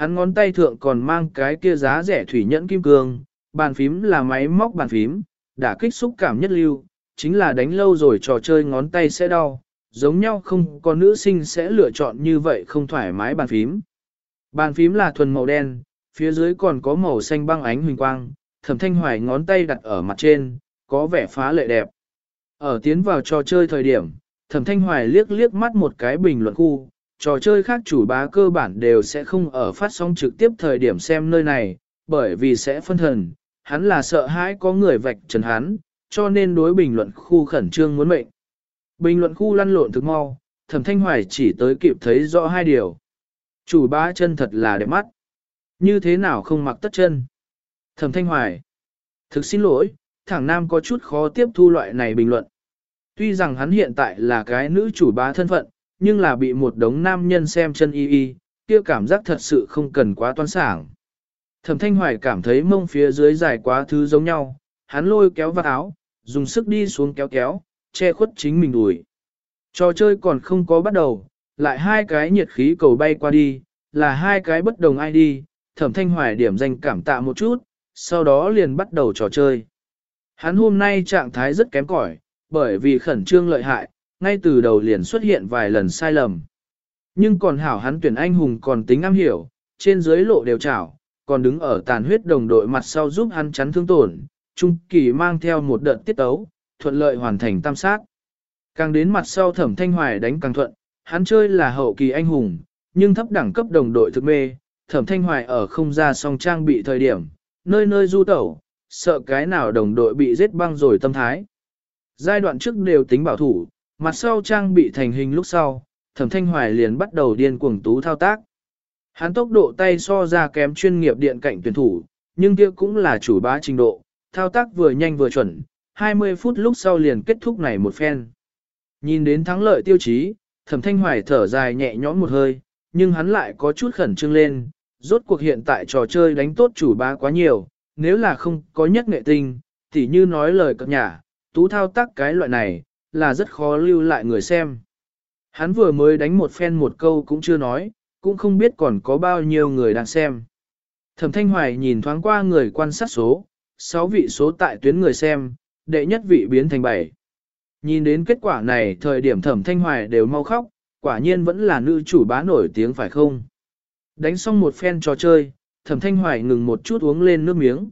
hắn ngón tay thượng còn mang cái kia giá rẻ thủy nhẫn kim cương, bàn phím là máy móc bàn phím, đã kích xúc cảm nhất lưu, chính là đánh lâu rồi trò chơi ngón tay sẽ đau, giống nhau không có nữ sinh sẽ lựa chọn như vậy không thoải mái bàn phím. Bàn phím là thuần màu đen, phía dưới còn có màu xanh băng ánh huỳnh quang, thẩm thanh hoài ngón tay đặt ở mặt trên, có vẻ phá lệ đẹp. Ở tiến vào trò chơi thời điểm, thẩm thanh hoài liếc liếc mắt một cái bình luận khu, trò chơi khác chủ bá cơ bản đều sẽ không ở phát sóng trực tiếp thời điểm xem nơi này, bởi vì sẽ phân thần, hắn là sợ hãi có người vạch trần hắn, cho nên đối bình luận khu khẩn trương muốn mệnh. Bình luận khu lăn lộn thực mau, thẩm thanh hoài chỉ tới kịp thấy rõ hai điều. Chủ bá chân thật là đẹp mắt. Như thế nào không mặc tất chân? Thẩm thanh hoài. Thực xin lỗi, thẳng nam có chút khó tiếp thu loại này bình luận. Tuy rằng hắn hiện tại là cái nữ chủ bá thân phận, nhưng là bị một đống nam nhân xem chân y y, kia cảm giác thật sự không cần quá toan sảng. Thẩm thanh hoài cảm thấy mông phía dưới dài quá thứ giống nhau, hắn lôi kéo vào áo, dùng sức đi xuống kéo kéo, che khuất chính mình đùi. Trò chơi còn không có bắt đầu, lại hai cái nhiệt khí cầu bay qua đi, là hai cái bất đồng ai đi, thẩm thanh hoài điểm danh cảm tạ một chút, sau đó liền bắt đầu trò chơi. Hắn hôm nay trạng thái rất kém cỏi, bởi vì khẩn trương lợi hại, ngay từ đầu liền xuất hiện vài lần sai lầm. Nhưng còn hảo hắn tuyển anh hùng còn tính am hiểu, trên dưới lộ đều chảo, còn đứng ở tàn huyết đồng đội mặt sau giúp hắn chắn thương tổn, trung kỳ mang theo một đợt tiết tấu, thuận lợi hoàn thành tam sát. Càng đến mặt sau thẩm thanh hoài đánh càng thuận, hắn chơi là hậu kỳ anh hùng, nhưng thấp đẳng cấp đồng đội thực mê, thẩm thanh hoài ở không ra song trang bị thời điểm, nơi nơi du tẩu, sợ cái nào đồng đội bị giết băng rồi tâm thái. Giai đoạn trước đều tính bảo thủ, mặt sau trang bị thành hình lúc sau, thẩm thanh hoài liền bắt đầu điên cuồng tú thao tác. Hắn tốc độ tay so ra kém chuyên nghiệp điện cạnh tuyển thủ, nhưng kia cũng là chủ bá trình độ, thao tác vừa nhanh vừa chuẩn, 20 phút lúc sau liền kết thúc này một phen. Nhìn đến thắng lợi tiêu chí, thẩm thanh hoài thở dài nhẹ nhõm một hơi, nhưng hắn lại có chút khẩn trương lên, rốt cuộc hiện tại trò chơi đánh tốt chủ bá quá nhiều, nếu là không có nhất nghệ tinh, thì như nói lời cập nhả, tú thao tác cái loại này, là rất khó lưu lại người xem. Hắn vừa mới đánh một phen một câu cũng chưa nói, cũng không biết còn có bao nhiêu người đang xem. Thẩm Thanh Hoài nhìn thoáng qua người quan sát số, 6 vị số tại tuyến người xem, đệ nhất vị biến thành 7. Nhìn đến kết quả này thời điểm Thẩm Thanh Hoài đều mau khóc, quả nhiên vẫn là nữ chủ bá nổi tiếng phải không? Đánh xong một phen trò chơi, Thẩm Thanh Hoài ngừng một chút uống lên nước miếng.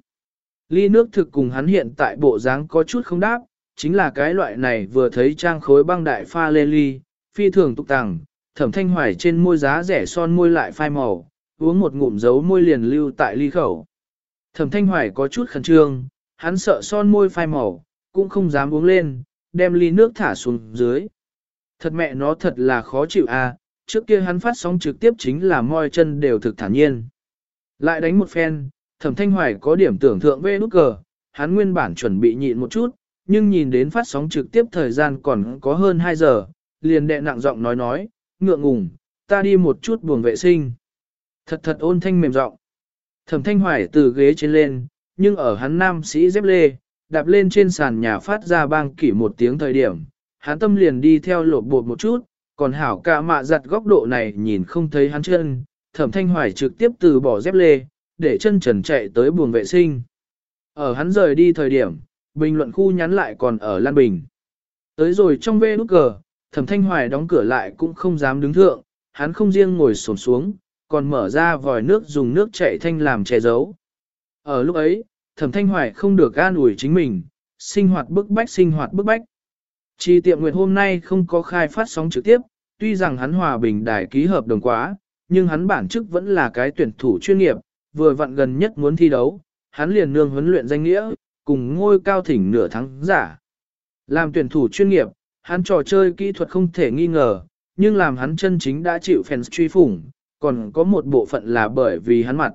Ly nước thực cùng hắn hiện tại bộ dáng có chút không đáp, chính là cái loại này vừa thấy trang khối băng đại pha lê ly, phi thường tục tàng, thẩm thanh hoài trên môi giá rẻ son môi lại phai màu, uống một ngụm dấu môi liền lưu tại ly khẩu. Thẩm thanh hoài có chút khẩn trương, hắn sợ son môi phai màu, cũng không dám uống lên, đem ly nước thả xuống dưới. Thật mẹ nó thật là khó chịu à, trước kia hắn phát sóng trực tiếp chính là môi chân đều thực thản nhiên. Lại đánh một phen, thẩm thanh hoài có điểm tưởng thượng về nút cờ, hắn nguyên bản chuẩn bị nhịn một chút, nhưng nhìn đến phát sóng trực tiếp thời gian còn có hơn 2 giờ, liền đệ nặng giọng nói nói, ngượng ngùng, ta đi một chút buồng vệ sinh. Thật thật ôn thanh mềm giọng. Thẩm thanh hoài từ ghế trên lên, nhưng ở hắn nam sĩ dép lê, đạp lên trên sàn nhà phát ra bang kỷ một tiếng thời điểm, hắn tâm liền đi theo lột bột một chút, còn hảo cả mạ giặt góc độ này nhìn không thấy hắn chân, thẩm thanh hoài trực tiếp từ bỏ dép lê, để chân trần chạy tới buồng vệ sinh. Ở hắn rời đi thời điểm, bình luận khu nhắn lại còn ở Lan Bình. Tới rồi trong vê nút cờ, thẩm thanh hoài đóng cửa lại cũng không dám đứng thượng, hắn không riêng ngồi xổm xuống, còn mở ra vòi nước dùng nước chạy thanh làm che giấu. Ở lúc ấy, thẩm thanh hoài không được an ủi chính mình, sinh hoạt bức bách sinh hoạt bức bách. Chi tiệm nguyệt hôm nay không có khai phát sóng trực tiếp, tuy rằng hắn hòa bình đài ký hợp đồng quá, nhưng hắn bản chức vẫn là cái tuyển thủ chuyên nghiệp, vừa vặn gần nhất muốn thi đấu, hắn liền nương huấn luyện danh nghĩa, cùng ngôi cao thỉnh nửa tháng giả. Làm tuyển thủ chuyên nghiệp, hắn trò chơi kỹ thuật không thể nghi ngờ, nhưng làm hắn chân chính đã chịu fans truy phủng, còn có một bộ phận là bởi vì hắn mặt.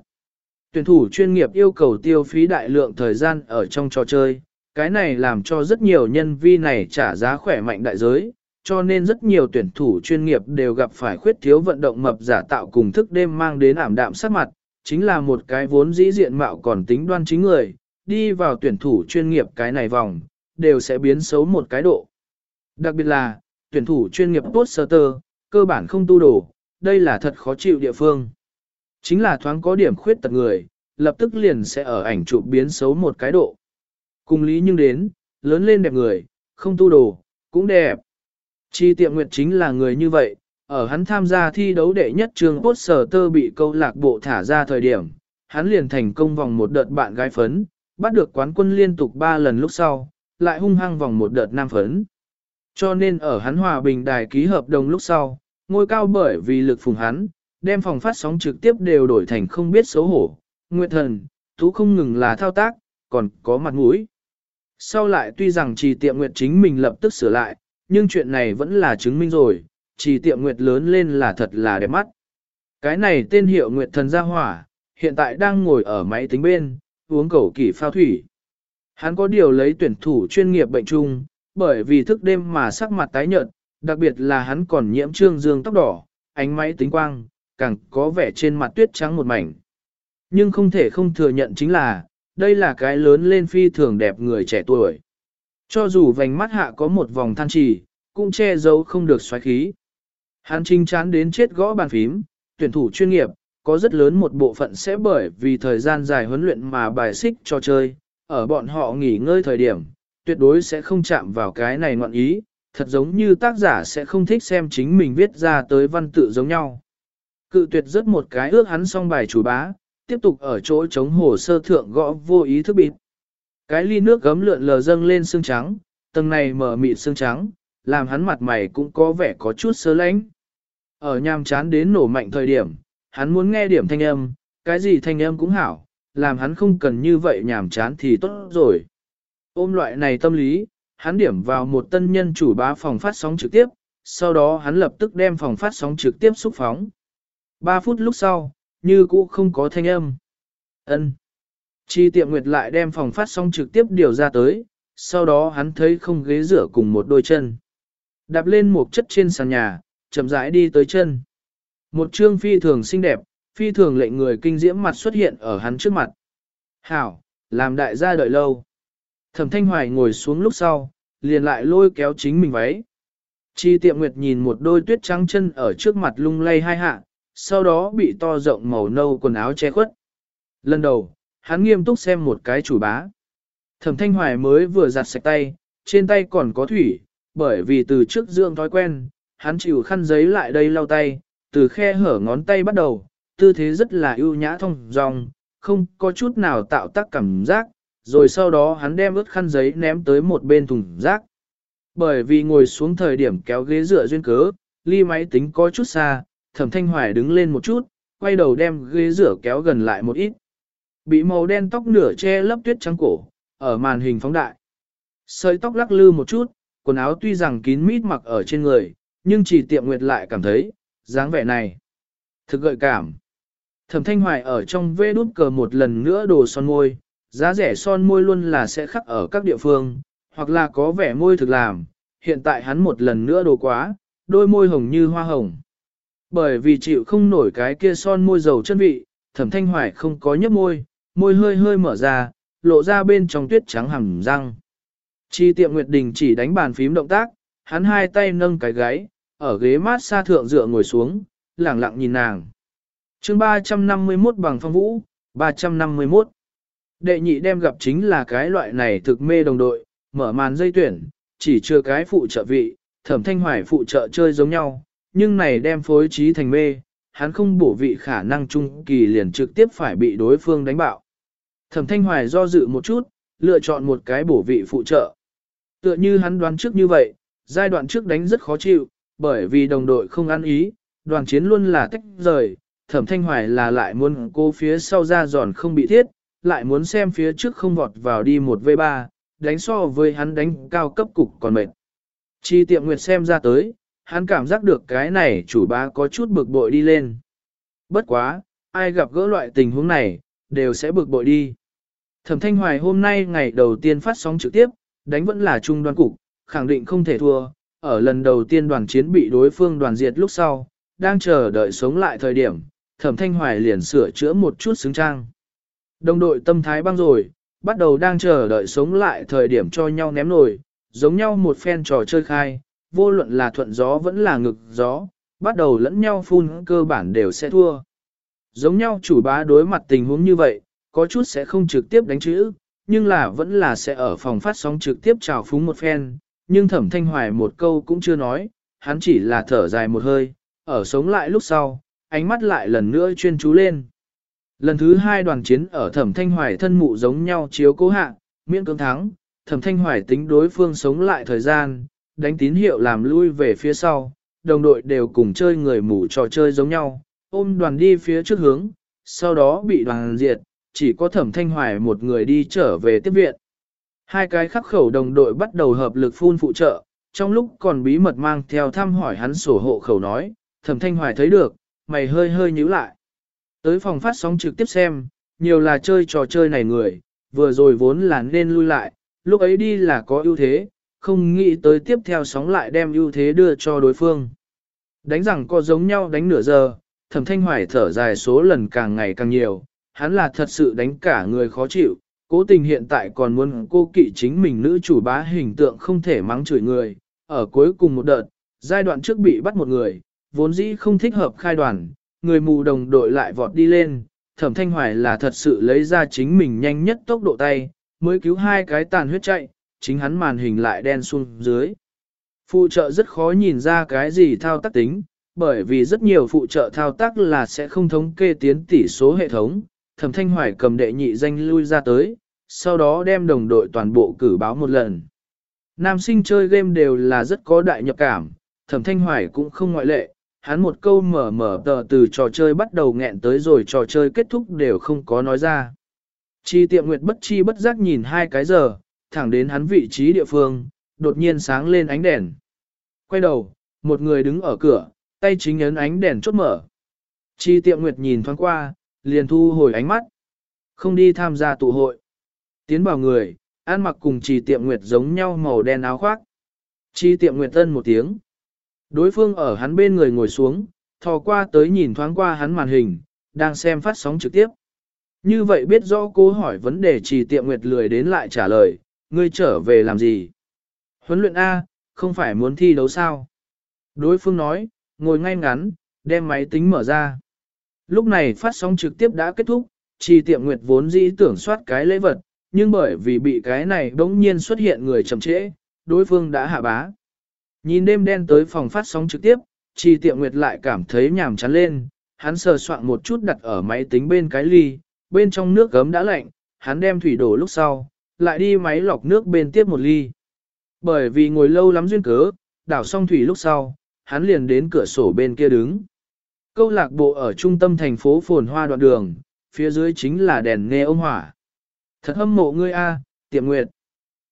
Tuyển thủ chuyên nghiệp yêu cầu tiêu phí đại lượng thời gian ở trong trò chơi, cái này làm cho rất nhiều nhân vi này trả giá khỏe mạnh đại giới, cho nên rất nhiều tuyển thủ chuyên nghiệp đều gặp phải khuyết thiếu vận động mập giả tạo cùng thức đêm mang đến ảm đạm sắc mặt, chính là một cái vốn dĩ diện mạo còn tính đoan chính người, đi vào tuyển thủ chuyên nghiệp cái này vòng, đều sẽ biến xấu một cái độ. Đặc biệt là, tuyển thủ chuyên nghiệp poster, cơ bản không tu đổ, đây là thật khó chịu địa phương. Chính là thoáng có điểm khuyết tật người, lập tức liền sẽ ở ảnh chụp biến xấu một cái độ. Cùng lý nhưng đến, lớn lên đẹp người, không tu đồ, cũng đẹp. Chi tiệm nguyệt chính là người như vậy, ở hắn tham gia thi đấu đệ nhất trường poster tơ bị câu lạc bộ thả ra thời điểm, hắn liền thành công vòng một đợt bạn gái phấn, bắt được quán quân liên tục 3 lần lúc sau, lại hung hăng vòng một đợt nam phấn. Cho nên ở hắn hòa bình đài ký hợp đồng lúc sau, ngôi cao bởi vì lực phùng hắn, đem phòng phát sóng trực tiếp đều đổi thành không biết xấu hổ, nguyệt thần, thú không ngừng là thao tác, còn có mặt mũi. Sau lại tuy rằng trì tiệm nguyệt chính mình lập tức sửa lại, nhưng chuyện này vẫn là chứng minh rồi, trì tiệm nguyệt lớn lên là thật là đẹp mắt. Cái này tên hiệu nguyệt thần gia hỏa, hiện tại đang ngồi ở máy tính bên, uống cầu kỳ phao thủy. Hắn có điều lấy tuyển thủ chuyên nghiệp bệnh chung, bởi vì thức đêm mà sắc mặt tái nhợt, đặc biệt là hắn còn nhiễm trương dương tóc đỏ, ánh máy tính quang, càng có vẻ trên mặt tuyết trắng một mảnh. Nhưng không thể không thừa nhận chính là, đây là cái lớn lên phi thường đẹp người trẻ tuổi. Cho dù vành mắt hạ có một vòng than trì, cũng che giấu không được xoáy khí. Hắn trinh chán đến chết gõ bàn phím, tuyển thủ chuyên nghiệp, có rất lớn một bộ phận sẽ bởi vì thời gian dài huấn luyện mà bài xích cho chơi, ở bọn họ nghỉ ngơi thời điểm, tuyệt đối sẽ không chạm vào cái này ngọn ý, thật giống như tác giả sẽ không thích xem chính mình viết ra tới văn tự giống nhau. Cự tuyệt rất một cái ước hắn xong bài chủ bá, tiếp tục ở chỗ chống hồ sơ thượng gõ vô ý thức bịt. Cái ly nước gấm lượn lờ dâng lên xương trắng, tầng này mở mịt xương trắng, làm hắn mặt mày cũng có vẻ có chút sơ lánh. Ở nham chán đến nổ mạnh thời điểm, hắn muốn nghe điểm thanh âm, cái gì thanh âm cũng hảo, làm hắn không cần như vậy nhàm chán thì tốt rồi. Ôm loại này tâm lý, hắn điểm vào một tân nhân chủ bá phòng phát sóng trực tiếp, sau đó hắn lập tức đem phòng phát sóng trực tiếp xúc phóng. 3 phút lúc sau, như cũ không có thanh âm. Ân. Chi tiệm nguyệt lại đem phòng phát sóng trực tiếp điều ra tới, sau đó hắn thấy không ghế rửa cùng một đôi chân. Đạp lên một chất trên sàn nhà, chậm rãi đi tới chân. Một trương phi thường xinh đẹp, phi thường lệnh người kinh diễm mặt xuất hiện ở hắn trước mặt. Hảo, làm đại gia đợi lâu. Thẩm thanh hoài ngồi xuống lúc sau, liền lại lôi kéo chính mình váy. Chi tiệm nguyệt nhìn một đôi tuyết trắng chân ở trước mặt lung lay hai hạ, sau đó bị to rộng màu nâu quần áo che khuất. Lần đầu, hắn nghiêm túc xem một cái chủ bá. Thẩm thanh hoài mới vừa giặt sạch tay, trên tay còn có thủy, bởi vì từ trước dưỡng thói quen, hắn chịu khăn giấy lại đây lau tay, từ khe hở ngón tay bắt đầu, tư thế rất là ưu nhã thông dong, không có chút nào tạo tác cảm giác, rồi sau đó hắn đem ướt khăn giấy ném tới một bên thùng rác. Bởi vì ngồi xuống thời điểm kéo ghế dựa duyên cớ, ly máy tính có chút xa, thẩm thanh hoài đứng lên một chút, quay đầu đem ghế rửa kéo gần lại một ít. Bị màu đen tóc nửa che lấp tuyết trắng cổ, ở màn hình phóng đại. Sợi tóc lắc lư một chút, quần áo tuy rằng kín mít mặc ở trên người, nhưng chỉ tiệm nguyệt lại cảm thấy, dáng vẻ này. Thực gợi cảm. Thẩm thanh hoài ở trong vê đút cờ một lần nữa đồ son môi, giá rẻ son môi luôn là sẽ khắc ở các địa phương, hoặc là có vẻ môi thực làm, hiện tại hắn một lần nữa đồ quá, đôi môi hồng như hoa hồng. Bởi vì chịu không nổi cái kia son môi dầu chân vị, thẩm thanh hoài không có nhấp môi, môi hơi hơi mở ra, lộ ra bên trong tuyết trắng hẳn răng. Chi tiệm Nguyệt Đình chỉ đánh bàn phím động tác, hắn hai tay nâng cái gáy, ở ghế mát xa thượng dựa ngồi xuống, lẳng lặng nhìn nàng. chương 351 bằng phong vũ, 351. Đệ nhị đem gặp chính là cái loại này thực mê đồng đội, mở màn dây tuyển, chỉ chưa cái phụ trợ vị, thẩm thanh hoài phụ trợ chơi giống nhau, nhưng này đem phối trí thành mê, hắn không bổ vị khả năng trung kỳ liền trực tiếp phải bị đối phương đánh bạo. Thẩm thanh hoài do dự một chút, lựa chọn một cái bổ vị phụ trợ. Tựa như hắn đoán trước như vậy, giai đoạn trước đánh rất khó chịu, bởi vì đồng đội không ăn ý, đoàn chiến luôn là tách rời, thẩm thanh hoài là lại muốn cô phía sau ra giòn không bị thiết, lại muốn xem phía trước không vọt vào đi một v 3 đánh so với hắn đánh cao cấp cục còn mệt. Chi tiệm nguyệt xem ra tới, hắn cảm giác được cái này chủ bá có chút bực bội đi lên. Bất quá, ai gặp gỡ loại tình huống này, đều sẽ bực bội đi. Thẩm Thanh Hoài hôm nay ngày đầu tiên phát sóng trực tiếp, đánh vẫn là trung đoàn cục, khẳng định không thể thua, ở lần đầu tiên đoàn chiến bị đối phương đoàn diệt lúc sau, đang chờ đợi sống lại thời điểm, Thẩm Thanh Hoài liền sửa chữa một chút xứng trang. Đồng đội tâm thái băng rồi, bắt đầu đang chờ đợi sống lại thời điểm cho nhau ném nổi, giống nhau một phen trò chơi khai, vô luận là thuận gió vẫn là ngực gió, bắt đầu lẫn nhau phun cơ bản đều sẽ thua. Giống nhau chủ bá đối mặt tình huống như vậy, có chút sẽ không trực tiếp đánh chữ, nhưng là vẫn là sẽ ở phòng phát sóng trực tiếp trào phúng một phen, nhưng thẩm thanh hoài một câu cũng chưa nói, hắn chỉ là thở dài một hơi, ở sống lại lúc sau, ánh mắt lại lần nữa chuyên chú lên. Lần thứ hai đoàn chiến ở thẩm thanh hoài thân mụ giống nhau chiếu cố hạ, miễn cưỡng thắng, thẩm thanh hoài tính đối phương sống lại thời gian, đánh tín hiệu làm lui về phía sau, đồng đội đều cùng chơi người mù trò chơi giống nhau, ôm đoàn đi phía trước hướng, sau đó bị đoàn diệt, chỉ có thẩm thanh hoài một người đi trở về tiếp viện. Hai cái khắc khẩu đồng đội bắt đầu hợp lực phun phụ trợ, trong lúc còn bí mật mang theo thăm hỏi hắn sổ hộ khẩu nói, thẩm thanh hoài thấy được, mày hơi hơi nhíu lại. Tới phòng phát sóng trực tiếp xem, nhiều là chơi trò chơi này người, vừa rồi vốn là nên lui lại, lúc ấy đi là có ưu thế, không nghĩ tới tiếp theo sóng lại đem ưu thế đưa cho đối phương. Đánh rằng có giống nhau đánh nửa giờ, thẩm thanh hoài thở dài số lần càng ngày càng nhiều, hắn là thật sự đánh cả người khó chịu, cố tình hiện tại còn muốn cô kỵ chính mình nữ chủ bá hình tượng không thể mắng chửi người, ở cuối cùng một đợt, giai đoạn trước bị bắt một người, vốn dĩ không thích hợp khai đoàn, người mù đồng đội lại vọt đi lên, thẩm thanh hoài là thật sự lấy ra chính mình nhanh nhất tốc độ tay, mới cứu hai cái tàn huyết chạy, chính hắn màn hình lại đen xuống dưới. Phụ trợ rất khó nhìn ra cái gì thao tác tính, bởi vì rất nhiều phụ trợ thao tác là sẽ không thống kê tiến tỷ số hệ thống, thẩm thanh hoài cầm đệ nhị danh lui ra tới, sau đó đem đồng đội toàn bộ cử báo một lần. Nam sinh chơi game đều là rất có đại nhập cảm, thẩm thanh hoài cũng không ngoại lệ, hắn một câu mở mở tờ từ trò chơi bắt đầu nghẹn tới rồi trò chơi kết thúc đều không có nói ra. Chi tiệm nguyệt bất chi bất giác nhìn hai cái giờ, thẳng đến hắn vị trí địa phương, đột nhiên sáng lên ánh đèn. Quay đầu, một người đứng ở cửa, tay chính ấn ánh đèn chốt mở. Chi tiệm nguyệt nhìn thoáng qua, liền thu hồi ánh mắt. Không đi tham gia tụ hội. Tiến vào người, ăn mặc cùng trì tiệm nguyệt giống nhau màu đen áo khoác. trì tiệm nguyệt tân một tiếng. Đối phương ở hắn bên người ngồi xuống, thò qua tới nhìn thoáng qua hắn màn hình, đang xem phát sóng trực tiếp. Như vậy biết rõ cô hỏi vấn đề trì tiệm nguyệt lười đến lại trả lời, ngươi trở về làm gì? Huấn luyện A, không phải muốn thi đấu sao? Đối phương nói, ngồi ngay ngắn, đem máy tính mở ra. Lúc này phát sóng trực tiếp đã kết thúc, trì tiệm nguyệt vốn dĩ tưởng soát cái lễ vật, nhưng bởi vì bị cái này đống nhiên xuất hiện người chậm trễ, đối phương đã hạ bá. Nhìn đêm đen tới phòng phát sóng trực tiếp, trì tiệm nguyệt lại cảm thấy nhàm chán lên, hắn sờ soạn một chút đặt ở máy tính bên cái ly, bên trong nước gấm đã lạnh, hắn đem thủy đổ lúc sau, lại đi máy lọc nước bên tiếp một ly. Bởi vì ngồi lâu lắm duyên cớ, đảo xong thủy lúc sau, hắn liền đến cửa sổ bên kia đứng. Câu lạc bộ ở trung tâm thành phố phồn hoa đoạn đường, phía dưới chính là đèn nghe ông hỏa. Thật hâm mộ ngươi a, tiệm nguyệt.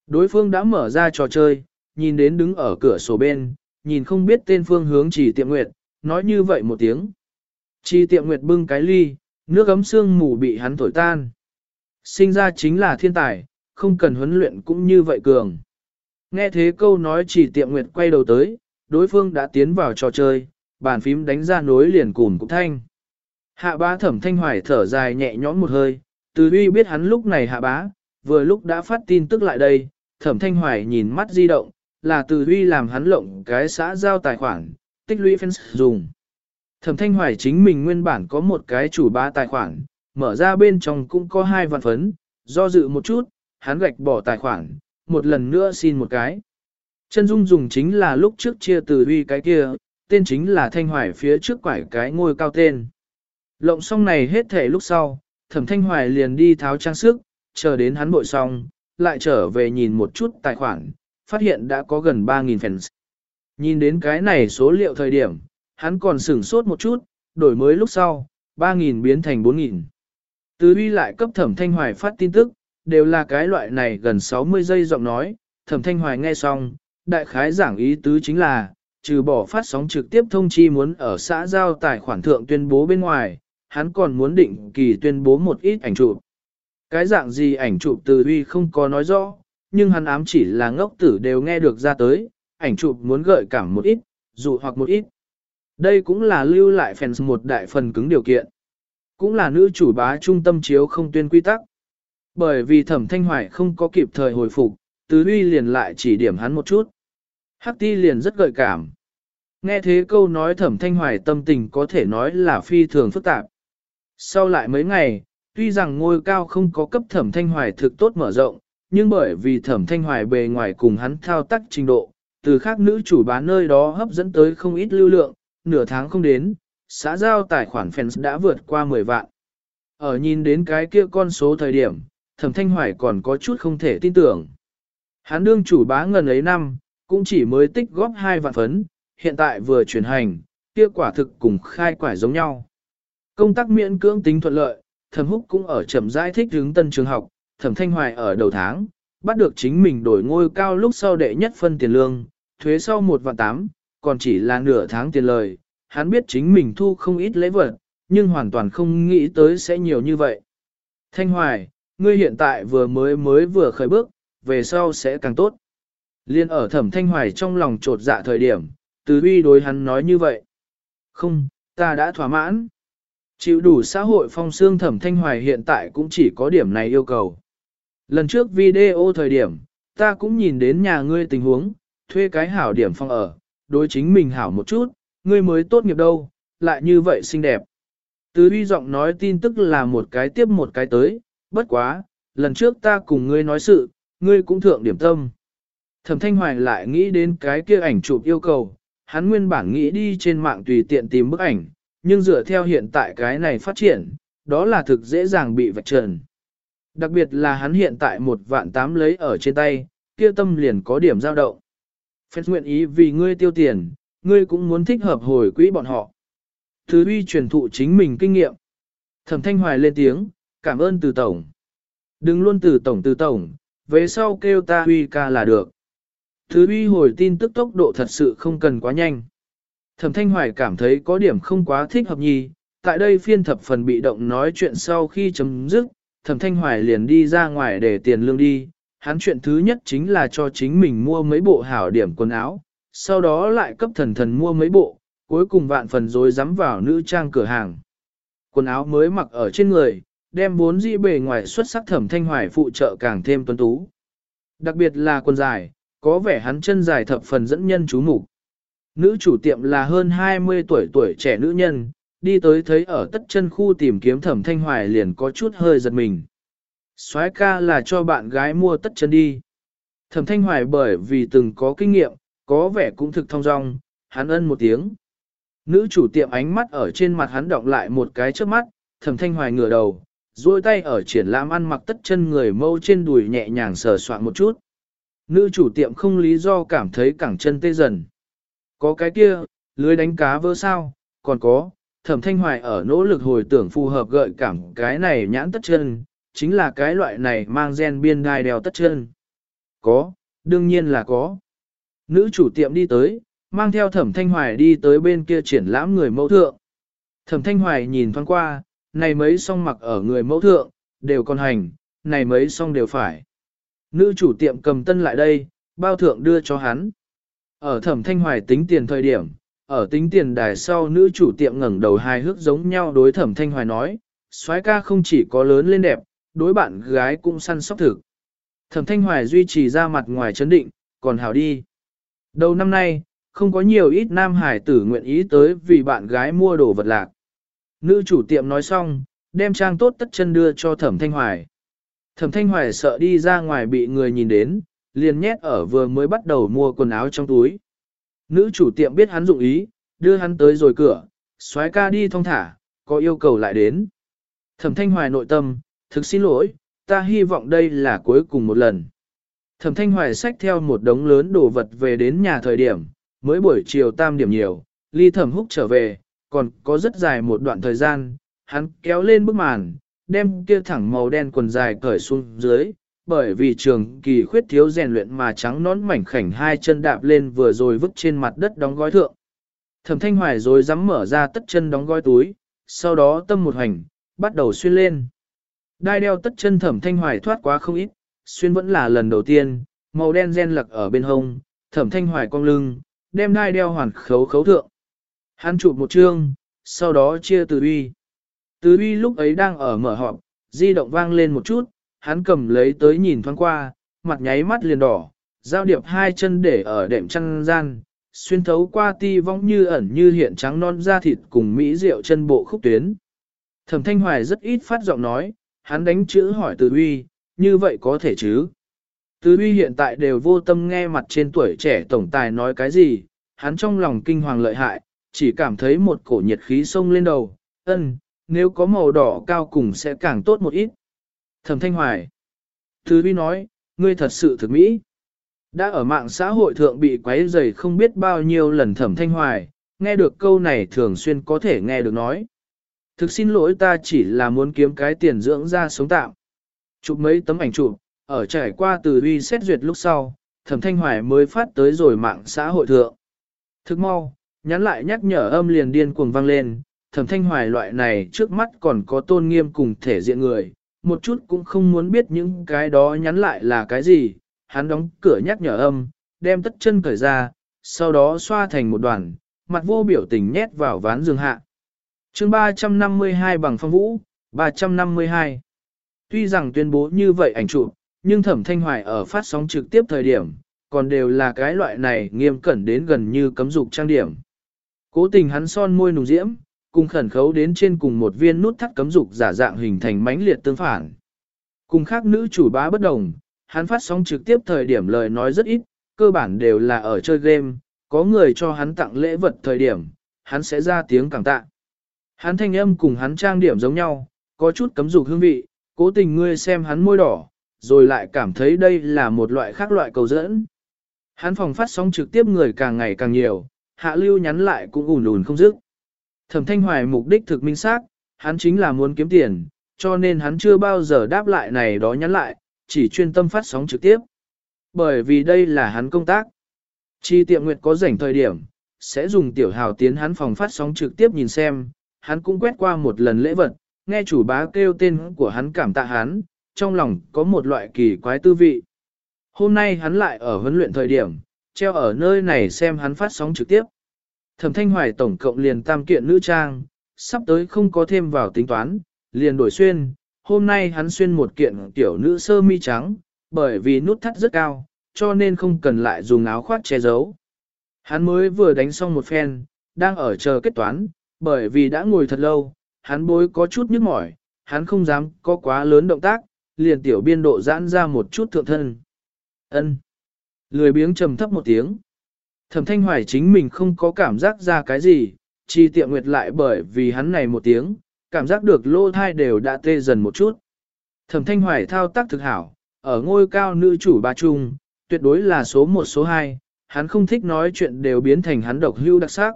Đối phương đã mở ra trò chơi, nhìn đến đứng ở cửa sổ bên, nhìn không biết tên phương hướng chỉ tiệm nguyệt, nói như vậy một tiếng. Chỉ tiệm nguyệt bưng cái ly, nước ấm xương mù bị hắn thổi tan. Sinh ra chính là thiên tài, không cần huấn luyện cũng như vậy cường. Nghe thế câu nói chỉ tiệm nguyệt quay đầu tới, đối phương đã tiến vào trò chơi, bàn phím đánh ra nối liền cùn cục thanh. Hạ bá thẩm thanh hoài thở dài nhẹ nhõm một hơi, từ uy biết hắn lúc này hạ bá, vừa lúc đã phát tin tức lại đây, thẩm thanh hoài nhìn mắt di động, là từ uy làm hắn lộng cái xã giao tài khoản, tích lũy fans dùng. Thẩm thanh hoài chính mình nguyên bản có một cái chủ bá tài khoản, mở ra bên trong cũng có hai vạn phấn, do dự một chút, hắn gạch bỏ tài khoản, một lần nữa xin một cái. Chân dung dùng chính là lúc trước chia từ uy cái kia, tên chính là thanh hoài phía trước quải cái ngôi cao tên. Lộng xong này hết thể lúc sau, thẩm thanh hoài liền đi tháo trang sức, chờ đến hắn bội xong, lại trở về nhìn một chút tài khoản, phát hiện đã có gần 3.000 fans. Nhìn đến cái này số liệu thời điểm, hắn còn sửng sốt một chút, đổi mới lúc sau, 3.000 biến thành 4.000. tứ uy lại cấp thẩm thanh hoài phát tin tức, đều là cái loại này gần 60 giây giọng nói, thẩm thanh hoài nghe xong, đại khái giảng ý tứ chính là, trừ bỏ phát sóng trực tiếp thông chi muốn ở xã giao tài khoản thượng tuyên bố bên ngoài, hắn còn muốn định kỳ tuyên bố một ít ảnh chụp. Cái dạng gì ảnh chụp từ uy không có nói rõ, nhưng hắn ám chỉ là ngốc tử đều nghe được ra tới, ảnh chụp muốn gợi cảm một ít, dụ hoặc một ít. Đây cũng là lưu lại fans một đại phần cứng điều kiện. Cũng là nữ chủ bá trung tâm chiếu không tuyên quy tắc. Bởi vì thẩm thanh hoài không có kịp thời hồi phục, tứ huy liền lại chỉ điểm hắn một chút. Hắc ti liền rất gợi cảm. Nghe thế câu nói thẩm thanh hoài tâm tình có thể nói là phi thường phức tạp. Sau lại mấy ngày, tuy rằng ngôi cao không có cấp thẩm thanh hoài thực tốt mở rộng, nhưng bởi vì thẩm thanh hoài bề ngoài cùng hắn thao tác trình độ, từ khác nữ chủ bán nơi đó hấp dẫn tới không ít lưu lượng, nửa tháng không đến, xã giao tài khoản fans đã vượt qua 10 vạn. Ở nhìn đến cái kia con số thời điểm, thẩm thanh hoài còn có chút không thể tin tưởng. Hắn đương chủ bá ngần ấy năm, cũng chỉ mới tích góp hai vạn phấn, hiện tại vừa chuyển hành, kia quả thực cùng khai quả giống nhau. Công tác miễn cưỡng tính thuận lợi, thẩm húc cũng ở chậm giải thích hướng tân trường học, thẩm thanh hoài ở đầu tháng, bắt được chính mình đổi ngôi cao lúc sau đệ nhất phân tiền lương, thuế sau một vạn tám, còn chỉ là nửa tháng tiền lời, hắn biết chính mình thu không ít lễ vật, nhưng hoàn toàn không nghĩ tới sẽ nhiều như vậy. Thanh hoài, ngươi hiện tại vừa mới mới vừa khởi bước, về sau sẽ càng tốt. Liên ở thẩm thanh hoài trong lòng trột dạ thời điểm, từ uy đối hắn nói như vậy. Không, ta đã thỏa mãn. Chịu đủ xã hội phong xương thẩm thanh hoài hiện tại cũng chỉ có điểm này yêu cầu. Lần trước video thời điểm, ta cũng nhìn đến nhà ngươi tình huống, thuê cái hảo điểm phong ở, đối chính mình hảo một chút, ngươi mới tốt nghiệp đâu, lại như vậy xinh đẹp. Từ uy giọng nói tin tức là một cái tiếp một cái tới, bất quá, lần trước ta cùng ngươi nói sự, ngươi cũng thượng điểm tâm. Thẩm Thanh Hoài lại nghĩ đến cái kia ảnh chụp yêu cầu, hắn nguyên bản nghĩ đi trên mạng tùy tiện tìm bức ảnh, nhưng dựa theo hiện tại cái này phát triển, đó là thực dễ dàng bị vạch trần. Đặc biệt là hắn hiện tại một vạn tám lấy ở trên tay, kia tâm liền có điểm dao động. Phép nguyện ý vì ngươi tiêu tiền, ngươi cũng muốn thích hợp hồi quỹ bọn họ. Thứ uy truyền thụ chính mình kinh nghiệm. Thẩm Thanh Hoài lên tiếng, cảm ơn từ tổng. Đừng luôn từ tổng từ tổng, về sau kêu ta huy ca là được. Thứ uy hồi tin tức tốc độ thật sự không cần quá nhanh. Thẩm Thanh Hoài cảm thấy có điểm không quá thích hợp nhì, tại đây phiên thập phần bị động nói chuyện sau khi chấm dứt, Thẩm Thanh Hoài liền đi ra ngoài để tiền lương đi. Hắn chuyện thứ nhất chính là cho chính mình mua mấy bộ hảo điểm quần áo, sau đó lại cấp thần thần mua mấy bộ, cuối cùng vạn phần rồi dám vào nữ trang cửa hàng. Quần áo mới mặc ở trên người, đem bốn dĩ bề ngoài xuất sắc thẩm thanh hoài phụ trợ càng thêm tuấn tú. Đặc biệt là quần dài, có vẻ hắn chân dài thập phần dẫn nhân chú mục Nữ chủ tiệm là hơn 20 tuổi tuổi trẻ nữ nhân, đi tới thấy ở tất chân khu tìm kiếm thẩm thanh hoài liền có chút hơi giật mình. soái ca là cho bạn gái mua tất chân đi. Thẩm thanh hoài bởi vì từng có kinh nghiệm, có vẻ cũng thực thông dong, hắn ân một tiếng. Nữ chủ tiệm ánh mắt ở trên mặt hắn đọc lại một cái trước mắt, thẩm thanh hoài ngửa đầu, duỗi tay ở triển lãm ăn mặc tất chân người mâu trên đùi nhẹ nhàng sờ soạn một chút. Nữ chủ tiệm không lý do cảm thấy cẳng chân tê dần. Có cái kia, lưới đánh cá vỡ sao, còn có, thẩm thanh hoài ở nỗ lực hồi tưởng phù hợp gợi cảm cái này nhãn tất chân, chính là cái loại này mang gen biên đai đeo tất chân. Có, đương nhiên là có. Nữ chủ tiệm đi tới, mang theo thẩm thanh hoài đi tới bên kia triển lãm người mẫu thượng. Thẩm thanh hoài nhìn thoáng qua, này mấy song mặc ở người mẫu thượng, đều còn hành, này mấy song đều phải. Nữ chủ tiệm cầm tân lại đây, bao thượng đưa cho hắn. Ở thẩm thanh hoài tính tiền thời điểm, ở tính tiền đài sau nữ chủ tiệm ngẩng đầu hai hước giống nhau đối thẩm thanh hoài nói, soái ca không chỉ có lớn lên đẹp, đối bạn gái cũng săn sóc thực. Thẩm thanh hoài duy trì ra mặt ngoài chấn định, còn hảo đi. Đầu năm nay, không có nhiều ít nam hải tử nguyện ý tới vì bạn gái mua đồ vật lạc. Nữ chủ tiệm nói xong, đem trang tốt tất chân đưa cho thẩm thanh hoài. Thẩm thanh hoài sợ đi ra ngoài bị người nhìn đến, liền nhét ở vừa mới bắt đầu mua quần áo trong túi. Nữ chủ tiệm biết hắn dụng ý, đưa hắn tới rồi cửa, xoái ca đi thong thả, có yêu cầu lại đến. Thẩm thanh hoài nội tâm, thực xin lỗi, ta hy vọng đây là cuối cùng một lần. Thẩm thanh hoài xách theo một đống lớn đồ vật về đến nhà thời điểm, mới buổi chiều tam điểm nhiều, ly thẩm húc trở về, còn có rất dài một đoạn thời gian, hắn kéo lên bức màn, đem kia thẳng màu đen quần dài cởi xuống dưới, bởi vì trường kỳ khuyết thiếu rèn luyện mà trắng nón mảnh khảnh hai chân đạp lên vừa rồi vứt trên mặt đất đóng gói thượng. Thẩm thanh hoài rồi dám mở ra tất chân đóng gói túi, sau đó tâm một hành, bắt đầu xuyên lên. Đai đeo tất chân thẩm thanh hoài thoát quá không ít, xuyên vẫn là lần đầu tiên, màu đen gen lặc ở bên hông, thẩm thanh hoài cong lưng, đem đai đeo hoàn khấu khấu thượng. Hắn chụp một chương, sau đó chia từ uy. Tứ uy lúc ấy đang ở mở họp, di động vang lên một chút, hắn cầm lấy tới nhìn thoáng qua, mặt nháy mắt liền đỏ, giao điệp hai chân để ở đệm chăn gian, xuyên thấu qua ti vong như ẩn như hiện trắng non da thịt cùng mỹ rượu chân bộ khúc tuyến. Thẩm Thanh Hoài rất ít phát giọng nói, hắn đánh chữ hỏi Từ Huy, như vậy có thể chứ? Từ Huy hiện tại đều vô tâm nghe mặt trên tuổi trẻ tổng tài nói cái gì, hắn trong lòng kinh hoàng lợi hại, chỉ cảm thấy một cổ nhiệt khí sông lên đầu, ân, nếu có màu đỏ cao cùng sẽ càng tốt một ít. Thẩm Thanh Hoài. Từ Huy nói, ngươi thật sự thực mỹ. Đã ở mạng xã hội thượng bị quấy rầy không biết bao nhiêu lần Thẩm Thanh Hoài, nghe được câu này thường xuyên có thể nghe được nói. Thực xin lỗi ta chỉ là muốn kiếm cái tiền dưỡng ra sống tạm. Chụp mấy tấm ảnh chụp, ở trải qua từ uy xét duyệt lúc sau, thẩm thanh hoài mới phát tới rồi mạng xã hội thượng. Thức mau, nhắn lại nhắc nhở âm liền điên cuồng vang lên, thẩm thanh hoài loại này trước mắt còn có tôn nghiêm cùng thể diện người, một chút cũng không muốn biết những cái đó nhắn lại là cái gì, hắn đóng cửa nhắc nhở âm, đem tất chân cởi ra, sau đó xoa thành một đoàn, mặt vô biểu tình nhét vào ván giường hạ. chương 352 bằng phong vũ, 352. Tuy rằng tuyên bố như vậy ảnh chụp, nhưng thẩm thanh hoài ở phát sóng trực tiếp thời điểm, còn đều là cái loại này nghiêm cẩn đến gần như cấm dục trang điểm. Cố tình hắn son môi nùng diễm, cùng khẩn khấu đến trên cùng một viên nút thắt cấm dục giả dạng hình thành mãnh liệt tương phản. Cùng khác nữ chủ bá bất đồng, hắn phát sóng trực tiếp thời điểm lời nói rất ít, cơ bản đều là ở chơi game, có người cho hắn tặng lễ vật thời điểm, hắn sẽ ra tiếng cảm tạ. Hắn thanh âm cùng hắn trang điểm giống nhau, có chút cấm dục hương vị, cố tình ngươi xem hắn môi đỏ, rồi lại cảm thấy đây là một loại khác loại cầu dẫn. Hắn phòng phát sóng trực tiếp người càng ngày càng nhiều, hạ lưu nhắn lại cũng ủn ủn không dứt. Thẩm thanh hoài mục đích thực minh xác, hắn chính là muốn kiếm tiền, cho nên hắn chưa bao giờ đáp lại này đó nhắn lại, chỉ chuyên tâm phát sóng trực tiếp. Bởi vì đây là hắn công tác. Chi tiệm nguyệt có rảnh thời điểm, sẽ dùng tiểu hào tiến hắn phòng phát sóng trực tiếp nhìn xem, hắn cũng quét qua một lần lễ vật, nghe chủ bá kêu tên của hắn cảm tạ hắn, trong lòng có một loại kỳ quái tư vị. Hôm nay hắn lại ở huấn luyện thời điểm, treo ở nơi này xem hắn phát sóng trực tiếp. Thẩm Thanh Hoài tổng cộng liền tam kiện nữ trang, sắp tới không có thêm vào tính toán, liền đổi xuyên. Hôm nay hắn xuyên một kiện tiểu nữ sơ mi trắng, bởi vì nút thắt rất cao, cho nên không cần lại dùng áo khoác che giấu. Hắn mới vừa đánh xong một phen, đang ở chờ kết toán, bởi vì đã ngồi thật lâu, hắn bối có chút nhức mỏi, hắn không dám có quá lớn động tác, liền tiểu biên độ giãn ra một chút thượng thân. Ân. Lười biếng trầm thấp một tiếng. Thẩm thanh hoài chính mình không có cảm giác ra cái gì, chi tiệm nguyệt lại bởi vì hắn này một tiếng, cảm giác được lô thai đều đã tê dần một chút. Thẩm thanh hoài thao tác thực hảo, ở ngôi cao nữ chủ ba trung, tuyệt đối là số 1 số 2, hắn không thích nói chuyện đều biến thành hắn độc hưu đặc sắc.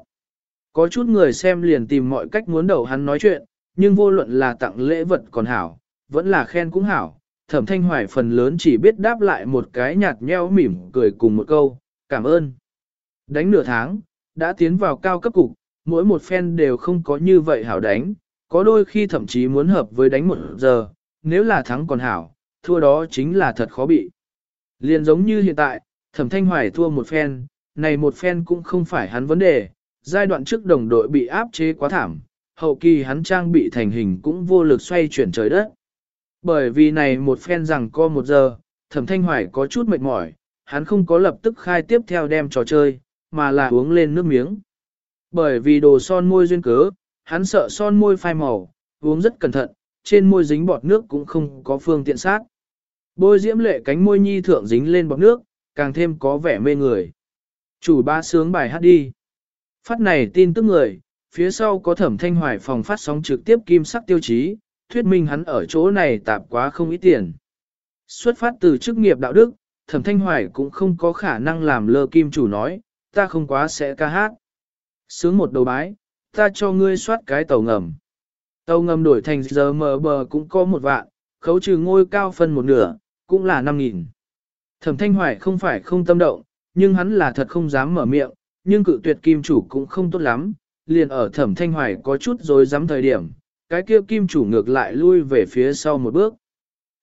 Có chút người xem liền tìm mọi cách muốn đầu hắn nói chuyện, nhưng vô luận là tặng lễ vật còn hảo, vẫn là khen cũng hảo. Thẩm thanh hoài phần lớn chỉ biết đáp lại một cái nhạt nheo mỉm cười cùng một câu, cảm ơn. Đánh nửa tháng, đã tiến vào cao cấp cục, mỗi một phen đều không có như vậy hảo đánh, có đôi khi thậm chí muốn hợp với đánh một giờ, nếu là thắng còn hảo, thua đó chính là thật khó bị. Liền giống như hiện tại, thẩm thanh hoài thua một phen, này một phen cũng không phải hắn vấn đề, giai đoạn trước đồng đội bị áp chế quá thảm, hậu kỳ hắn trang bị thành hình cũng vô lực xoay chuyển trời đất. Bởi vì này một phen rằng co một giờ, thẩm thanh hoài có chút mệt mỏi, hắn không có lập tức khai tiếp theo đem trò chơi, mà là uống lên nước miếng. Bởi vì đồ son môi duyên cớ, hắn sợ son môi phai màu, uống rất cẩn thận, trên môi dính bọt nước cũng không có phương tiện sát. Bôi diễm lệ cánh môi nhi thượng dính lên bọt nước, càng thêm có vẻ mê người. Chủ ba sướng bài hát đi. Phát này tin tức người, phía sau có thẩm thanh hoài phòng phát sóng trực tiếp kim sắc tiêu chí, thuyết minh hắn ở chỗ này tạp quá không ít tiền. Xuất phát từ chức nghiệp đạo đức, thẩm thanh hoài cũng không có khả năng làm lơ kim chủ nói, ta không quá sẽ ca hát. Sướng một đầu bái, ta cho ngươi soát cái tàu ngầm. Tàu ngầm đổi thành giờ mờ bờ cũng có một vạn, khấu trừ ngôi cao phân một nửa, cũng là năm nghìn. Thẩm thanh hoài không phải không tâm động, nhưng hắn là thật không dám mở miệng, nhưng cự tuyệt kim chủ cũng không tốt lắm, liền ở thẩm thanh hoài có chút rồi dám thời điểm, cái kia kim chủ ngược lại lui về phía sau một bước.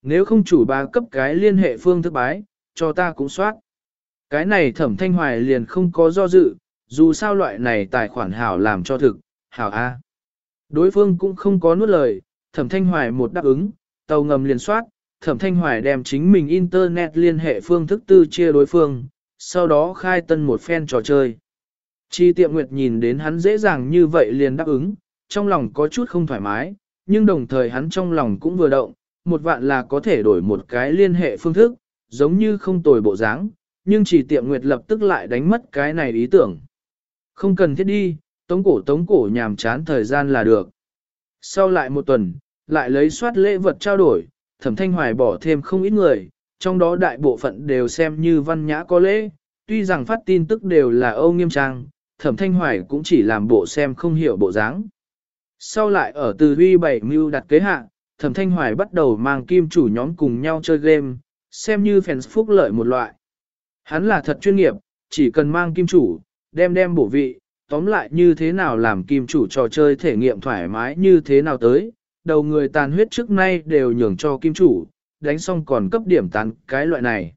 Nếu không chủ ba cấp cái liên hệ phương thức bái, cho ta cũng soát. Cái này thẩm thanh hoài liền không có do dự, dù sao loại này tài khoản hảo làm cho thực, hảo A. Đối phương cũng không có nuốt lời, thẩm thanh hoài một đáp ứng, tàu ngầm liền soát, thẩm thanh hoài đem chính mình internet liên hệ phương thức tư chia đối phương, sau đó khai tân một phen trò chơi. Chi tiệm nguyệt nhìn đến hắn dễ dàng như vậy liền đáp ứng, trong lòng có chút không thoải mái, nhưng đồng thời hắn trong lòng cũng vừa động, một vạn là có thể đổi một cái liên hệ phương thức, giống như không tồi bộ dáng, nhưng chỉ tiệm nguyệt lập tức lại đánh mất cái này ý tưởng. Không cần thiết đi, tống cổ tống cổ nhàm chán thời gian là được. Sau lại một tuần, lại lấy soát lễ vật trao đổi, thẩm thanh hoài bỏ thêm không ít người, trong đó đại bộ phận đều xem như văn nhã có lễ, tuy rằng phát tin tức đều là âu nghiêm trang, thẩm thanh hoài cũng chỉ làm bộ xem không hiểu bộ dáng. Sau lại ở từ huy bảy mưu đặt kế hạ, thẩm thanh hoài bắt đầu mang kim chủ nhóm cùng nhau chơi game, xem như fans phúc lợi một loại. Hắn là thật chuyên nghiệp, chỉ cần mang kim chủ, đem đem bổ vị, tóm lại như thế nào làm kim chủ trò chơi thể nghiệm thoải mái như thế nào tới, đầu người tàn huyết trước nay đều nhường cho kim chủ, đánh xong còn cấp điểm tàn cái loại này.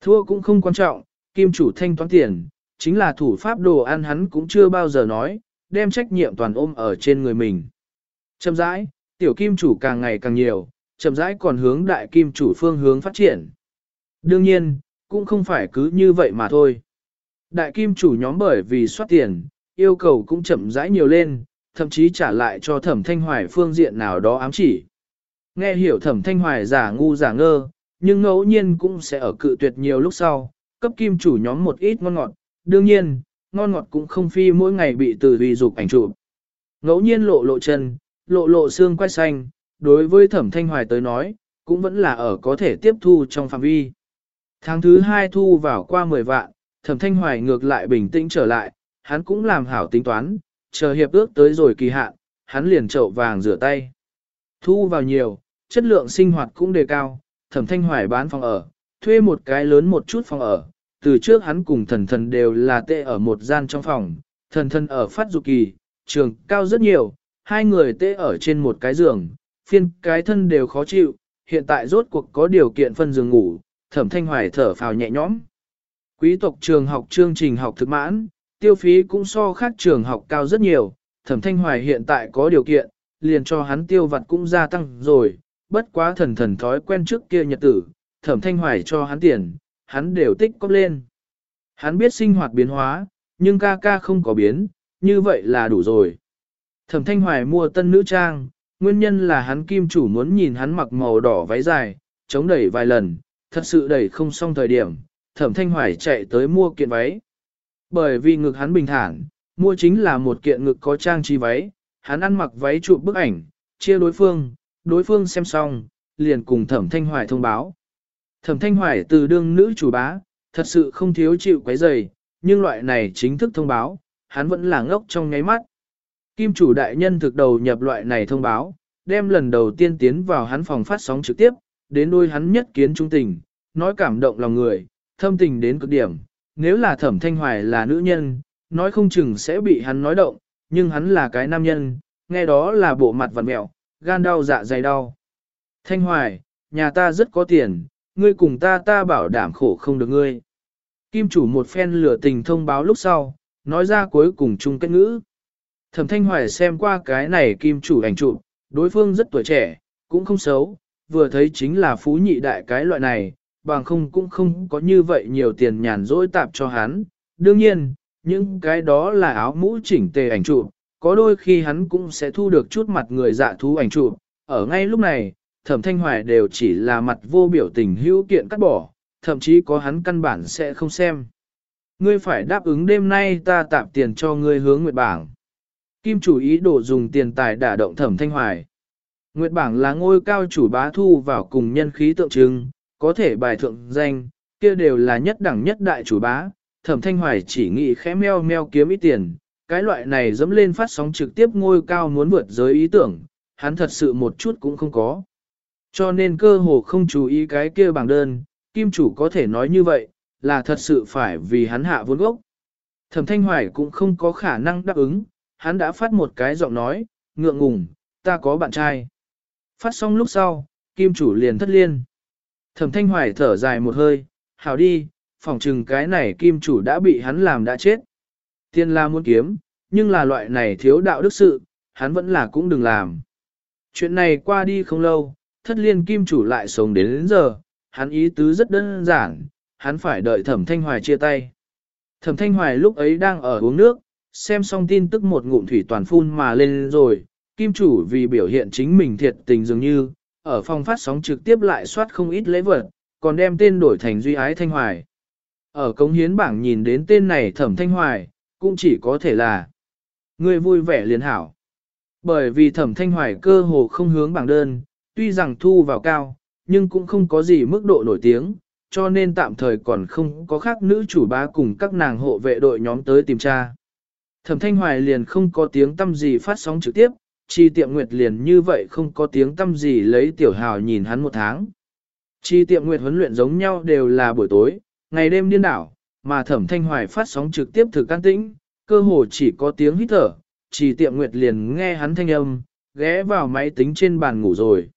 Thua cũng không quan trọng, kim chủ thanh toán tiền, chính là thủ pháp đồ ăn hắn cũng chưa bao giờ nói, đem trách nhiệm toàn ôm ở trên người mình. Chậm rãi, tiểu kim chủ càng ngày càng nhiều, chậm rãi còn hướng đại kim chủ phương hướng phát triển. Đương nhiên, cũng không phải cứ như vậy mà thôi. Đại kim chủ nhóm bởi vì soát tiền, yêu cầu cũng chậm rãi nhiều lên, thậm chí trả lại cho thẩm thanh hoài phương diện nào đó ám chỉ. Nghe hiểu thẩm thanh hoài giả ngu giả ngơ, nhưng ngẫu nhiên cũng sẽ ở cự tuyệt nhiều lúc sau, cấp kim chủ nhóm một ít ngon ngọt. Đương nhiên, ngon ngọt cũng không phi mỗi ngày bị từ vì dục ảnh chụp. Ngẫu nhiên lộ lộ chân, lộ lộ xương quay xanh, đối với thẩm thanh hoài tới nói, cũng vẫn là ở có thể tiếp thu trong phạm vi. Tháng thứ hai thu vào qua 10 vạn, thẩm thanh hoài ngược lại bình tĩnh trở lại, hắn cũng làm hảo tính toán, chờ hiệp ước tới rồi kỳ hạn, hắn liền chậu vàng rửa tay. Thu vào nhiều, chất lượng sinh hoạt cũng đề cao, thẩm thanh hoài bán phòng ở, thuê một cái lớn một chút phòng ở, từ trước hắn cùng thần thần đều là tệ ở một gian trong phòng, thần thần ở phát dục kỳ, trường cao rất nhiều, hai người tệ ở trên một cái giường, phiên cái thân đều khó chịu, hiện tại rốt cuộc có điều kiện phân giường ngủ, thẩm thanh hoài thở phào nhẹ nhõm. Quý tộc trường học chương trình học thực mãn, tiêu phí cũng so khác trường học cao rất nhiều, thẩm thanh hoài hiện tại có điều kiện, liền cho hắn tiêu vặt cũng gia tăng rồi, bất quá thần thần thói quen trước kia nhật tử, thẩm thanh hoài cho hắn tiền, hắn đều tích cóp lên. Hắn biết sinh hoạt biến hóa, nhưng ca ca không có biến, như vậy là đủ rồi. Thẩm thanh hoài mua tân nữ trang, nguyên nhân là hắn kim chủ muốn nhìn hắn mặc màu đỏ váy dài, chống đẩy vài lần, thật sự đẩy không xong thời điểm, thẩm thanh hoài chạy tới mua kiện váy. Bởi vì ngực hắn bình thản, mua chính là một kiện ngực có trang trí váy, hắn ăn mặc váy chụp bức ảnh, chia đối phương, đối phương xem xong, liền cùng thẩm thanh hoài thông báo. Thẩm thanh hoài từ đương nữ chủ bá, thật sự không thiếu chịu quấy dày, nhưng loại này chính thức thông báo, hắn vẫn là ngốc trong ngáy mắt. Kim chủ đại nhân thực đầu nhập loại này thông báo, đem lần đầu tiên tiến vào hắn phòng phát sóng trực tiếp, đến đôi hắn nhất kiến trung tình, nói cảm động lòng người, thâm tình đến cực điểm. Nếu là thẩm thanh hoài là nữ nhân, nói không chừng sẽ bị hắn nói động, nhưng hắn là cái nam nhân, nghe đó là bộ mặt vặn mẹo, gan đau dạ dày đau. Thanh hoài, nhà ta rất có tiền, ngươi cùng ta ta bảo đảm khổ không được ngươi. Kim chủ một phen lửa tình thông báo lúc sau, nói ra cuối cùng chung kết ngữ. Thẩm thanh hoài xem qua cái này kim chủ ảnh chụp, đối phương rất tuổi trẻ, cũng không xấu, vừa thấy chính là phú nhị đại cái loại này, bằng không cũng không có như vậy nhiều tiền nhàn rỗi tạp cho hắn. Đương nhiên, những cái đó là áo mũ chỉnh tề ảnh chụp, có đôi khi hắn cũng sẽ thu được chút mặt người dạ thú ảnh chụp. Ở ngay lúc này, thẩm thanh hoài đều chỉ là mặt vô biểu tình hữu kiện cắt bỏ, thậm chí có hắn căn bản sẽ không xem. Ngươi phải đáp ứng đêm nay ta tạm tiền cho ngươi hướng nguyệt bảng. Kim chủ ý đồ dùng tiền tài đả động thẩm thanh hoài. Nguyệt bảng là ngôi cao chủ bá thu vào cùng nhân khí tượng trưng, có thể bài thượng danh, kia đều là nhất đẳng nhất đại chủ bá. Thẩm thanh hoài chỉ nghĩ khẽ meo meo kiếm ít tiền, cái loại này dẫm lên phát sóng trực tiếp ngôi cao muốn vượt giới ý tưởng, hắn thật sự một chút cũng không có. Cho nên cơ hồ không chú ý cái kia bảng đơn, kim chủ có thể nói như vậy, là thật sự phải vì hắn hạ vốn gốc. Thẩm Thanh Hoài cũng không có khả năng đáp ứng, hắn đã phát một cái giọng nói, ngượng ngùng, ta có bạn trai. Phát xong lúc sau, kim chủ liền thất liên. Thẩm Thanh Hoài thở dài một hơi, hảo đi, phỏng chừng cái này kim chủ đã bị hắn làm đã chết. Tiên la muốn kiếm, nhưng là loại này thiếu đạo đức sự, hắn vẫn là cũng đừng làm. Chuyện này qua đi không lâu, thất liên kim chủ lại sống đến, đến giờ, hắn ý tứ rất đơn giản, hắn phải đợi thẩm thanh hoài chia tay. Thẩm thanh hoài lúc ấy đang ở uống nước, xem xong tin tức một ngụm thủy toàn phun mà lên rồi, kim chủ vì biểu hiện chính mình thiệt tình dường như, ở phòng phát sóng trực tiếp lại soát không ít lễ vật, còn đem tên đổi thành Duy Ái Thanh Hoài. Ở cống hiến bảng nhìn đến tên này Thẩm Thanh Hoài, cũng chỉ có thể là người vui vẻ liền hảo. Bởi vì Thẩm Thanh Hoài cơ hồ không hướng bảng đơn, tuy rằng thu vào cao, nhưng cũng không có gì mức độ nổi tiếng, cho nên tạm thời còn không có khác nữ chủ bá cùng các nàng hộ vệ đội nhóm tới tìm tra. Thẩm Thanh Hoài liền không có tiếng tâm gì phát sóng trực tiếp, chi tiệm nguyệt liền như vậy không có tiếng tâm gì lấy tiểu hào nhìn hắn một tháng. Chi tiệm nguyệt huấn luyện giống nhau đều là buổi tối, ngày đêm điên đảo, mà thẩm thanh hoài phát sóng trực tiếp thực can tĩnh, cơ hồ chỉ có tiếng hít thở, chi tiệm nguyệt liền nghe hắn thanh âm, ghé vào máy tính trên bàn ngủ rồi.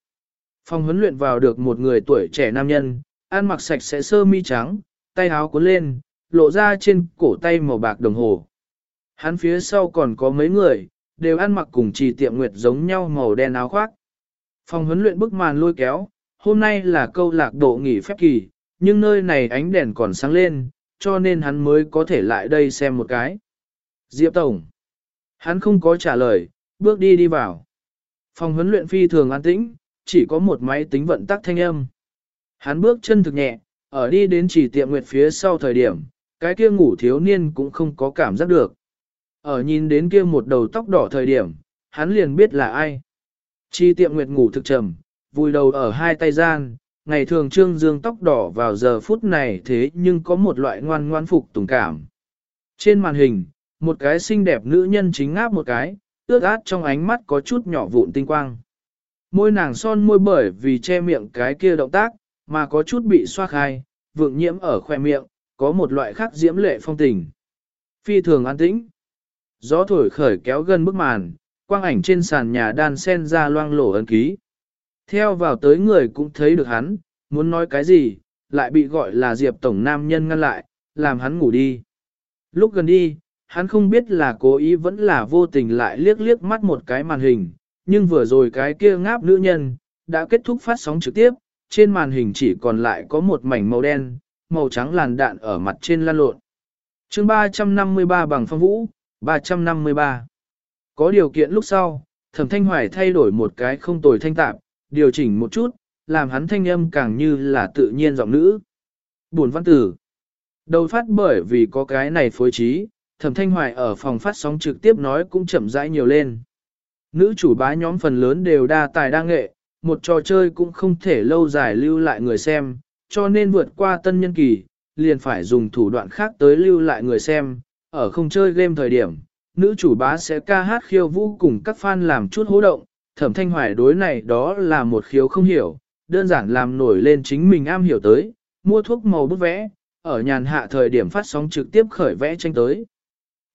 Phòng huấn luyện vào được một người tuổi trẻ nam nhân, ăn mặc sạch sẽ sơ mi trắng, tay áo cuốn lên, lộ ra trên cổ tay màu bạc đồng hồ. Hắn phía sau còn có mấy người, đều ăn mặc cùng trì tiệm nguyệt giống nhau màu đen áo khoác. Phòng huấn luyện bức màn lôi kéo, hôm nay là câu lạc bộ nghỉ phép kỳ, nhưng nơi này ánh đèn còn sáng lên, cho nên hắn mới có thể lại đây xem một cái. Diệp Tổng. Hắn không có trả lời, bước đi đi vào. Phòng huấn luyện phi thường an tĩnh, chỉ có một máy tính vận tắc thanh âm. Hắn bước chân thực nhẹ, ở đi đến chỉ tiệm nguyệt phía sau thời điểm, cái kia ngủ thiếu niên cũng không có cảm giác được. Ở nhìn đến kia một đầu tóc đỏ thời điểm, hắn liền biết là ai. Chi tiệm nguyệt ngủ thực trầm, vùi đầu ở hai tay gian, ngày thường trương dương tóc đỏ vào giờ phút này thế nhưng có một loại ngoan ngoan phục tùng cảm. Trên màn hình, một cái xinh đẹp nữ nhân chính áp một cái, ướt át trong ánh mắt có chút nhỏ vụn tinh quang. Môi nàng son môi bởi vì che miệng cái kia động tác, mà có chút bị xoa khai, vượng nhiễm ở khoe miệng, có một loại khác diễm lệ phong tình. Phi thường an tĩnh. Gió thổi khởi kéo gần bức màn, quang ảnh trên sàn nhà đan sen ra loang lổ ấn ký. Theo vào tới người cũng thấy được hắn, muốn nói cái gì, lại bị gọi là Diệp Tổng Nam Nhân ngăn lại, làm hắn ngủ đi. Lúc gần đi, hắn không biết là cố ý vẫn là vô tình lại liếc liếc mắt một cái màn hình, nhưng vừa rồi cái kia ngáp nữ nhân, đã kết thúc phát sóng trực tiếp, trên màn hình chỉ còn lại có một mảnh màu đen, màu trắng làn đạn ở mặt trên lan lộn. chương 353 bằng phong vũ, 353. Có điều kiện lúc sau, thẩm thanh hoài thay đổi một cái không tồi thanh tạp, điều chỉnh một chút, làm hắn thanh âm càng như là tự nhiên giọng nữ. Buồn văn tử. Đầu phát bởi vì có cái này phối trí, thẩm thanh hoài ở phòng phát sóng trực tiếp nói cũng chậm rãi nhiều lên. Nữ chủ bá nhóm phần lớn đều đa tài đa nghệ, một trò chơi cũng không thể lâu dài lưu lại người xem, cho nên vượt qua tân nhân kỳ, liền phải dùng thủ đoạn khác tới lưu lại người xem, ở không chơi game thời điểm, nữ chủ bá sẽ ca hát khiêu vũ cùng các fan làm chút hố động, thẩm thanh hoài đối này đó là một khiếu không hiểu, đơn giản làm nổi lên chính mình am hiểu tới, mua thuốc màu bút vẽ, ở nhàn hạ thời điểm phát sóng trực tiếp khởi vẽ tranh tới.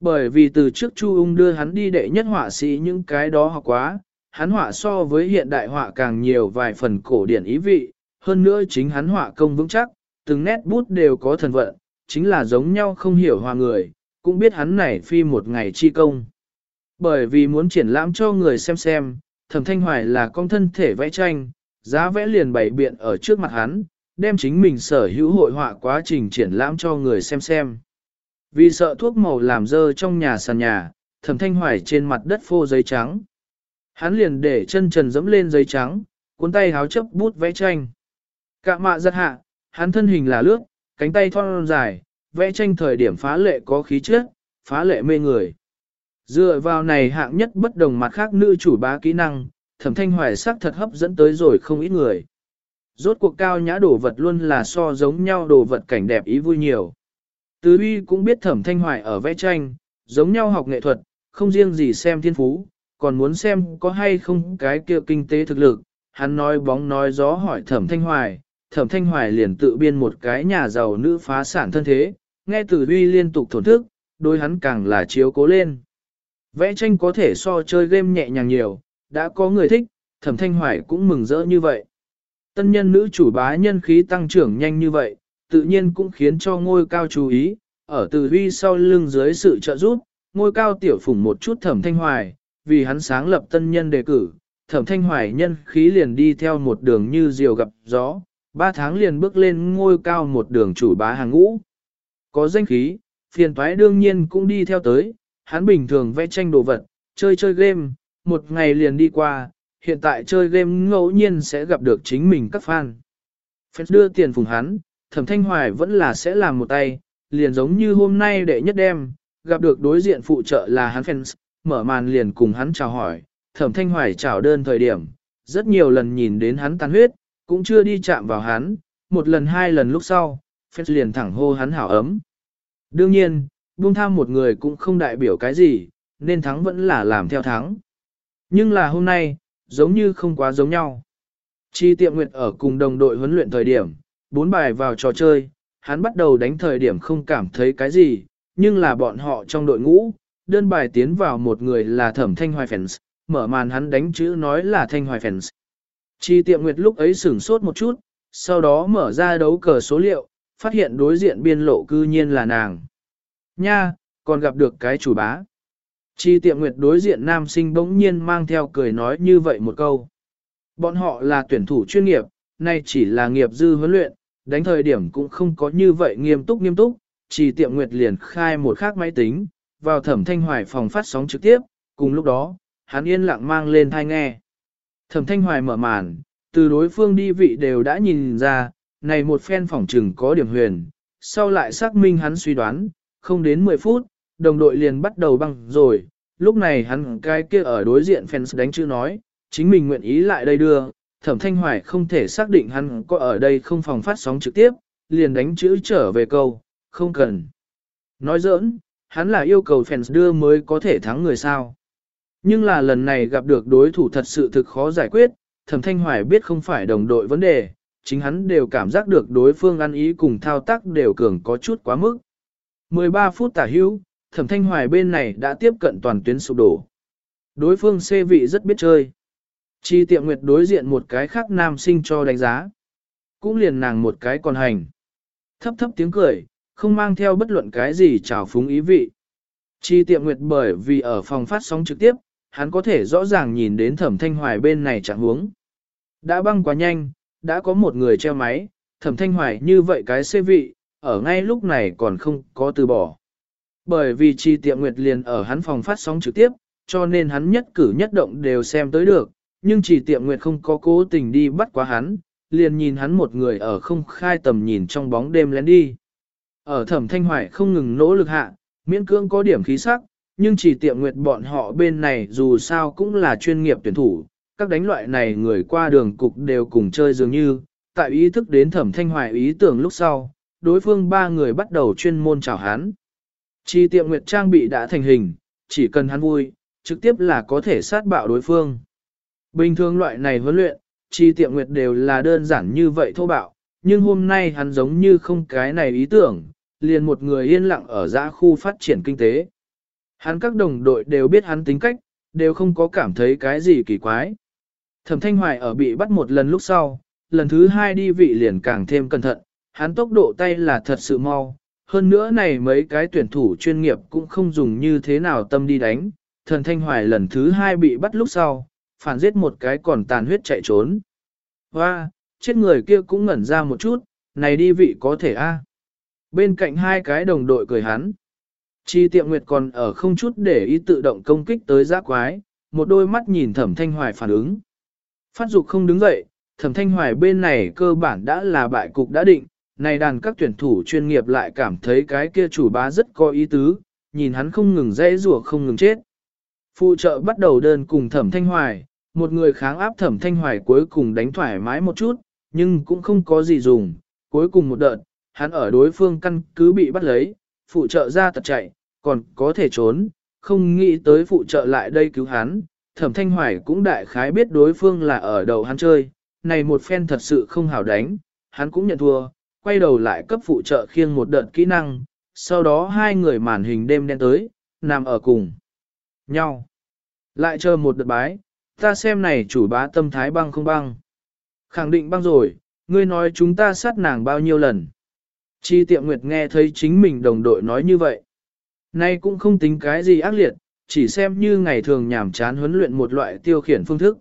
Bởi vì từ trước Chu Ung đưa hắn đi đệ nhất họa sĩ những cái đó học quá, hắn họa so với hiện đại họa càng nhiều vài phần cổ điển ý vị, hơn nữa chính hắn họa công vững chắc, từng nét bút đều có thần vận, chính là giống nhau không hiểu hòa người, cũng biết hắn này phi một ngày chi công. Bởi vì muốn triển lãm cho người xem xem, thẩm thanh hoài là con thân thể vẽ tranh, giá vẽ liền bày biện ở trước mặt hắn, đem chính mình sở hữu hội họa quá trình triển lãm cho người xem xem. Vì sợ thuốc màu làm dơ trong nhà sàn nhà, thẩm thanh hoài trên mặt đất phô giấy trắng. Hắn liền để chân trần dẫm lên giấy trắng, cuốn tay háo chấp bút vẽ tranh. Cạ mạ giật hạ, hắn thân hình là lướt, cánh tay thon dài, vẽ tranh thời điểm phá lệ có khí chất, phá lệ mê người. Dựa vào này hạng nhất bất đồng mặt khác nữ chủ bá kỹ năng, thẩm thanh hoài sắc thật hấp dẫn tới rồi không ít người. Rốt cuộc cao nhã đồ vật luôn là so giống nhau đồ vật cảnh đẹp ý vui nhiều. Tứ uy cũng biết thẩm thanh hoài ở vẽ tranh, giống nhau học nghệ thuật, không riêng gì xem thiên phú, còn muốn xem có hay không cái kia kinh tế thực lực. Hắn nói bóng nói gió hỏi thẩm thanh hoài, thẩm thanh hoài liền tự biên một cái nhà giàu nữ phá sản thân thế, nghe từ Huy liên tục thổn thức, đôi hắn càng là chiếu cố lên. Vẽ tranh có thể so chơi game nhẹ nhàng nhiều, đã có người thích, thẩm thanh hoài cũng mừng rỡ như vậy. Tân nhân nữ chủ bá nhân khí tăng trưởng nhanh như vậy, tự nhiên cũng khiến cho ngôi cao chú ý, ở từ huy sau lưng dưới sự trợ giúp, ngôi cao tiểu phủng một chút thẩm thanh hoài, vì hắn sáng lập tân nhân đề cử, thẩm thanh hoài nhân khí liền đi theo một đường như diều gặp gió, ba tháng liền bước lên ngôi cao một đường chủ bá hàng ngũ. Có danh khí, phiền toái đương nhiên cũng đi theo tới, hắn bình thường vẽ tranh đồ vật, chơi chơi game, một ngày liền đi qua, hiện tại chơi game ngẫu nhiên sẽ gặp được chính mình các fan. Phép đưa tiền phùng hắn, thẩm thanh hoài vẫn là sẽ làm một tay, liền giống như hôm nay đệ nhất đêm, gặp được đối diện phụ trợ là hắn fans, mở màn liền cùng hắn chào hỏi, thẩm thanh hoài chào đơn thời điểm, rất nhiều lần nhìn đến hắn tan huyết, cũng chưa đi chạm vào hắn, một lần hai lần lúc sau, fans liền thẳng hô hắn hảo ấm. Đương nhiên, buông tham một người cũng không đại biểu cái gì, nên thắng vẫn là làm theo thắng. Nhưng là hôm nay, giống như không quá giống nhau. Chi tiệm nguyệt ở cùng đồng đội huấn luyện thời điểm, bốn bài vào trò chơi, hắn bắt đầu đánh thời điểm không cảm thấy cái gì, nhưng là bọn họ trong đội ngũ, đơn bài tiến vào một người là thẩm thanh hoài fans, mở màn hắn đánh chữ nói là thanh hoài fans. Chi tiệm nguyệt lúc ấy sửng sốt một chút, sau đó mở ra đấu cờ số liệu, phát hiện đối diện biên lộ cư nhiên là nàng. Nha, còn gặp được cái chủ bá. Chi tiệm nguyệt đối diện nam sinh bỗng nhiên mang theo cười nói như vậy một câu. Bọn họ là tuyển thủ chuyên nghiệp, nay chỉ là nghiệp dư huấn luyện, đánh thời điểm cũng không có như vậy nghiêm túc nghiêm túc. Chỉ tiệm nguyệt liền khai một khác máy tính, vào thẩm thanh hoài phòng phát sóng trực tiếp, cùng lúc đó, hắn yên lặng mang lên thai nghe. Thẩm thanh hoài mở màn, từ đối phương đi vị đều đã nhìn ra, này một phen phỏng trừng có điểm huyền, sau lại xác minh hắn suy đoán, không đến 10 phút, đồng đội liền bắt đầu băng rồi, lúc này hắn cái kia ở đối diện fans đánh chữ nói, chính mình nguyện ý lại đây đưa, thẩm thanh hoài không thể xác định hắn có ở đây không phòng phát sóng trực tiếp, liền đánh chữ trở về câu, không cần. Nói giỡn, hắn là yêu cầu fans đưa mới có thể thắng người sao. Nhưng là lần này gặp được đối thủ thật sự thực khó giải quyết, thẩm thanh hoài biết không phải đồng đội vấn đề, chính hắn đều cảm giác được đối phương ăn ý cùng thao tác đều cường có chút quá mức. 13 phút tả hữu, thẩm thanh hoài bên này đã tiếp cận toàn tuyến sụp đổ. Đối phương xê vị rất biết chơi. Chi tiệm nguyệt đối diện một cái khác nam sinh cho đánh giá. Cũng liền nàng một cái còn hành. Thấp thấp tiếng cười, không mang theo bất luận cái gì trào phúng ý vị. Chi tiệm nguyệt bởi vì ở phòng phát sóng trực tiếp, hắn có thể rõ ràng nhìn đến thẩm thanh hoài bên này chẳng hướng, Đã băng quá nhanh, đã có một người treo máy, thẩm thanh hoài như vậy cái xê vị, ở ngay lúc này còn không có từ bỏ. Bởi vì chi tiệm nguyệt liền ở hắn phòng phát sóng trực tiếp, cho nên hắn nhất cử nhất động đều xem tới được, nhưng chỉ tiệm nguyệt không có cố tình đi bắt quá hắn, liền nhìn hắn một người ở không khai tầm nhìn trong bóng đêm lén đi. Ở thẩm thanh hoài không ngừng nỗ lực hạ, miễn cưỡng có điểm khí sắc, nhưng chỉ tiệm nguyệt bọn họ bên này dù sao cũng là chuyên nghiệp tuyển thủ, các đánh loại này người qua đường cục đều cùng chơi dường như, tại ý thức đến thẩm thanh hoài ý tưởng lúc sau, đối phương ba người bắt đầu chuyên môn chào hắn. Chi tiệm nguyệt trang bị đã thành hình, chỉ cần hắn vui, trực tiếp là có thể sát bạo đối phương. Bình thường loại này huấn luyện, chi tiệm nguyệt đều là đơn giản như vậy thô bạo, nhưng hôm nay hắn giống như không cái này ý tưởng, liền một người yên lặng ở giã khu phát triển kinh tế. Hắn các đồng đội đều biết hắn tính cách, đều không có cảm thấy cái gì kỳ quái. Thẩm Thanh Hoài ở bị bắt một lần lúc sau, lần thứ hai đi vị liền càng thêm cẩn thận, hắn tốc độ tay là thật sự mau. Hơn nữa này mấy cái tuyển thủ chuyên nghiệp cũng không dùng như thế nào tâm đi đánh, thần Thanh Hoài lần thứ hai bị bắt lúc sau, phản giết một cái còn tàn huyết chạy trốn. Hoa, chết người kia cũng ngẩn ra một chút, này đi vị có thể a. Bên cạnh hai cái đồng đội cười hắn. Chi tiệm nguyệt còn ở không chút để ý tự động công kích tới giã quái, một đôi mắt nhìn thẩm thanh hoài phản ứng. Phát dục không đứng dậy, thẩm thanh hoài bên này cơ bản đã là bại cục đã định, này đàn các tuyển thủ chuyên nghiệp lại cảm thấy cái kia chủ bá rất có ý tứ, nhìn hắn không ngừng dễ rủa không ngừng chết. Phụ trợ bắt đầu đơn cùng thẩm thanh hoài, một người kháng áp thẩm thanh hoài cuối cùng đánh thoải mái một chút, nhưng cũng không có gì dùng, cuối cùng một đợt, hắn ở đối phương căn cứ bị bắt lấy, phụ trợ ra tật chạy, còn có thể trốn, không nghĩ tới phụ trợ lại đây cứu hắn, thẩm thanh hoài cũng đại khái biết đối phương là ở đầu hắn chơi, này một phen thật sự không hảo đánh, hắn cũng nhận thua, quay đầu lại cấp phụ trợ khiêng một đợt kỹ năng, sau đó hai người màn hình đêm đen tới, nằm ở cùng nhau. Lại chờ một đợt bái, ta xem này chủ bá tâm thái băng không băng. Khẳng định băng rồi, ngươi nói chúng ta sát nàng bao nhiêu lần. Chi tiệm nguyệt nghe thấy chính mình đồng đội nói như vậy. Nay cũng không tính cái gì ác liệt, chỉ xem như ngày thường nhảm chán huấn luyện một loại tiêu khiển phương thức.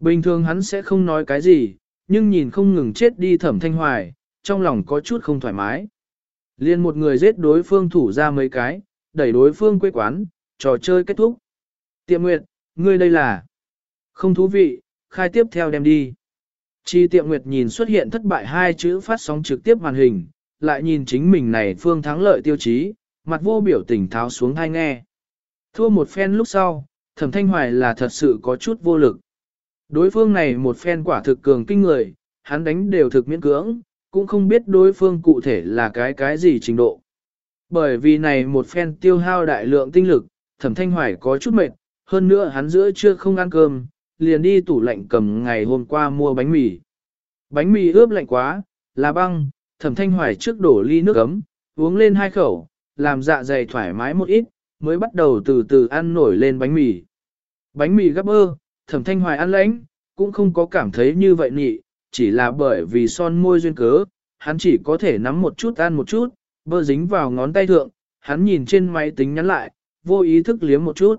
Bình thường hắn sẽ không nói cái gì, nhưng nhìn không ngừng chết đi thẩm thanh hoài, trong lòng có chút không thoải mái. Liên một người giết đối phương thủ ra mấy cái, đẩy đối phương quê quán, trò chơi kết thúc. Tiệm Nguyệt, Ngươi đây là... Không thú vị, khai tiếp theo đem đi. Chi tiệm nguyệt nhìn xuất hiện thất bại hai chữ phát sóng trực tiếp màn hình, lại nhìn chính mình này phương thắng lợi tiêu chí, mặt vô biểu tình tháo xuống hai nghe. Thua một phen lúc sau, thẩm thanh hoài là thật sự có chút vô lực. Đối phương này một phen quả thực cường kinh người, hắn đánh đều thực miễn cưỡng, cũng không biết đối phương cụ thể là cái cái gì trình độ. Bởi vì này một phen tiêu hao đại lượng tinh lực, thẩm thanh hoài có chút mệt, hơn nữa hắn giữa trưa không ăn cơm, liền đi tủ lạnh cầm ngày hôm qua mua bánh mì. Bánh mì ướp lạnh quá, là băng, thẩm thanh hoài trước đổ ly nước ấm, uống lên hai khẩu, làm dạ dày thoải mái một ít, mới bắt đầu từ từ ăn nổi lên bánh mì. Bánh mì gấp ơ, thẩm thanh hoài ăn lãnh, cũng không có cảm thấy như vậy nhị, chỉ là bởi vì son môi duyên cớ, hắn chỉ có thể nắm một chút ăn một chút, bơ dính vào ngón tay thượng, hắn nhìn trên máy tính nhắn lại, vô ý thức liếm một chút.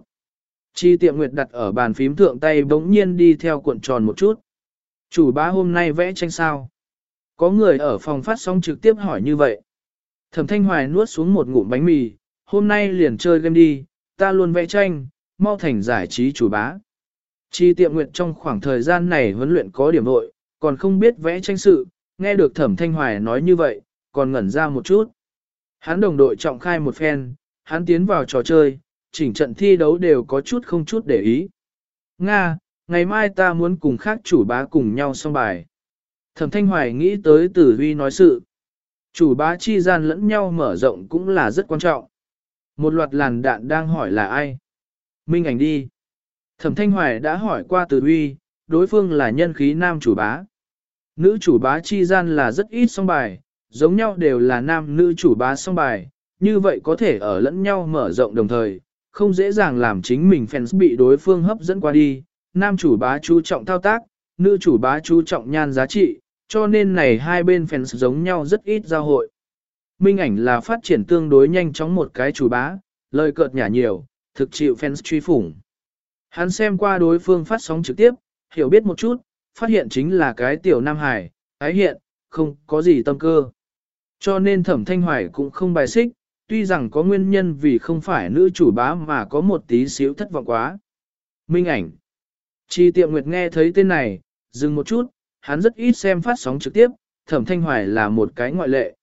Chi tiệm nguyệt đặt ở bàn phím thượng tay bỗng nhiên đi theo cuộn tròn một chút. Chủ bá hôm nay vẽ tranh sao? Có người ở phòng phát sóng trực tiếp hỏi như vậy. Thẩm thanh hoài nuốt xuống một ngụm bánh mì, hôm nay liền chơi game đi, ta luôn vẽ tranh, mau thành giải trí chủ bá. Chi tiệm nguyện trong khoảng thời gian này huấn luyện có điểm vội, còn không biết vẽ tranh sự, nghe được thẩm thanh hoài nói như vậy, còn ngẩn ra một chút. Hắn đồng đội trọng khai một phen, hắn tiến vào trò chơi, chỉnh trận thi đấu đều có chút không chút để ý. Nga, ngày mai ta muốn cùng khác chủ bá cùng nhau xong bài. Thẩm Thanh Hoài nghĩ tới Tử Huy nói sự. Chủ bá chi gian lẫn nhau mở rộng cũng là rất quan trọng. Một loạt làn đạn đang hỏi là ai? Minh ảnh đi. Thẩm Thanh Hoài đã hỏi qua từ Huy, đối phương là nhân khí nam chủ bá. Nữ chủ bá chi gian là rất ít song bài, giống nhau đều là nam nữ chủ bá song bài, như vậy có thể ở lẫn nhau mở rộng đồng thời, không dễ dàng làm chính mình fans bị đối phương hấp dẫn qua đi. Nam chủ bá chú trọng thao tác, nữ chủ bá chú trọng nhan giá trị, cho nên này hai bên fans giống nhau rất ít giao hội. Minh ảnh là phát triển tương đối nhanh chóng một cái chủ bá, lời cợt nhả nhiều, thực chịu fans truy phủng. Hắn xem qua đối phương phát sóng trực tiếp, hiểu biết một chút, phát hiện chính là cái tiểu Nam Hải, ái hiện, không có gì tâm cơ. Cho nên thẩm thanh hoài cũng không bài xích, tuy rằng có nguyên nhân vì không phải nữ chủ bá mà có một tí xíu thất vọng quá. Minh ảnh. Chi tiệm nguyệt nghe thấy tên này, dừng một chút, hắn rất ít xem phát sóng trực tiếp, thẩm thanh hoài là một cái ngoại lệ.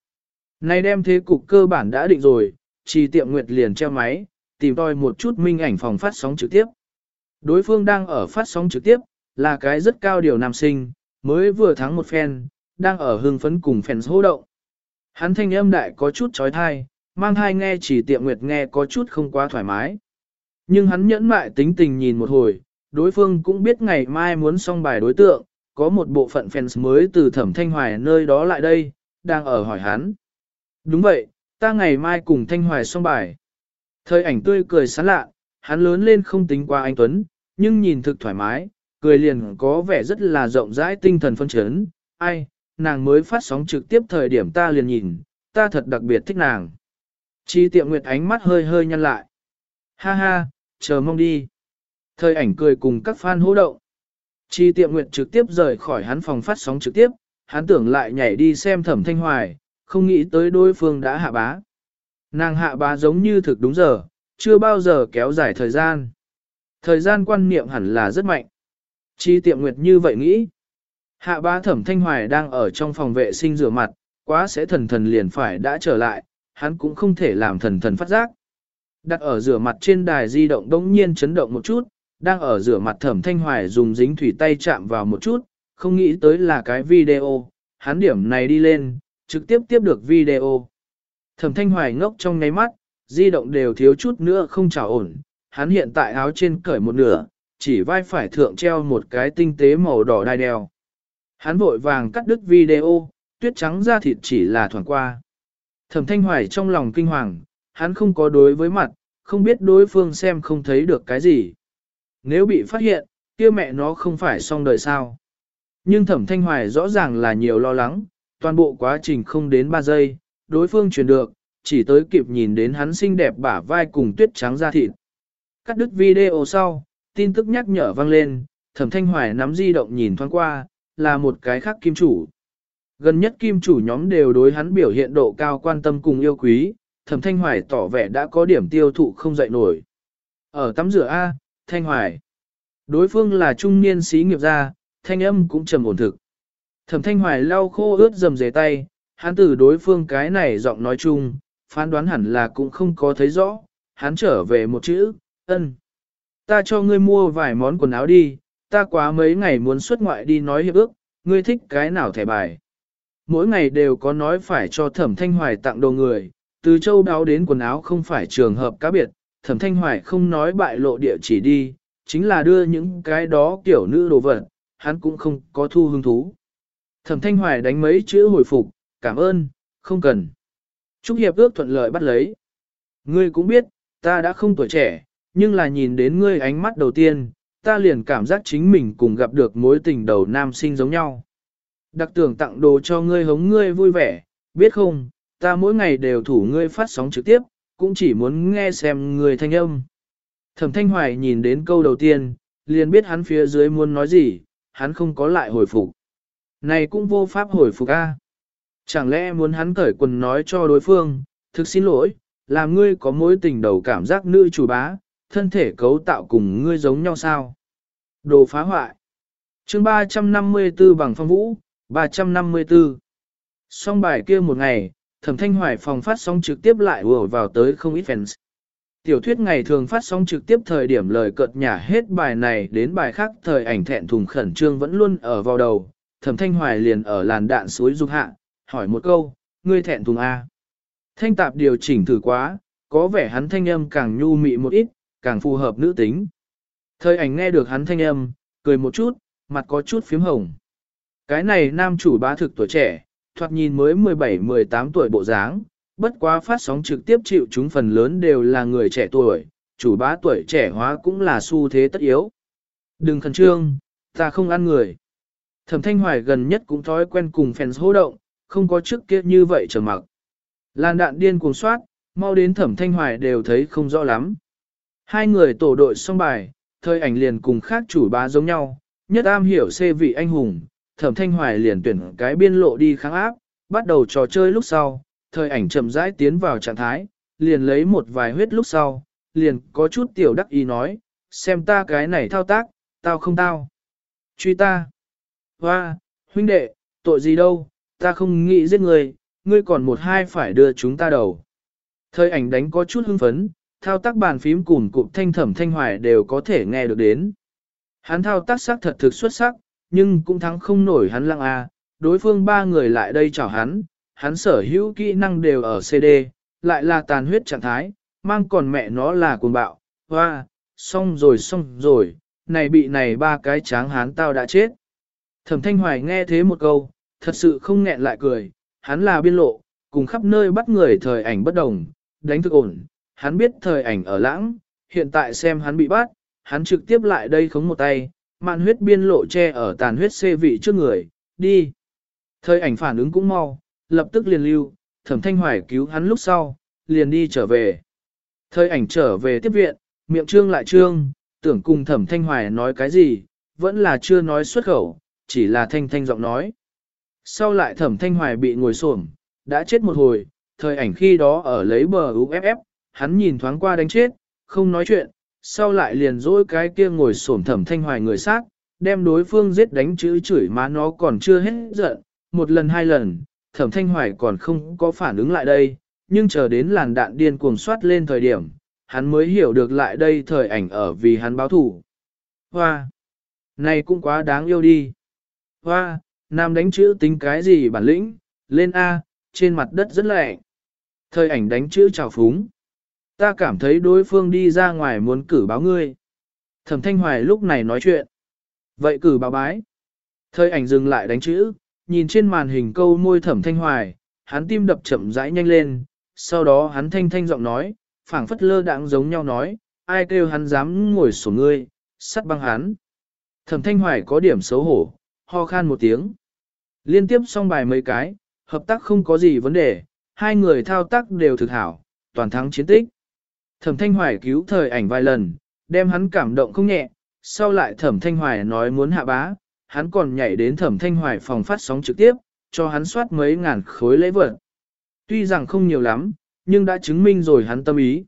Nay đem thế cục cơ bản đã định rồi, trì tiệm nguyệt liền treo máy, tìm tòi một chút minh ảnh phòng phát sóng trực tiếp. Đối phương đang ở phát sóng trực tiếp, là cái rất cao điều nam sinh, mới vừa thắng một phen, đang ở hưng phấn cùng fans hô động. Hắn thanh âm đại có chút trói thai, mang thai nghe chỉ tiệm nguyệt nghe có chút không quá thoải mái. Nhưng hắn nhẫn mại tính tình nhìn một hồi, đối phương cũng biết ngày mai muốn xong bài đối tượng, có một bộ phận fans mới từ thẩm thanh hoài nơi đó lại đây, đang ở hỏi hắn. Đúng vậy, ta ngày mai cùng thanh hoài xong bài. Thời ảnh tươi cười sán lạ, hắn lớn lên không tính qua anh Tuấn, nhưng nhìn thực thoải mái, cười liền có vẻ rất là rộng rãi tinh thần phân chấn. Ai, nàng mới phát sóng trực tiếp thời điểm ta liền nhìn, ta thật đặc biệt thích nàng. Chi tiệm nguyệt ánh mắt hơi hơi nhăn lại. Ha ha, chờ mong đi. Thời ảnh cười cùng các fan hô động. Chi tiệm nguyệt trực tiếp rời khỏi hắn phòng phát sóng trực tiếp, hắn tưởng lại nhảy đi xem thẩm thanh hoài, không nghĩ tới đối phương đã hạ bá. Nàng hạ bá giống như thực đúng giờ, chưa bao giờ kéo dài thời gian. Thời gian quan niệm hẳn là rất mạnh. Chi tiệm nguyệt như vậy nghĩ. Hạ bá thẩm thanh hoài đang ở trong phòng vệ sinh rửa mặt, quá sẽ thần thần liền phải đã trở lại, hắn cũng không thể làm thần thần phát giác. Đặt ở rửa mặt trên đài di động đống nhiên chấn động một chút, đang ở rửa mặt thẩm thanh hoài dùng dính thủy tay chạm vào một chút, không nghĩ tới là cái video, hắn điểm này đi lên, trực tiếp tiếp được video. Thẩm thanh hoài ngốc trong ngáy mắt, di động đều thiếu chút nữa không trả ổn, hắn hiện tại áo trên cởi một nửa, chỉ vai phải thượng treo một cái tinh tế màu đỏ đai đeo. Hắn vội vàng cắt đứt video, tuyết trắng da thịt chỉ là thoảng qua. Thẩm thanh hoài trong lòng kinh hoàng, hắn không có đối với mặt, không biết đối phương xem không thấy được cái gì. Nếu bị phát hiện, kia mẹ nó không phải xong đời sao. Nhưng thẩm thanh hoài rõ ràng là nhiều lo lắng, toàn bộ quá trình không đến 3 giây, đối phương truyền được, chỉ tới kịp nhìn đến hắn xinh đẹp bả vai cùng tuyết trắng da thịt. Cắt đứt video sau, tin tức nhắc nhở vang lên, thẩm thanh hoài nắm di động nhìn thoáng qua, là một cái khác kim chủ. Gần nhất kim chủ nhóm đều đối hắn biểu hiện độ cao quan tâm cùng yêu quý, thẩm thanh hoài tỏ vẻ đã có điểm tiêu thụ không dậy nổi. Ở tắm rửa A, thanh hoài. Đối phương là trung niên sĩ nghiệp gia, thanh âm cũng trầm ổn thực. Thẩm thanh hoài lau khô ướt dầm dề tay, hắn từ đối phương cái này giọng nói chung, phán đoán hẳn là cũng không có thấy rõ, hắn trở về một chữ, ân. Ta cho ngươi mua vài món quần áo đi, ta quá mấy ngày muốn xuất ngoại đi nói hiệp ước, ngươi thích cái nào thẻ bài. Mỗi ngày đều có nói phải cho thẩm thanh hoài tặng đồ người, từ châu đáo đến quần áo không phải trường hợp cá biệt, thẩm thanh hoài không nói bại lộ địa chỉ đi, chính là đưa những cái đó kiểu nữ đồ vật, hắn cũng không có thu hứng thú. Thẩm thanh hoài đánh mấy chữ hồi phục, cảm ơn, không cần. Trúc Hiệp ước thuận lợi bắt lấy. Ngươi cũng biết, ta đã không tuổi trẻ, nhưng là nhìn đến ngươi ánh mắt đầu tiên, ta liền cảm giác chính mình cùng gặp được mối tình đầu nam sinh giống nhau. Đặc tưởng tặng đồ cho ngươi hống ngươi vui vẻ, biết không, ta mỗi ngày đều thủ ngươi phát sóng trực tiếp, cũng chỉ muốn nghe xem người thanh âm. Thẩm Thanh Hoài nhìn đến câu đầu tiên, liền biết hắn phía dưới muốn nói gì, hắn không có lại hồi phục. Này cũng vô pháp hồi phục a. Chẳng lẽ muốn hắn cởi quần nói cho đối phương, thực xin lỗi, làm ngươi có mối tình đầu cảm giác nữ chủ bá, thân thể cấu tạo cùng ngươi giống nhau sao? Đồ phá hoại. chương 354 bằng phong vũ, 354. Xong bài kia một ngày, thẩm thanh hoài phòng phát sóng trực tiếp lại vừa vào tới không ít fans. Tiểu thuyết ngày thường phát sóng trực tiếp thời điểm lời cợt nhả hết bài này đến bài khác thời ảnh thẹn thùng khẩn trương vẫn luôn ở vào đầu. Thẩm thanh hoài liền ở làn đạn suối dục hạ, hỏi một câu, ngươi thẹn thùng A. Thanh tạp điều chỉnh thử quá, có vẻ hắn thanh âm càng nhu mị một ít, càng phù hợp nữ tính. Thời ảnh nghe được hắn thanh âm, cười một chút, mặt có chút phím hồng. Cái này nam chủ bá thực tuổi trẻ, thoạt nhìn mới 17-18 tuổi bộ dáng, bất quá phát sóng trực tiếp chịu chúng phần lớn đều là người trẻ tuổi, chủ bá tuổi trẻ hóa cũng là xu thế tất yếu. Đừng khẩn trương, ta không ăn người. Thẩm Thanh Hoài gần nhất cũng thói quen cùng fans hô động, không có trước kia như vậy trở mặc. Lan đạn điên cuồng soát, mau đến Thẩm Thanh Hoài đều thấy không rõ lắm. Hai người tổ đội xong bài, thời ảnh liền cùng khác chủ bá giống nhau, nhất am hiểu xê vị anh hùng, thẩm thanh hoài liền tuyển cái biên lộ đi kháng áp, bắt đầu trò chơi lúc sau, thời ảnh chậm rãi tiến vào trạng thái, liền lấy một vài huyết lúc sau, liền có chút tiểu đắc ý nói, xem ta cái này thao tác, tao không tao. Truy ta. Hoa, huynh đệ, tội gì đâu, ta không nghĩ giết người, ngươi còn một hai phải đưa chúng ta đầu. Thời ảnh đánh có chút hưng phấn, thao tác bàn phím cùng cụm thanh thẩm thanh hoài đều có thể nghe được đến. Hắn thao tác sắc thật thực xuất sắc, nhưng cũng thắng không nổi hắn lăng A, đối phương ba người lại đây chào hắn, hắn sở hữu kỹ năng đều ở CD, lại là tàn huyết trạng thái, mang còn mẹ nó là cuồng bạo, hoa, xong rồi xong rồi, này bị này ba cái tráng hắn tao đã chết. Thẩm thanh hoài nghe thế một câu, thật sự không nghẹn lại cười, hắn là biên lộ, cùng khắp nơi bắt người thời ảnh bất đồng, đánh thức ổn, hắn biết thời ảnh ở lãng, hiện tại xem hắn bị bắt, hắn trực tiếp lại đây khống một tay, mạn huyết biên lộ che ở tàn huyết xê vị trước người, đi. Thời ảnh phản ứng cũng mau, lập tức liền lưu, thẩm thanh hoài cứu hắn lúc sau, liền đi trở về. Thời ảnh trở về tiếp viện, miệng trương lại trương, tưởng cùng thẩm thanh hoài nói cái gì, vẫn là chưa nói xuất khẩu, chỉ là thanh thanh giọng nói. Sau lại thẩm thanh hoài bị ngồi xổm đã chết một hồi, thời ảnh khi đó ở lấy bờ UFF, hắn nhìn thoáng qua đánh chết, không nói chuyện, sau lại liền dỗi cái kia ngồi xổm thẩm thanh hoài người sát, đem đối phương giết đánh chữ chửi má nó còn chưa hết giận, một lần hai lần, thẩm thanh hoài còn không có phản ứng lại đây, nhưng chờ đến làn đạn điên cuồng soát lên thời điểm, hắn mới hiểu được lại đây thời ảnh ở vì hắn báo thủ. Hoa! Này cũng quá đáng yêu đi. Hoa! Nam đánh chữ tính cái gì bản lĩnh, lên A, trên mặt đất rất lẹ. Thời ảnh đánh chữ trào phúng. Ta cảm thấy đối phương đi ra ngoài muốn cử báo ngươi. Thẩm Thanh Hoài lúc này nói chuyện. Vậy cử báo bái. Thời ảnh dừng lại đánh chữ, nhìn trên màn hình câu môi Thẩm Thanh Hoài, hắn tim đập chậm rãi nhanh lên, sau đó hắn thanh thanh giọng nói, phảng phất lơ đãng giống nhau nói, ai kêu hắn dám ngồi sổ ngươi, sắt băng hắn. Thẩm Thanh Hoài có điểm xấu hổ, ho khan một tiếng. Liên tiếp xong bài mấy cái, hợp tác không có gì vấn đề, hai người thao tác đều thực hảo, toàn thắng chiến tích. Thẩm Thanh Hoài cứu thời ảnh vài lần, đem hắn cảm động không nhẹ, sau lại Thẩm Thanh Hoài nói muốn hạ bá, hắn còn nhảy đến Thẩm Thanh Hoài phòng phát sóng trực tiếp, cho hắn soát mấy ngàn khối lễ vật. Tuy rằng không nhiều lắm, nhưng đã chứng minh rồi hắn tâm ý.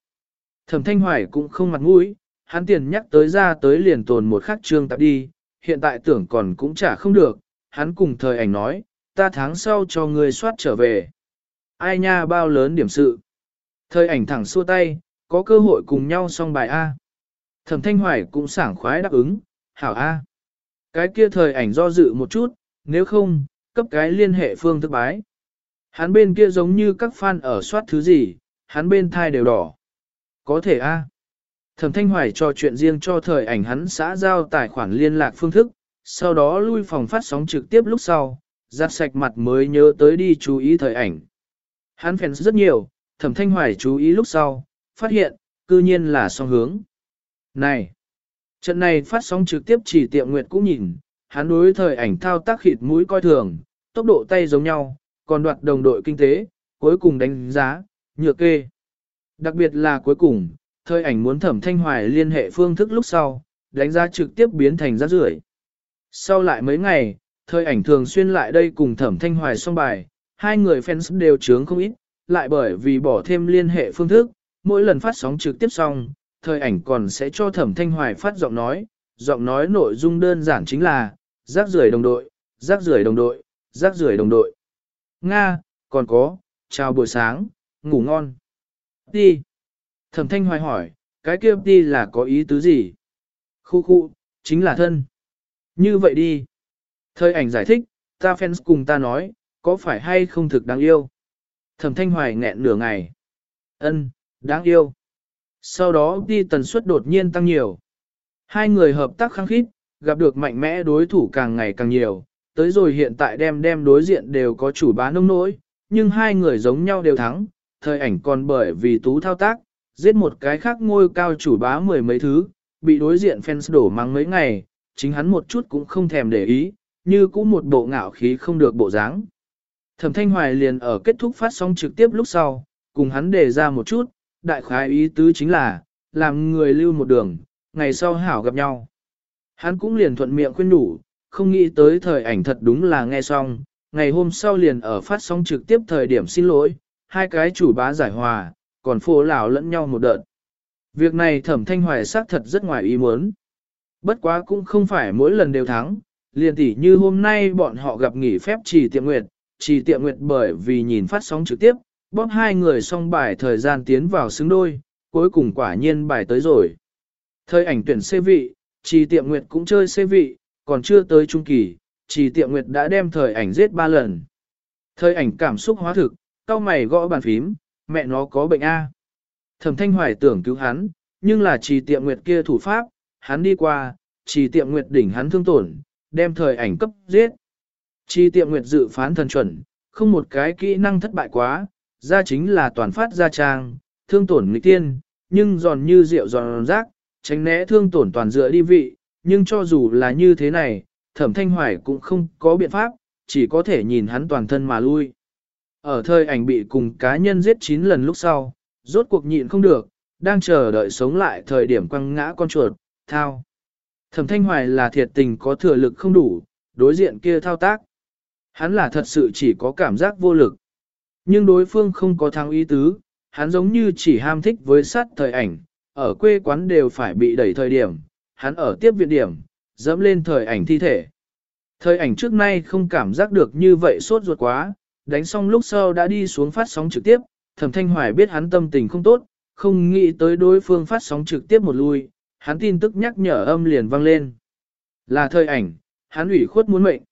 Thẩm Thanh Hoài cũng không mặt mũi, hắn tiền nhắc tới ra tới liền tồn một khắc trương tạp đi, hiện tại tưởng còn cũng trả không được, hắn cùng thời ảnh nói, ta tháng sau cho ngươi soát trở về. Ai nha bao lớn điểm sự. Thời ảnh thẳng xua tay, có cơ hội cùng nhau xong bài A. Thẩm Thanh Hoài cũng sảng khoái đáp ứng, hảo A. Cái kia thời ảnh do dự một chút, nếu không, cấp cái liên hệ phương thức bái. Hắn bên kia giống như các fan ở soát thứ gì, hắn bên thai đều đỏ. Có thể A. Thẩm Thanh Hoài cho chuyện riêng cho thời ảnh hắn xã giao tài khoản liên lạc phương thức, sau đó lui phòng phát sóng trực tiếp lúc sau, giặt sạch mặt mới nhớ tới đi chú ý thời ảnh. Hắn phèn rất nhiều, Thẩm Thanh Hoài chú ý lúc sau, phát hiện, cư nhiên là song hướng. Này! Trận này phát sóng trực tiếp chỉ tiệm nguyệt cũng nhìn, hắn đối thời ảnh thao tác khịt mũi coi thường, tốc độ tay giống nhau, còn đoạt đồng đội kinh tế, cuối cùng đánh giá, nhược kê. Đặc biệt là cuối cùng, thời ảnh muốn thẩm thanh hoài liên hệ phương thức lúc sau, đánh giá trực tiếp biến thành rác rưởi. Sau lại mấy ngày, thời ảnh thường xuyên lại đây cùng thẩm thanh hoài xong bài, hai người fans đều trướng không ít, lại bởi vì bỏ thêm liên hệ phương thức, mỗi lần phát sóng trực tiếp xong, thời ảnh còn sẽ cho thẩm thanh hoài phát giọng nói, giọng nói nội dung đơn giản chính là, rác rưởi đồng đội, rác rưởi đồng đội, rác rưởi đồng đội. Nga, còn có, chào buổi sáng, ngủ ngon. Đi. Thẩm thanh hoài hỏi, cái kia đi là có ý tứ gì? Khu khu, chính là thân. Như vậy đi. Thời ảnh giải thích, ta fans cùng ta nói, có phải hay không thực đáng yêu? Thẩm thanh hoài nghẹn nửa ngày. Ân, đáng yêu. Sau đó đi tần suất đột nhiên tăng nhiều. Hai người hợp tác khăng khít, gặp được mạnh mẽ đối thủ càng ngày càng nhiều, tới rồi hiện tại đem đem đối diện đều có chủ bá nông nỗi, nhưng hai người giống nhau đều thắng, thời ảnh còn bởi vì tú thao tác, giết một cái khác ngôi cao chủ bá mười mấy thứ, bị đối diện fans đổ mắng mấy ngày, chính hắn một chút cũng không thèm để ý, như cũng một bộ ngạo khí không được bộ dáng. Thẩm Thanh Hoài liền ở kết thúc phát sóng trực tiếp lúc sau, cùng hắn đề ra một chút, đại khái ý tứ chính là, làm người lưu một đường, ngày sau hảo gặp nhau. Hắn cũng liền thuận miệng khuyên đủ, không nghĩ tới thời ảnh thật đúng là nghe xong, ngày hôm sau liền ở phát sóng trực tiếp thời điểm xin lỗi, hai cái chủ bá giải hòa, còn phô lão lẫn nhau một đợt. Việc này thẩm thanh hoài xác thật rất ngoài ý muốn. Bất quá cũng không phải mỗi lần đều thắng, liền tỉ như hôm nay bọn họ gặp nghỉ phép trì tiệm nguyệt, trì tiệm nguyệt bởi vì nhìn phát sóng trực tiếp, bóp hai người xong bài thời gian tiến vào xứng đôi, cuối cùng quả nhiên bài tới rồi. Thời ảnh tuyển xê vị, trì tiệm nguyệt cũng chơi xê vị, còn chưa tới trung kỳ, trì tiệm nguyệt đã đem thời ảnh giết ba lần. Thời ảnh cảm xúc hóa thực, cao mày gõ bàn phím, mẹ nó có bệnh A. Thẩm thanh hoài tưởng cứu hắn, nhưng là trì tiệm nguyệt kia thủ pháp, hắn đi qua, trì tiệm nguyệt đỉnh hắn thương tổn, đem thời ảnh cấp giết. Trì tiệm nguyệt dự phán thần chuẩn, không một cái kỹ năng thất bại quá, ra chính là toàn phát ra trang, thương tổn nghịch tiên, nhưng giòn như rượu giòn rác, tránh né thương tổn toàn dựa đi vị, nhưng cho dù là như thế này, thẩm thanh hoài cũng không có biện pháp, chỉ có thể nhìn hắn toàn thân mà lui. Ở thời ảnh bị cùng cá nhân giết 9 lần lúc sau, rốt cuộc nhịn không được, đang chờ đợi sống lại thời điểm quăng ngã con chuột, thao. Thẩm thanh hoài là thiệt tình có thừa lực không đủ, đối diện kia thao tác. Hắn là thật sự chỉ có cảm giác vô lực. Nhưng đối phương không có thắng ý tứ, hắn giống như chỉ ham thích với sát thời ảnh, ở quê quán đều phải bị đẩy thời điểm, hắn ở tiếp viện điểm, dẫm lên thời ảnh thi thể. Thời ảnh trước nay không cảm giác được như vậy sốt ruột quá, đánh xong lúc sau đã đi xuống phát sóng trực tiếp, thẩm thanh hoài biết hắn tâm tình không tốt, không nghĩ tới đối phương phát sóng trực tiếp một lui, hắn tin tức nhắc nhở âm liền vang lên. Là thời ảnh, hắn ủy khuất muốn mệnh.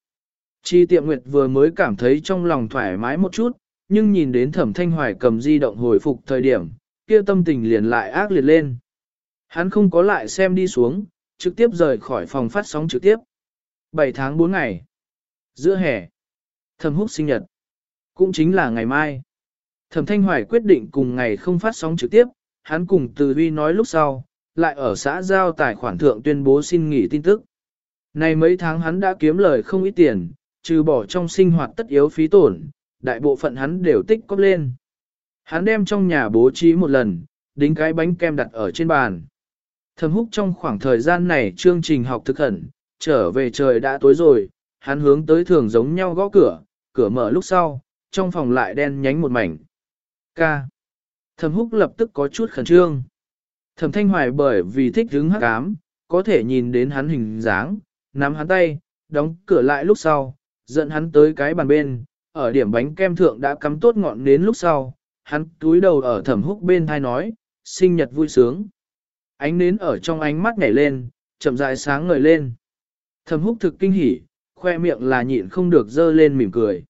Chi tiệm nguyệt vừa mới cảm thấy trong lòng thoải mái một chút, nhưng nhìn đến thẩm thanh hoài cầm di động hồi phục thời điểm, kia tâm tình liền lại ác liệt lên. Hắn không có lại xem đi xuống, trực tiếp rời khỏi phòng phát sóng trực tiếp. 7 tháng 4 ngày. Giữa hè. Thẩm húc sinh nhật. Cũng chính là ngày mai. Thẩm Thanh Hoài quyết định cùng ngày không phát sóng trực tiếp, hắn cùng Từ Vi nói lúc sau, lại ở xã giao tài khoản thượng tuyên bố xin nghỉ tin tức. Này mấy tháng hắn đã kiếm lời không ít tiền, trừ bỏ trong sinh hoạt tất yếu phí tổn, đại bộ phận hắn đều tích cóp lên. Hắn đem trong nhà bố trí một lần, đính cái bánh kem đặt ở trên bàn. Thẩm húc trong khoảng thời gian này chương trình học thực hẳn, trở về trời đã tối rồi, hắn hướng tới thường giống nhau gõ cửa, cửa mở lúc sau, trong phòng lại đen nhánh một mảnh. Ca. Thẩm húc lập tức có chút khẩn trương. Thẩm thanh hoài bởi vì thích hứng hắc ám, có thể nhìn đến hắn hình dáng, nắm hắn tay, đóng cửa lại lúc sau, dẫn hắn tới cái bàn bên, ở điểm bánh kem thượng đã cắm tốt ngọn đến lúc sau, hắn túi đầu ở thẩm húc bên thai nói, sinh nhật vui sướng. Ánh nến ở trong ánh mắt nhảy lên, chậm rãi sáng ngời lên. Thẩm húc thực kinh hỉ, khoe miệng là nhịn không được dơ lên mỉm cười.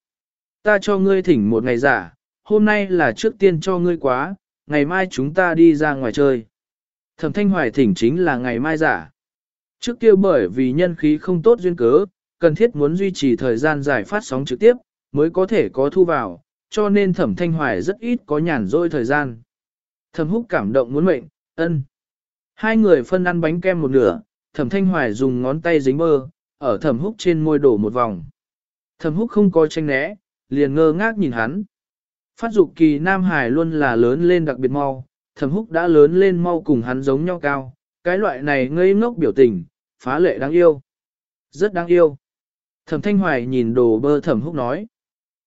Ta cho ngươi thỉnh một ngày giả, hôm nay là trước tiên cho ngươi quá, ngày mai chúng ta đi ra ngoài chơi. Thẩm thanh hoài thỉnh chính là ngày mai giả. Trước kia bởi vì nhân khí không tốt duyên cớ, cần thiết muốn duy trì thời gian giải phát sóng trực tiếp, mới có thể có thu vào, cho nên thẩm thanh hoài rất ít có nhàn rỗi thời gian. Thẩm húc cảm động muốn mệnh, ân. Hai người phân ăn bánh kem một nửa, thẩm thanh hoài dùng ngón tay dính mơ, ở thẩm húc trên môi đổ một vòng. Thẩm húc không có tranh né, liền ngơ ngác nhìn hắn. Phát dục kỳ Nam Hải luôn là lớn lên đặc biệt mau, thẩm húc đã lớn lên mau cùng hắn giống nhau cao, cái loại này ngây ngốc biểu tình, phá lệ đáng yêu. Rất đáng yêu. Thẩm thanh hoài nhìn đồ bơ thẩm húc nói.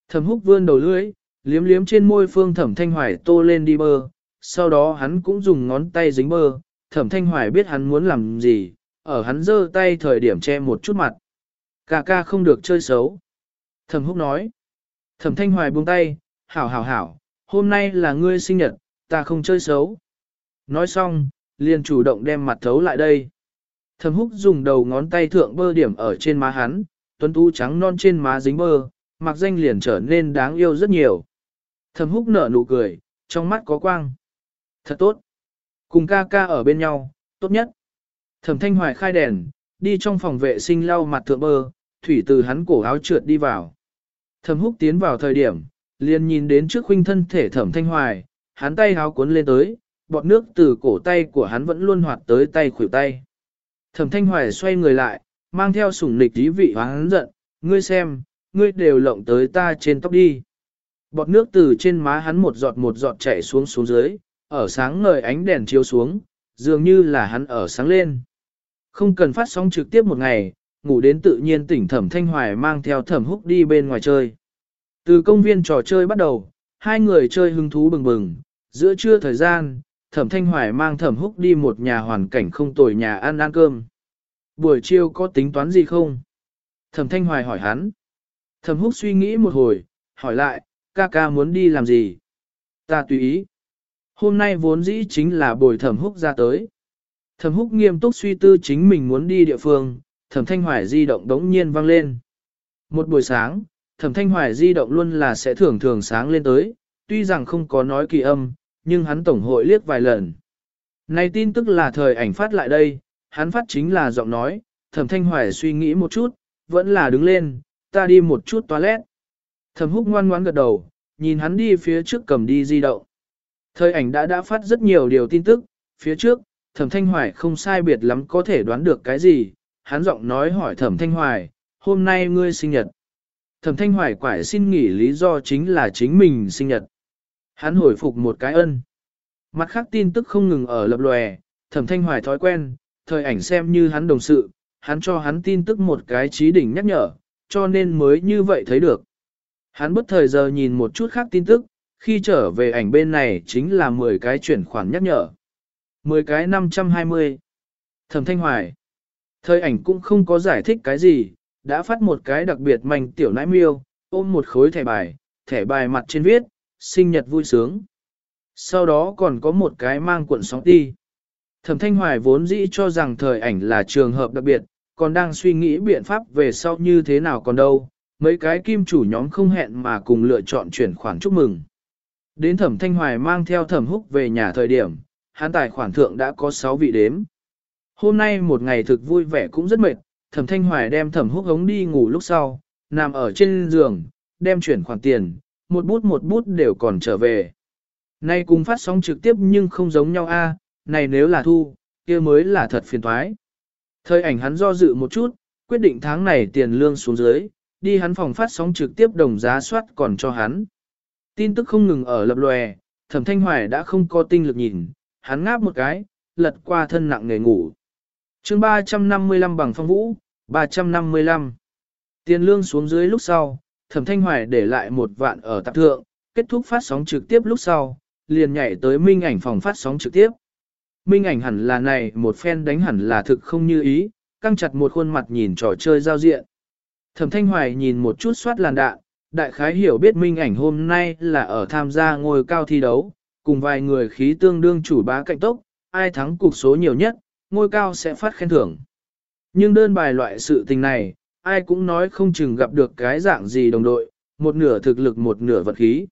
Thẩm húc vươn đầu lưỡi, liếm liếm trên môi phương thẩm thanh hoài tô lên đi bơ, sau đó hắn cũng dùng ngón tay dính bơ, thẩm thanh hoài biết hắn muốn làm gì, ở hắn giơ tay thời điểm che một chút mặt. Cà ca không được chơi xấu. Thẩm húc nói. Thẩm thanh hoài buông tay, hảo hảo hảo, hôm nay là ngươi sinh nhật, ta không chơi xấu. Nói xong, liền chủ động đem mặt thấu lại đây. Thẩm húc dùng đầu ngón tay thượng bơ điểm ở trên má hắn, tuấn tú trắng non trên má dính bơ, mặc danh liền trở nên đáng yêu rất nhiều. Thẩm húc nở nụ cười, trong mắt có quang. Thật tốt. Cùng ca ca ở bên nhau, tốt nhất. Thẩm thanh hoài khai đèn, đi trong phòng vệ sinh lau mặt thượng bơ, thủy từ hắn cổ áo trượt đi vào. Thẩm húc tiến vào thời điểm, liền nhìn đến trước huynh thân thể thẩm thanh hoài, hắn tay háo cuốn lên tới, bọt nước từ cổ tay của hắn vẫn luôn hoạt tới tay khuỷu tay. Thẩm thanh hoài xoay người lại, mang theo sủng nịch ý vị hóa hắn giận, ngươi xem, ngươi đều lộng tới ta trên tóc đi. Bọt nước từ trên má hắn một giọt một giọt chảy xuống xuống dưới, ở sáng ngời ánh đèn chiếu xuống, dường như là hắn ở sáng lên. Không cần phát sóng trực tiếp một ngày, ngủ đến tự nhiên tỉnh thẩm thanh hoài mang theo thẩm húc đi bên ngoài chơi. Từ công viên trò chơi bắt đầu, hai người chơi hứng thú bừng bừng, giữa trưa thời gian, thẩm thanh hoài mang thẩm húc đi một nhà hoàn cảnh không tồi nhà ăn ăn cơm. Buổi chiều có tính toán gì không? Thẩm thanh hoài hỏi hắn. Thẩm húc suy nghĩ một hồi, hỏi lại, ca ca muốn đi làm gì? Ta tùy ý. Hôm nay vốn dĩ chính là buổi thẩm húc ra tới. Thẩm húc nghiêm túc suy tư chính mình muốn đi địa phương, thẩm thanh hoài di động đống nhiên vang lên. Một buổi sáng, thẩm thanh hoài di động luôn là sẽ thường thường sáng lên tới, tuy rằng không có nói kỳ âm, nhưng hắn tổng hội liếc vài lần. Này tin tức là thời ảnh phát lại đây, hắn phát chính là giọng nói, thẩm thanh hoài suy nghĩ một chút, vẫn là đứng lên, ta đi một chút toilet. Thẩm húc ngoan ngoãn gật đầu, nhìn hắn đi phía trước cầm đi di động. Thời ảnh đã đã phát rất nhiều điều tin tức, phía trước, thẩm thanh hoài không sai biệt lắm có thể đoán được cái gì, hắn giọng nói hỏi thẩm thanh hoài, hôm nay ngươi sinh nhật. Thẩm thanh hoài quải xin nghỉ lý do chính là chính mình sinh nhật. Hắn hồi phục một cái ân. Mặt khác tin tức không ngừng ở lập lòe, thẩm thanh hoài thói quen, thời ảnh xem như hắn đồng sự, hắn cho hắn tin tức một cái trí đỉnh nhắc nhở, cho nên mới như vậy thấy được. Hắn bất thời giờ nhìn một chút khác tin tức, khi trở về ảnh bên này chính là 10 cái chuyển khoản nhắc nhở. 10 cái 520. Thẩm Thanh Hoài. Thời ảnh cũng không có giải thích cái gì, đã phát một cái đặc biệt manh tiểu nãi miêu, ôm một khối thẻ bài, thẻ bài mặt trên viết, sinh nhật vui sướng. Sau đó còn có một cái mang cuộn sóng đi. Thẩm Thanh Hoài vốn dĩ cho rằng thời ảnh là trường hợp đặc biệt, còn đang suy nghĩ biện pháp về sau như thế nào còn đâu. Mấy cái kim chủ nhóm không hẹn mà cùng lựa chọn chuyển khoản chúc mừng. Đến thẩm thanh hoài mang theo thẩm húc về nhà thời điểm, hắn tài khoản thượng đã có 6 vị đếm. Hôm nay một ngày thực vui vẻ cũng rất mệt, thẩm thanh hoài đem thẩm húc hống đi ngủ lúc sau, nằm ở trên giường, đem chuyển khoản tiền, một bút một bút đều còn trở về. Nay cùng phát sóng trực tiếp nhưng không giống nhau a, này nếu là thu, kia mới là thật phiền toái. Thời ảnh hắn do dự một chút, quyết định tháng này tiền lương xuống dưới, đi hắn phòng phát sóng trực tiếp đồng giá soát còn cho hắn. Tin tức không ngừng ở lập lòe, thẩm thanh hoài đã không có tinh lực nhìn, hắn ngáp một cái, lật qua thân nặng nghề ngủ chương 355 bằng phong vũ, 355. Tiền lương xuống dưới lúc sau, thẩm thanh hoài để lại một vạn ở tạp thượng, kết thúc phát sóng trực tiếp lúc sau, liền nhảy tới minh ảnh phòng phát sóng trực tiếp. minh ảnh hẳn là này một phen đánh hẳn là thực không như ý, căng chặt một khuôn mặt nhìn trò chơi giao diện. Thẩm Thanh Hoài nhìn một chút soát làn đạn, đại khái hiểu biết minh ảnh hôm nay là ở tham gia ngôi cao thi đấu, cùng vài người khí tương đương chủ bá cạnh tốc, ai thắng cục số nhiều nhất, ngôi cao sẽ phát khen thưởng. Nhưng đơn bài loại sự tình này, ai cũng nói không chừng gặp được cái dạng gì đồng đội, một nửa thực lực một nửa vật khí.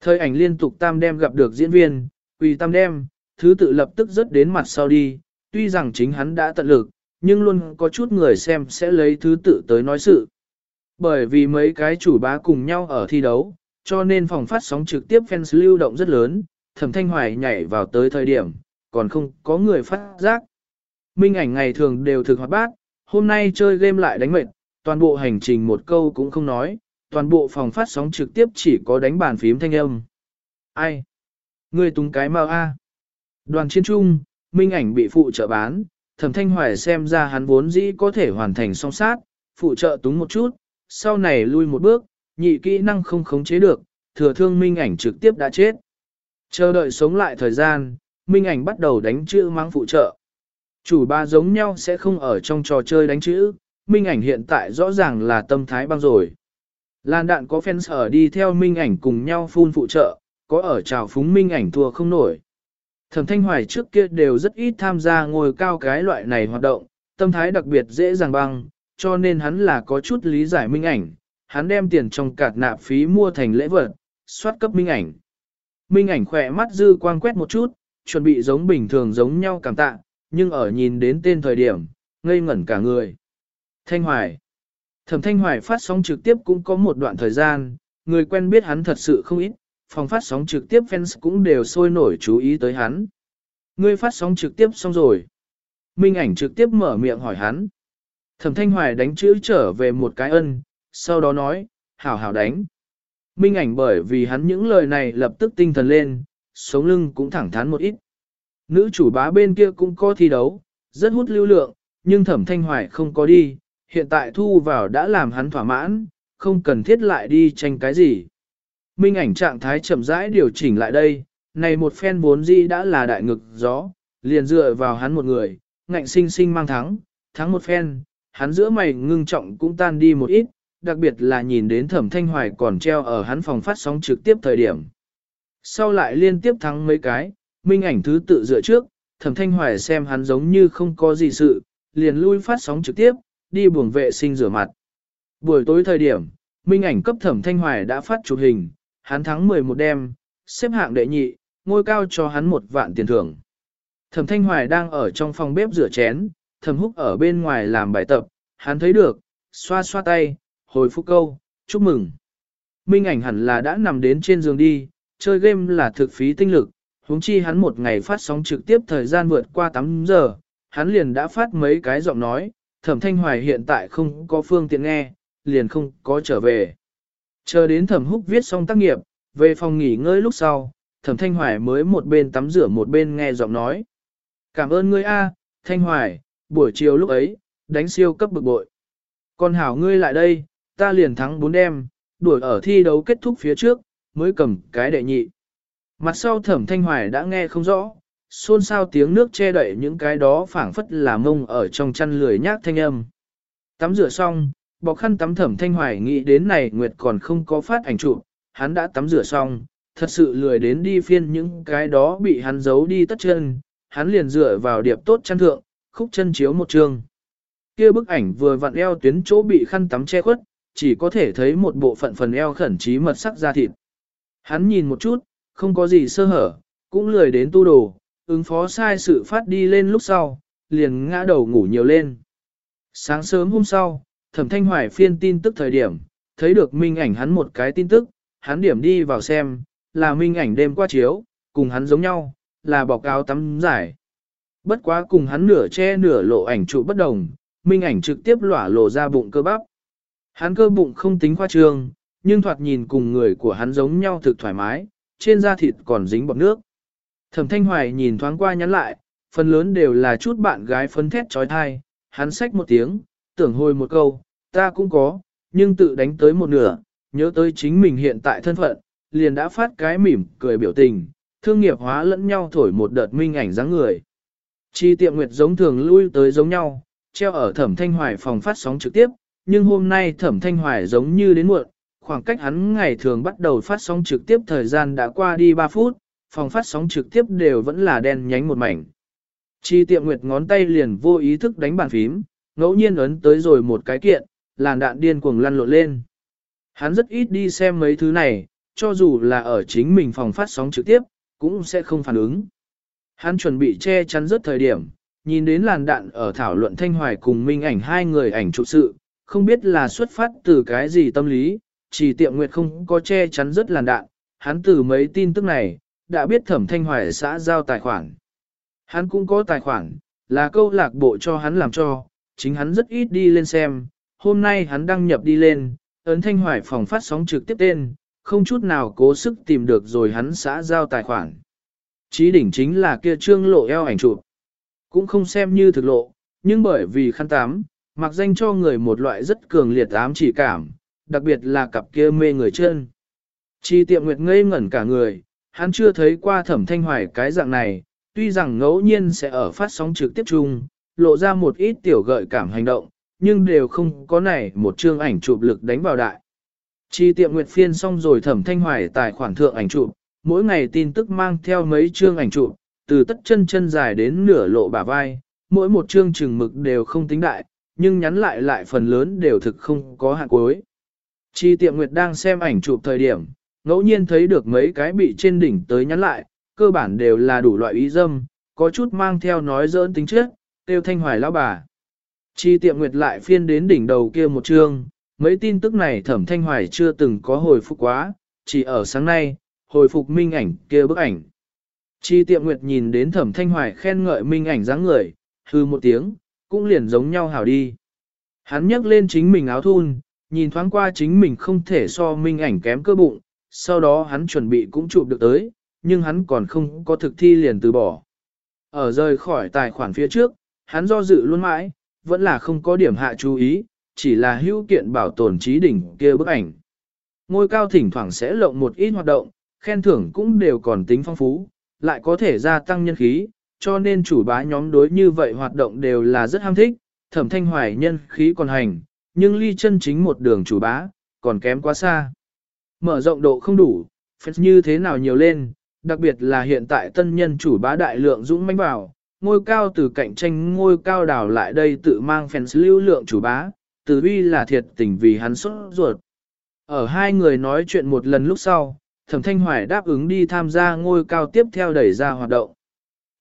Thời ảnh liên tục tam đem gặp được diễn viên, quỳ tam đem, thứ tự lập tức rớt đến mặt sau đi, tuy rằng chính hắn đã tận lực, nhưng luôn có chút người xem sẽ lấy thứ tự tới nói sự. Bởi vì mấy cái chủ bá cùng nhau ở thi đấu, cho nên phòng phát sóng trực tiếp fans lưu động rất lớn, thẩm thanh hoài nhảy vào tới thời điểm, còn không có người phát giác. Minh ảnh ngày thường đều thực hoạt bát, hôm nay chơi game lại đánh mệt, toàn bộ hành trình một câu cũng không nói, toàn bộ phòng phát sóng trực tiếp chỉ có đánh bàn phím thanh âm. Ai? Người túng cái mau a. Đoàn chiến trung, Minh ảnh bị phụ trợ bán, thẩm thanh hoài xem ra hắn vốn dĩ có thể hoàn thành song sát, phụ trợ túng một chút, sau này lui một bước, nhị kỹ năng không khống chế được, thừa thương Minh ảnh trực tiếp đã chết. Chờ đợi sống lại thời gian, Minh ảnh bắt đầu đánh chữ mang phụ trợ. Chủ ba giống nhau sẽ không ở trong trò chơi đánh chữ, Minh ảnh hiện tại rõ ràng là tâm thái băng rồi. Lan đạn có fans ở đi theo Minh ảnh cùng nhau phun phụ trợ, có ở trào phúng Minh ảnh thua không nổi. Thẩm Thanh Hoài trước kia đều rất ít tham gia ngồi cao cái loại này hoạt động, tâm thái đặc biệt dễ dàng băng, cho nên hắn là có chút lý giải Minh ảnh, hắn đem tiền trong cạt nạp phí mua thành lễ vật, soát cấp Minh ảnh. Minh ảnh khỏe mắt dư quang quét một chút, chuẩn bị giống bình thường giống nhau cảm tạ, nhưng ở nhìn đến tên thời điểm, ngây ngẩn cả người. Thanh Hoài Thẩm Thanh Hoài phát sóng trực tiếp cũng có một đoạn thời gian, người quen biết hắn thật sự không ít, phòng phát sóng trực tiếp fans cũng đều sôi nổi chú ý tới hắn. Ngươi phát sóng trực tiếp xong rồi. Minh ảnh trực tiếp mở miệng hỏi hắn. Thẩm Thanh Hoài đánh chữ trở về một cái ân, sau đó nói, hảo hảo đánh. Minh ảnh bởi vì hắn những lời này lập tức tinh thần lên, sống lưng cũng thẳng thắn một ít. Nữ chủ bá bên kia cũng có thi đấu, rất hút lưu lượng, nhưng thẩm thanh hoài không có đi, hiện tại thu vào đã làm hắn thỏa mãn, không cần thiết lại đi tranh cái gì. Minh ảnh trạng thái chậm rãi điều chỉnh lại đây, này một phen vốn di đã là đại ngực gió, liền dựa vào hắn một người, ngạnh sinh sinh mang thắng, thắng một phen, hắn giữa mày ngưng trọng cũng tan đi một ít, đặc biệt là nhìn đến thẩm thanh hoài còn treo ở hắn phòng phát sóng trực tiếp thời điểm. Sau lại liên tiếp thắng mấy cái, minh ảnh thứ tự dựa trước, thẩm thanh hoài xem hắn giống như không có gì sự, liền lui phát sóng trực tiếp, đi buồng vệ sinh rửa mặt. Buổi tối thời điểm, minh ảnh cấp thẩm thanh hoài đã phát chụp hình, hắn thắng 11 đêm, xếp hạng đệ nhị, ngôi cao cho hắn một vạn tiền thưởng. Thẩm thanh hoài đang ở trong phòng bếp rửa chén, thẩm húc ở bên ngoài làm bài tập, hắn thấy được, xoa xoa tay, hồi phúc câu, chúc mừng. Minh ảnh hẳn là đã nằm đến trên giường đi, chơi game là thực phí tinh lực, huống chi hắn một ngày phát sóng trực tiếp thời gian vượt qua 8 giờ, hắn liền đã phát mấy cái giọng nói, thẩm thanh hoài hiện tại không có phương tiện nghe, liền không có trở về. Chờ đến thẩm húc viết xong tác nghiệp, về phòng nghỉ ngơi lúc sau, thẩm thanh hoài mới một bên tắm rửa một bên nghe giọng nói. Cảm ơn ngươi A, thanh hoài, buổi chiều lúc ấy, đánh siêu cấp bực bội. Còn hảo ngươi lại đây, ta liền thắng bốn đêm, đuổi ở thi đấu kết thúc phía trước, mới cầm cái đệ nhị. Mặt sau thẩm thanh hoài đã nghe không rõ, xôn xao tiếng nước che đậy những cái đó phảng phất là mông ở trong chăn lười nhác thanh âm. Tắm rửa xong, bọc khăn tắm thẩm thanh hoài nghĩ đến này Nguyệt còn không có phát ảnh chụp, hắn đã tắm rửa xong, thật sự lười đến đi phiên những cái đó bị hắn giấu đi tất chân, hắn liền dựa vào điệp tốt chăn thượng, khúc chân chiếu một trường. Kia bức ảnh vừa vặn eo tuyến chỗ bị khăn tắm che khuất, chỉ có thể thấy một bộ phận phần eo khẩn trí mật sắc da thịt. Hắn nhìn một chút, không có gì sơ hở, cũng lười đến tu đồ, ứng phó sai sự phát đi lên lúc sau, liền ngã đầu ngủ nhiều lên. Sáng sớm hôm sau, thẩm thanh hoài phiên tin tức thời điểm, thấy được minh ảnh hắn một cái tin tức, hắn điểm đi vào xem, là minh ảnh đêm qua chiếu, cùng hắn giống nhau, là bọc áo tắm giải. Bất quá cùng hắn nửa che nửa lộ ảnh trụ bất đồng, minh ảnh trực tiếp lỏa lộ ra bụng cơ bắp. Hắn cơ bụng không tính khoa trương, nhưng thoạt nhìn cùng người của hắn giống nhau thực thoải mái, trên da thịt còn dính bọt nước. Thẩm Thanh Hoài nhìn thoáng qua nhắn lại, phần lớn đều là chút bạn gái phấn thét trói thai, hắn xách một tiếng, tưởng hồi một câu, ta cũng có, nhưng tự đánh tới một nửa, nhớ tới chính mình hiện tại thân phận, liền đã phát cái mỉm cười biểu tình, thương nghiệp hóa lẫn nhau thổi một đợt minh ảnh dáng người. Chi tiệm nguyệt giống thường lui tới giống nhau, treo ở thẩm thanh hoài phòng phát sóng trực tiếp, nhưng hôm nay thẩm thanh hoài giống như đến muộn, khoảng cách hắn ngày thường bắt đầu phát sóng trực tiếp thời gian đã qua đi 3 phút, phòng phát sóng trực tiếp đều vẫn là đen nhánh một mảnh. Chi tiệm nguyệt ngón tay liền vô ý thức đánh bàn phím, ngẫu nhiên ấn tới rồi một cái kiện, làn đạn điên cuồng lăn lộn lên. Hắn rất ít đi xem mấy thứ này, cho dù là ở chính mình phòng phát sóng trực tiếp, cũng sẽ không phản ứng. Hắn chuẩn bị che chắn rất thời điểm, nhìn đến làn đạn ở thảo luận thanh hoài cùng minh ảnh hai người ảnh trụ sự, không biết là xuất phát từ cái gì tâm lý, chỉ tiệm nguyệt không có che chắn rất làn đạn, hắn từ mấy tin tức này, đã biết thẩm thanh hoài xã giao tài khoản. Hắn cũng có tài khoản, là câu lạc bộ cho hắn làm cho, chính hắn rất ít đi lên xem, hôm nay hắn đăng nhập đi lên, ấn thanh hoài phòng phát sóng trực tiếp tên, không chút nào cố sức tìm được rồi hắn xã giao tài khoản. Chí đỉnh chính là kia trương lộ eo ảnh chụp. Cũng không xem như thực lộ, nhưng bởi vì khăn tám, mặc danh cho người một loại rất cường liệt ám chỉ cảm, đặc biệt là cặp kia mê người chân. Chi tiệm nguyệt ngây ngẩn cả người, hắn chưa thấy qua thẩm thanh hoài cái dạng này, tuy rằng ngẫu nhiên sẽ ở phát sóng trực tiếp chung, lộ ra một ít tiểu gợi cảm hành động, nhưng đều không có này một chương ảnh chụp lực đánh vào đại. Chi tiệm nguyệt phiên xong rồi thẩm thanh hoài tài khoản thượng ảnh chụp, mỗi ngày tin tức mang theo mấy chương ảnh chụp, từ tất chân chân dài đến nửa lộ bả vai, mỗi một chương chừng mực đều không tính đại, nhưng nhắn lại lại phần lớn đều thực không có hạn cuối. Chi tiệm nguyệt đang xem ảnh chụp thời điểm, ngẫu nhiên thấy được mấy cái bị trên đỉnh tới nhắn lại, cơ bản đều là đủ loại ý dâm, có chút mang theo nói dỡn tính trước. tiêu thanh hoài lão bà. Chi tiệm nguyệt lại phiên đến đỉnh đầu kia một chương, mấy tin tức này thẩm thanh hoài chưa từng có hồi phục quá, chỉ ở sáng nay, hồi phục minh ảnh kia bức ảnh. Chi tiệm nguyệt nhìn đến thẩm thanh hoài khen ngợi minh ảnh dáng người, hư một tiếng, cũng liền giống nhau hảo đi. Hắn nhấc lên chính mình áo thun, nhìn thoáng qua chính mình không thể so minh ảnh kém cơ bụng, sau đó hắn chuẩn bị cũng chụp được tới, nhưng hắn còn không có thực thi liền từ bỏ. Ở rời khỏi tài khoản phía trước, hắn do dự luôn mãi, vẫn là không có điểm hạ chú ý, chỉ là hữu kiện bảo tồn trí đỉnh kia bức ảnh. Ngôi cao thỉnh thoảng sẽ lộng một ít hoạt động, khen thưởng cũng đều còn tính phong phú, lại có thể gia tăng nhân khí, cho nên chủ bá nhóm đối như vậy hoạt động đều là rất ham thích, thẩm thanh hoài nhân khí còn hành, nhưng ly chân chính một đường chủ bá, còn kém quá xa. Mở rộng độ không đủ, phép như thế nào nhiều lên, đặc biệt là hiện tại tân nhân chủ bá đại lượng dũng mãnh vào, ngôi cao từ cạnh tranh ngôi cao đảo lại đây tự mang fans lưu lượng chủ bá, từ uy là thiệt tình vì hắn xuất ruột. Ở hai người nói chuyện một lần lúc sau, Thẩm Thanh Hoài đáp ứng đi tham gia ngôi cao tiếp theo đẩy ra hoạt động.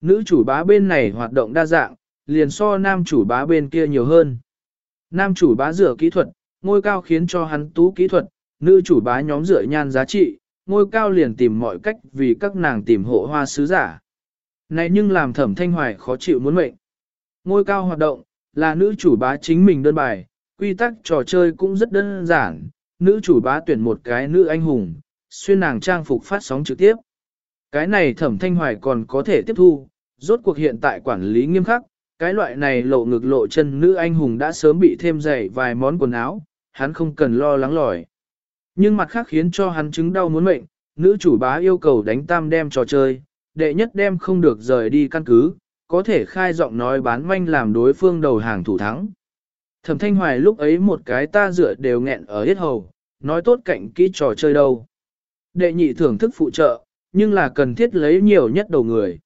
Nữ chủ bá bên này hoạt động đa dạng, liền so nam chủ bá bên kia nhiều hơn. Nam chủ bá rửa kỹ thuật, ngôi cao khiến cho hắn tú kỹ thuật, nữ chủ bá nhóm rửa nhan giá trị, ngôi cao liền tìm mọi cách vì các nàng tìm hộ hoa sứ giả. Này nhưng làm thẩm thanh hoài khó chịu muốn mệnh. Ngôi cao hoạt động, là nữ chủ bá chính mình đơn bài, quy tắc trò chơi cũng rất đơn giản, nữ chủ bá tuyển một cái nữ anh hùng, xuyên nàng trang phục phát sóng trực tiếp. Cái này thẩm thanh hoài còn có thể tiếp thu, rốt cuộc hiện tại quản lý nghiêm khắc, cái loại này lộ ngực lộ chân nữ anh hùng đã sớm bị thêm dày vài món quần áo, hắn không cần lo lắng lỏi. Nhưng mặt khác khiến cho hắn chứng đau muốn mệnh, nữ chủ bá yêu cầu đánh tam đem trò chơi, đệ nhất đem không được rời đi căn cứ, có thể khai giọng nói bán manh làm đối phương đầu hàng thủ thắng. Thẩm thanh hoài lúc ấy một cái ta dựa đều nghẹn ở hết hầu, nói tốt cạnh kỹ trò chơi đâu. Đệ nhị thưởng thức phụ trợ, nhưng là cần thiết lấy nhiều nhất đầu người.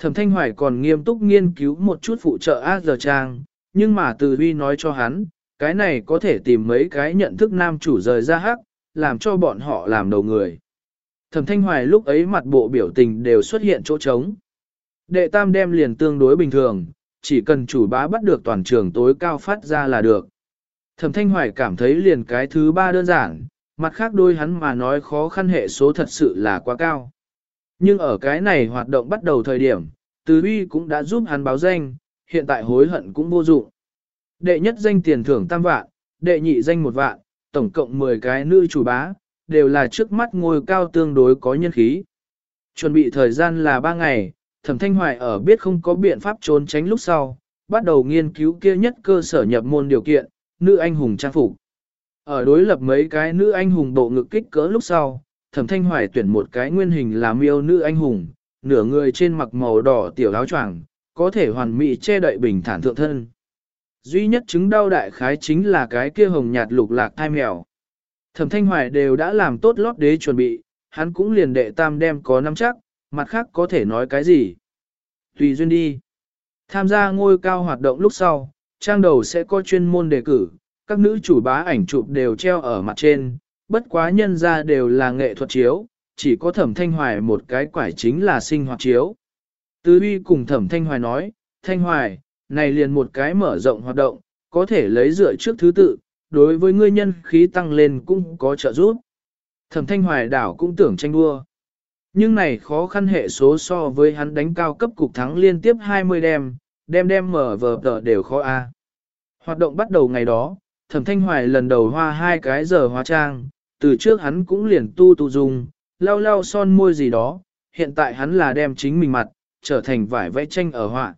Thẩm Thanh Hoài còn nghiêm túc nghiên cứu một chút phụ trợ A giờ trang, nhưng mà từ huy nói cho hắn, cái này có thể tìm mấy cái nhận thức nam chủ rời ra hắc, làm cho bọn họ làm đầu người. Thẩm Thanh Hoài lúc ấy mặt bộ biểu tình đều xuất hiện chỗ trống. Đệ tam đem liền tương đối bình thường, chỉ cần chủ bá bắt được toàn trường tối cao phát ra là được. Thẩm Thanh Hoài cảm thấy liền cái thứ ba đơn giản, mặt khác đôi hắn mà nói khó khăn hệ số thật sự là quá cao. Nhưng ở cái này hoạt động bắt đầu thời điểm, Từ Huy cũng đã giúp hắn báo danh, hiện tại hối hận cũng vô dụng. Đệ nhất danh tiền thưởng tam vạn, đệ nhị danh một vạn, tổng cộng 10 cái nữ chủ bá, đều là trước mắt ngôi cao tương đối có nhân khí. Chuẩn bị thời gian là 3 ngày, Thẩm Thanh Hoài ở biết không có biện pháp trốn tránh lúc sau, bắt đầu nghiên cứu kia nhất cơ sở nhập môn điều kiện, nữ anh hùng trang phục. Ở đối lập mấy cái nữ anh hùng bộ ngực kích cỡ lúc sau, Thẩm Thanh Hoài tuyển một cái nguyên hình làm yêu nữ anh hùng, nửa người trên mặc màu đỏ tiểu áo choàng, có thể hoàn mỹ che đậy bình thản thượng thân. Duy nhất chứng đau đại khái chính là cái kia hồng nhạt lục lạc thai mèo. Thẩm thanh hoài đều đã làm tốt lót đế chuẩn bị, hắn cũng liền đệ tam đem có năm chắc, mặt khác có thể nói cái gì. Tùy duyên đi. Tham gia ngôi cao hoạt động lúc sau, trang đầu sẽ có chuyên môn đề cử, các nữ chủ bá ảnh chụp đều treo ở mặt trên, bất quá nhân ra đều là nghệ thuật chiếu, chỉ có thẩm thanh hoài một cái quải chính là sinh hoạt chiếu. Tứ uy cùng thẩm thanh hoài nói, thanh hoài, này liền một cái mở rộng hoạt động, có thể lấy dựa trước thứ tự, đối với ngươi nhân khí tăng lên cũng có trợ giúp. Thẩm thanh hoài đảo cũng tưởng tranh đua. Nhưng này khó khăn hệ số so với hắn đánh cao cấp cục thắng liên tiếp 20 đêm, đem đem mở vờ tờ đều khó a. Hoạt động bắt đầu ngày đó, thẩm thanh hoài lần đầu hoa hai cái giờ hóa trang, từ trước hắn cũng liền tu tu dùng, lau lau son môi gì đó, hiện tại hắn là đem chính mình mặt, trở thành vải vẽ tranh ở họa.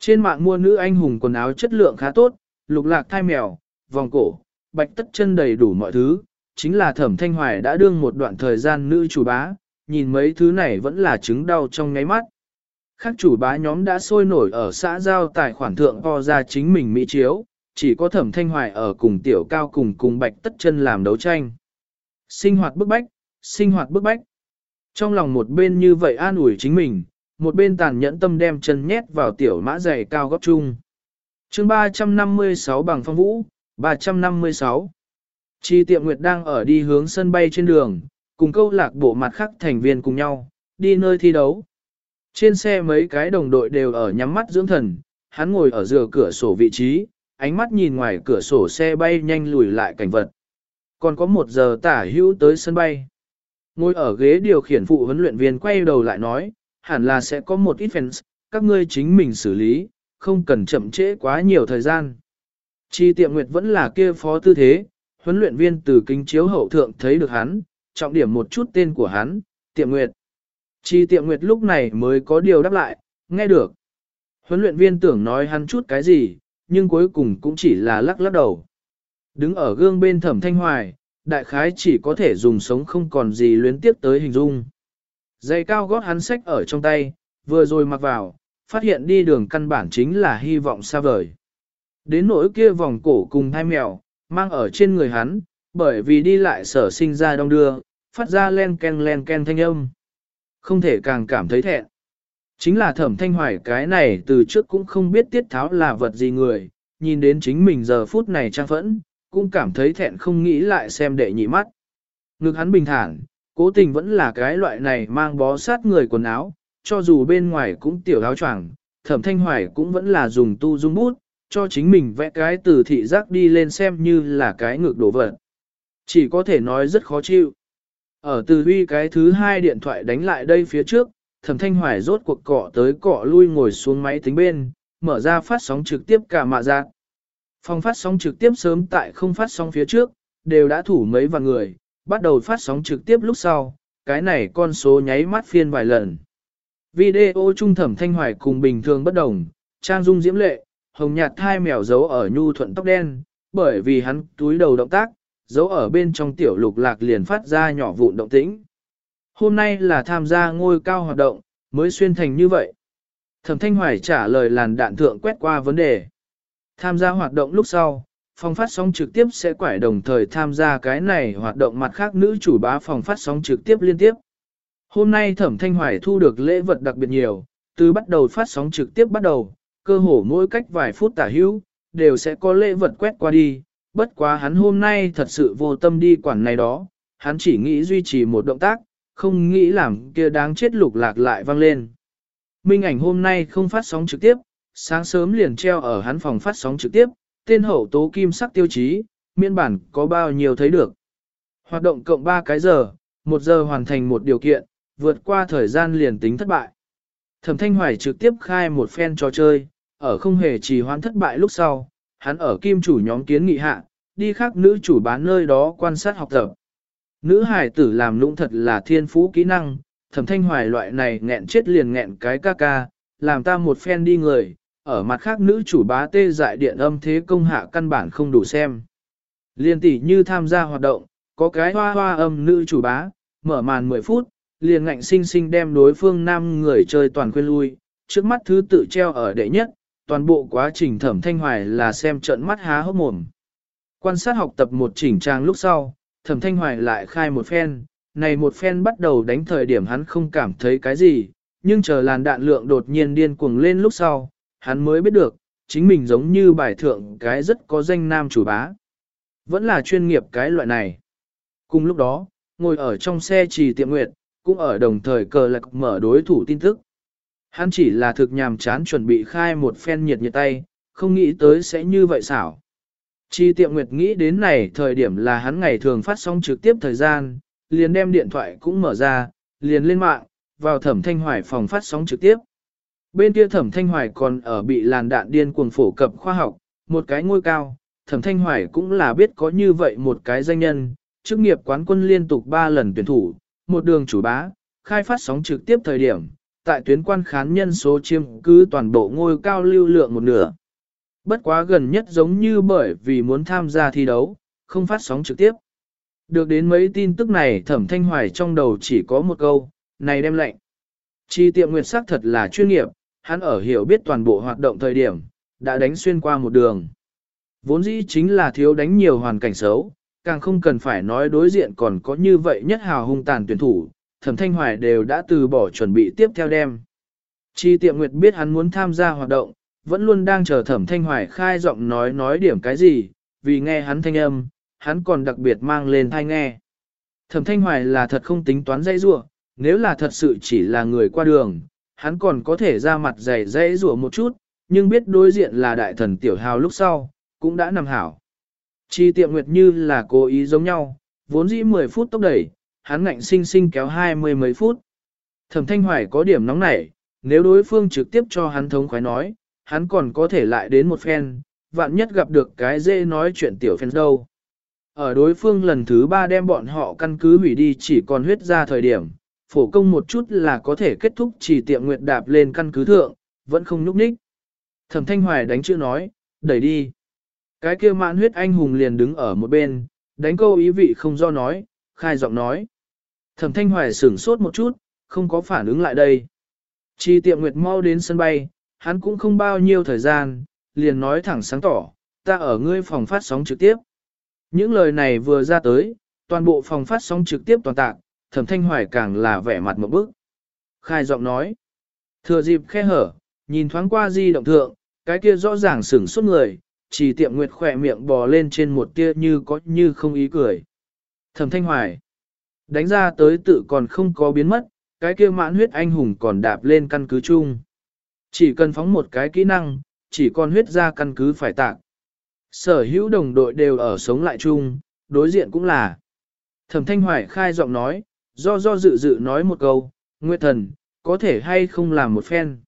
Trên mạng mua nữ anh hùng quần áo chất lượng khá tốt, lục lạc thai mèo, vòng cổ, bạch tất chân đầy đủ mọi thứ, chính là thẩm thanh hoài đã đương một đoạn thời gian nữ chủ bá, nhìn mấy thứ này vẫn là trứng đau trong ngáy mắt. Khác chủ bá nhóm đã sôi nổi ở xã giao tài khoản thượng ho ra chính mình mỹ chiếu, chỉ có thẩm thanh hoài ở cùng tiểu cao cùng cùng bạch tất chân làm đấu tranh. Sinh hoạt bức bách, sinh hoạt bức bách. Trong lòng một bên như vậy an ủi chính mình, một bên tàn nhẫn tâm đem chân nhét vào tiểu mã giày cao góc chung. chương 356 bằng phong vũ, 356. Chi tiệm Nguyệt đang ở đi hướng sân bay trên đường, cùng câu lạc bộ mặt khác thành viên cùng nhau, đi nơi thi đấu. Trên xe mấy cái đồng đội đều ở nhắm mắt dưỡng thần, hắn ngồi ở giữa cửa sổ vị trí, ánh mắt nhìn ngoài cửa sổ xe bay nhanh lùi lại cảnh vật. Còn có một giờ tả hữu tới sân bay. Ngồi ở ghế điều khiển phụ huấn luyện viên quay đầu lại nói, hẳn là sẽ có một ít fans, các ngươi chính mình xử lý, không cần chậm trễ quá nhiều thời gian. Chi tiệm nguyệt vẫn là kia phó tư thế, huấn luyện viên từ kính chiếu hậu thượng thấy được hắn, trọng điểm một chút tên của hắn, tiệm nguyệt. Chi tiệm nguyệt lúc này mới có điều đáp lại, nghe được. Huấn luyện viên tưởng nói hắn chút cái gì, nhưng cuối cùng cũng chỉ là lắc lắc đầu. Đứng ở gương bên thẩm thanh hoài, đại khái chỉ có thể dùng sống không còn gì luyến tiếp tới hình dung. Giày cao gót hắn sách ở trong tay, vừa rồi mặc vào, phát hiện đi đường căn bản chính là hy vọng xa vời. Đến nỗi kia vòng cổ cùng hai mèo, mang ở trên người hắn, bởi vì đi lại sở sinh ra đông đưa, phát ra len ken len ken thanh âm. Không thể càng cảm thấy thẹn. Chính là thẩm thanh hoài cái này từ trước cũng không biết tiết tháo là vật gì người, nhìn đến chính mình giờ phút này trang phẫn, cũng cảm thấy thẹn không nghĩ lại xem đệ nhị mắt. Ngực hắn bình thản, cố tình vẫn là cái loại này mang bó sát người quần áo, cho dù bên ngoài cũng tiểu áo choàng, thẩm thanh hoài cũng vẫn là dùng tu dung bút, cho chính mình vẽ cái từ thị giác đi lên xem như là cái ngược đổ vật. Chỉ có thể nói rất khó chịu. Ở từ huy cái thứ hai điện thoại đánh lại đây phía trước, thẩm thanh hoài rốt cuộc cọ tới cọ lui ngồi xuống máy tính bên, mở ra phát sóng trực tiếp cả mạ giác. Phòng phát sóng trực tiếp sớm tại không phát sóng phía trước, đều đã thủ mấy vạn người, bắt đầu phát sóng trực tiếp lúc sau, cái này con số nháy mắt phiên vài lần. Video trung thẩm thanh hoài cùng bình thường bất đồng, trang dung diễm lệ, hồng nhạt thai mèo giấu ở nhu thuận tóc đen, bởi vì hắn túi đầu động tác, giấu ở bên trong tiểu lục lạc liền phát ra nhỏ vụn động tĩnh. Hôm nay là tham gia ngôi cao hoạt động, mới xuyên thành như vậy. Thẩm Thanh Hoài trả lời làn đạn thượng quét qua vấn đề. Tham gia hoạt động lúc sau, phòng phát sóng trực tiếp sẽ quải đồng thời tham gia cái này hoạt động mặt khác nữ chủ bá phòng phát sóng trực tiếp liên tiếp. Hôm nay Thẩm Thanh Hoài thu được lễ vật đặc biệt nhiều, từ bắt đầu phát sóng trực tiếp bắt đầu, cơ hồ mỗi cách vài phút tả hữu, đều sẽ có lễ vật quét qua đi, bất quá hắn hôm nay thật sự vô tâm đi quản này đó, hắn chỉ nghĩ duy trì một động tác, không nghĩ làm kia đáng chết lục lạc lại vang lên. Minh ảnh hôm nay không phát sóng trực tiếp, sáng sớm liền treo ở hắn phòng phát sóng trực tiếp, tên hậu tố kim sắc tiêu chí, miên bản có bao nhiêu thấy được. Hoạt động cộng 3 cái giờ, 1 giờ hoàn thành một điều kiện, vượt qua thời gian liền tính thất bại. Thẩm Thanh Hoài trực tiếp khai một phen trò chơi, ở không hề trì hoãn thất bại lúc sau, hắn ở kim chủ nhóm kiến nghị hạ, đi khác nữ chủ bán nơi đó quan sát học tập. Nữ hải tử làm lũng thật là thiên phú kỹ năng, thẩm thanh hoài loại này nghẹn chết liền nghẹn cái ca ca, làm ta một phen đi người, ở mặt khác nữ chủ bá tê dại điện âm thế công hạ căn bản không đủ xem. Liên tỷ như tham gia hoạt động, có cái hoa hoa âm nữ chủ bá, mở màn 10 phút, liền ngạnh sinh sinh đem đối phương nam người chơi toàn quên lui, trước mắt thứ tự treo ở đệ nhất, toàn bộ quá trình thẩm thanh hoài là xem trận mắt há hốc mồm. Quan sát học tập một chỉnh trang lúc sau, thẩm thanh hoài lại khai một phen, này một phen bắt đầu đánh thời điểm hắn không cảm thấy cái gì, nhưng chờ làn đạn lượng đột nhiên điên cuồng lên lúc sau, hắn mới biết được, chính mình giống như bài thượng cái rất có danh nam chủ bá. Vẫn là chuyên nghiệp cái loại này. Cùng lúc đó, ngồi ở trong xe trì tiệm nguyệt, cũng ở đồng thời cờ lạc mở đối thủ tin tức. Hắn chỉ là thực nhàm chán chuẩn bị khai một phen nhiệt nhiệt tay, không nghĩ tới sẽ như vậy xảo. Chi tiệm nguyệt nghĩ đến này thời điểm là hắn ngày thường phát sóng trực tiếp thời gian, liền đem điện thoại cũng mở ra, liền lên mạng, vào thẩm thanh hoài phòng phát sóng trực tiếp. Bên kia thẩm thanh hoài còn ở bị làn đạn điên cuồng phổ cập khoa học, một cái ngôi cao, thẩm thanh hoài cũng là biết có như vậy một cái danh nhân, chức nghiệp quán quân liên tục 3 lần tuyển thủ, một đường chủ bá, khai phát sóng trực tiếp thời điểm, tại tuyến quan khán nhân số chiêm cứ toàn bộ ngôi cao lưu lượng một nửa. Bất quá gần nhất giống như bởi vì muốn tham gia thi đấu, không phát sóng trực tiếp. Được đến mấy tin tức này thẩm thanh hoài trong đầu chỉ có một câu, này đem lệnh. Chi tiệm nguyệt sắc thật là chuyên nghiệp, hắn ở hiểu biết toàn bộ hoạt động thời điểm, đã đánh xuyên qua một đường. Vốn dĩ chính là thiếu đánh nhiều hoàn cảnh xấu, càng không cần phải nói đối diện còn có như vậy nhất hào hung tàn tuyển thủ, thẩm thanh hoài đều đã từ bỏ chuẩn bị tiếp theo đem. Chi tiệm nguyệt biết hắn muốn tham gia hoạt động, vẫn luôn đang chờ thẩm thanh hoài khai giọng nói nói điểm cái gì, vì nghe hắn thanh âm, hắn còn đặc biệt mang lên thai nghe. Thẩm thanh hoài là thật không tính toán dây ruộng, nếu là thật sự chỉ là người qua đường, hắn còn có thể ra mặt dày dãy rủa một chút, nhưng biết đối diện là đại thần tiểu hào lúc sau, cũng đã nằm hảo. Chi tiệm nguyệt như là cố ý giống nhau, vốn dĩ 10 phút tốc đẩy, hắn ngạnh sinh sinh kéo hai mươi mấy phút. Thẩm Thanh Hoài có điểm nóng nảy, nếu đối phương trực tiếp cho hắn thống khoái nói, hắn còn có thể lại đến một phen, vạn nhất gặp được cái dễ nói chuyện tiểu phen đâu. Ở đối phương lần thứ ba đem bọn họ căn cứ hủy đi chỉ còn huyết ra thời điểm, phổ công một chút là có thể kết thúc chỉ tiệm nguyệt đạp lên căn cứ thượng, vẫn không nhúc nhích. Thẩm Thanh Hoài đánh chữ nói, đẩy đi. Cái kia mạn huyết anh hùng liền đứng ở một bên, đánh câu ý vị không do nói, khai giọng nói. Thẩm Thanh Hoài sửng sốt một chút, không có phản ứng lại đây. Chi tiệm nguyệt mau đến sân bay, hắn cũng không bao nhiêu thời gian, liền nói thẳng sáng tỏ, ta ở ngươi phòng phát sóng trực tiếp. Những lời này vừa ra tới, toàn bộ phòng phát sóng trực tiếp toàn tạc, thẩm thanh hoài càng là vẻ mặt một bức. Khai giọng nói, thừa dịp khe hở, nhìn thoáng qua di động thượng, cái kia rõ ràng sửng suốt người, chỉ tiệm nguyệt khỏe miệng bò lên trên một tia như có như không ý cười. Thẩm thanh hoài, đánh ra tới tự còn không có biến mất, cái kia mãn huyết anh hùng còn đạp lên căn cứ chung. Chỉ cần phóng một cái kỹ năng, chỉ còn huyết ra căn cứ phải tạc. Sở hữu đồng đội đều ở sống lại chung, đối diện cũng là. Thẩm Thanh Hoài khai giọng nói, do do dự dự nói một câu, Nguyệt thần, có thể hay không làm một phen.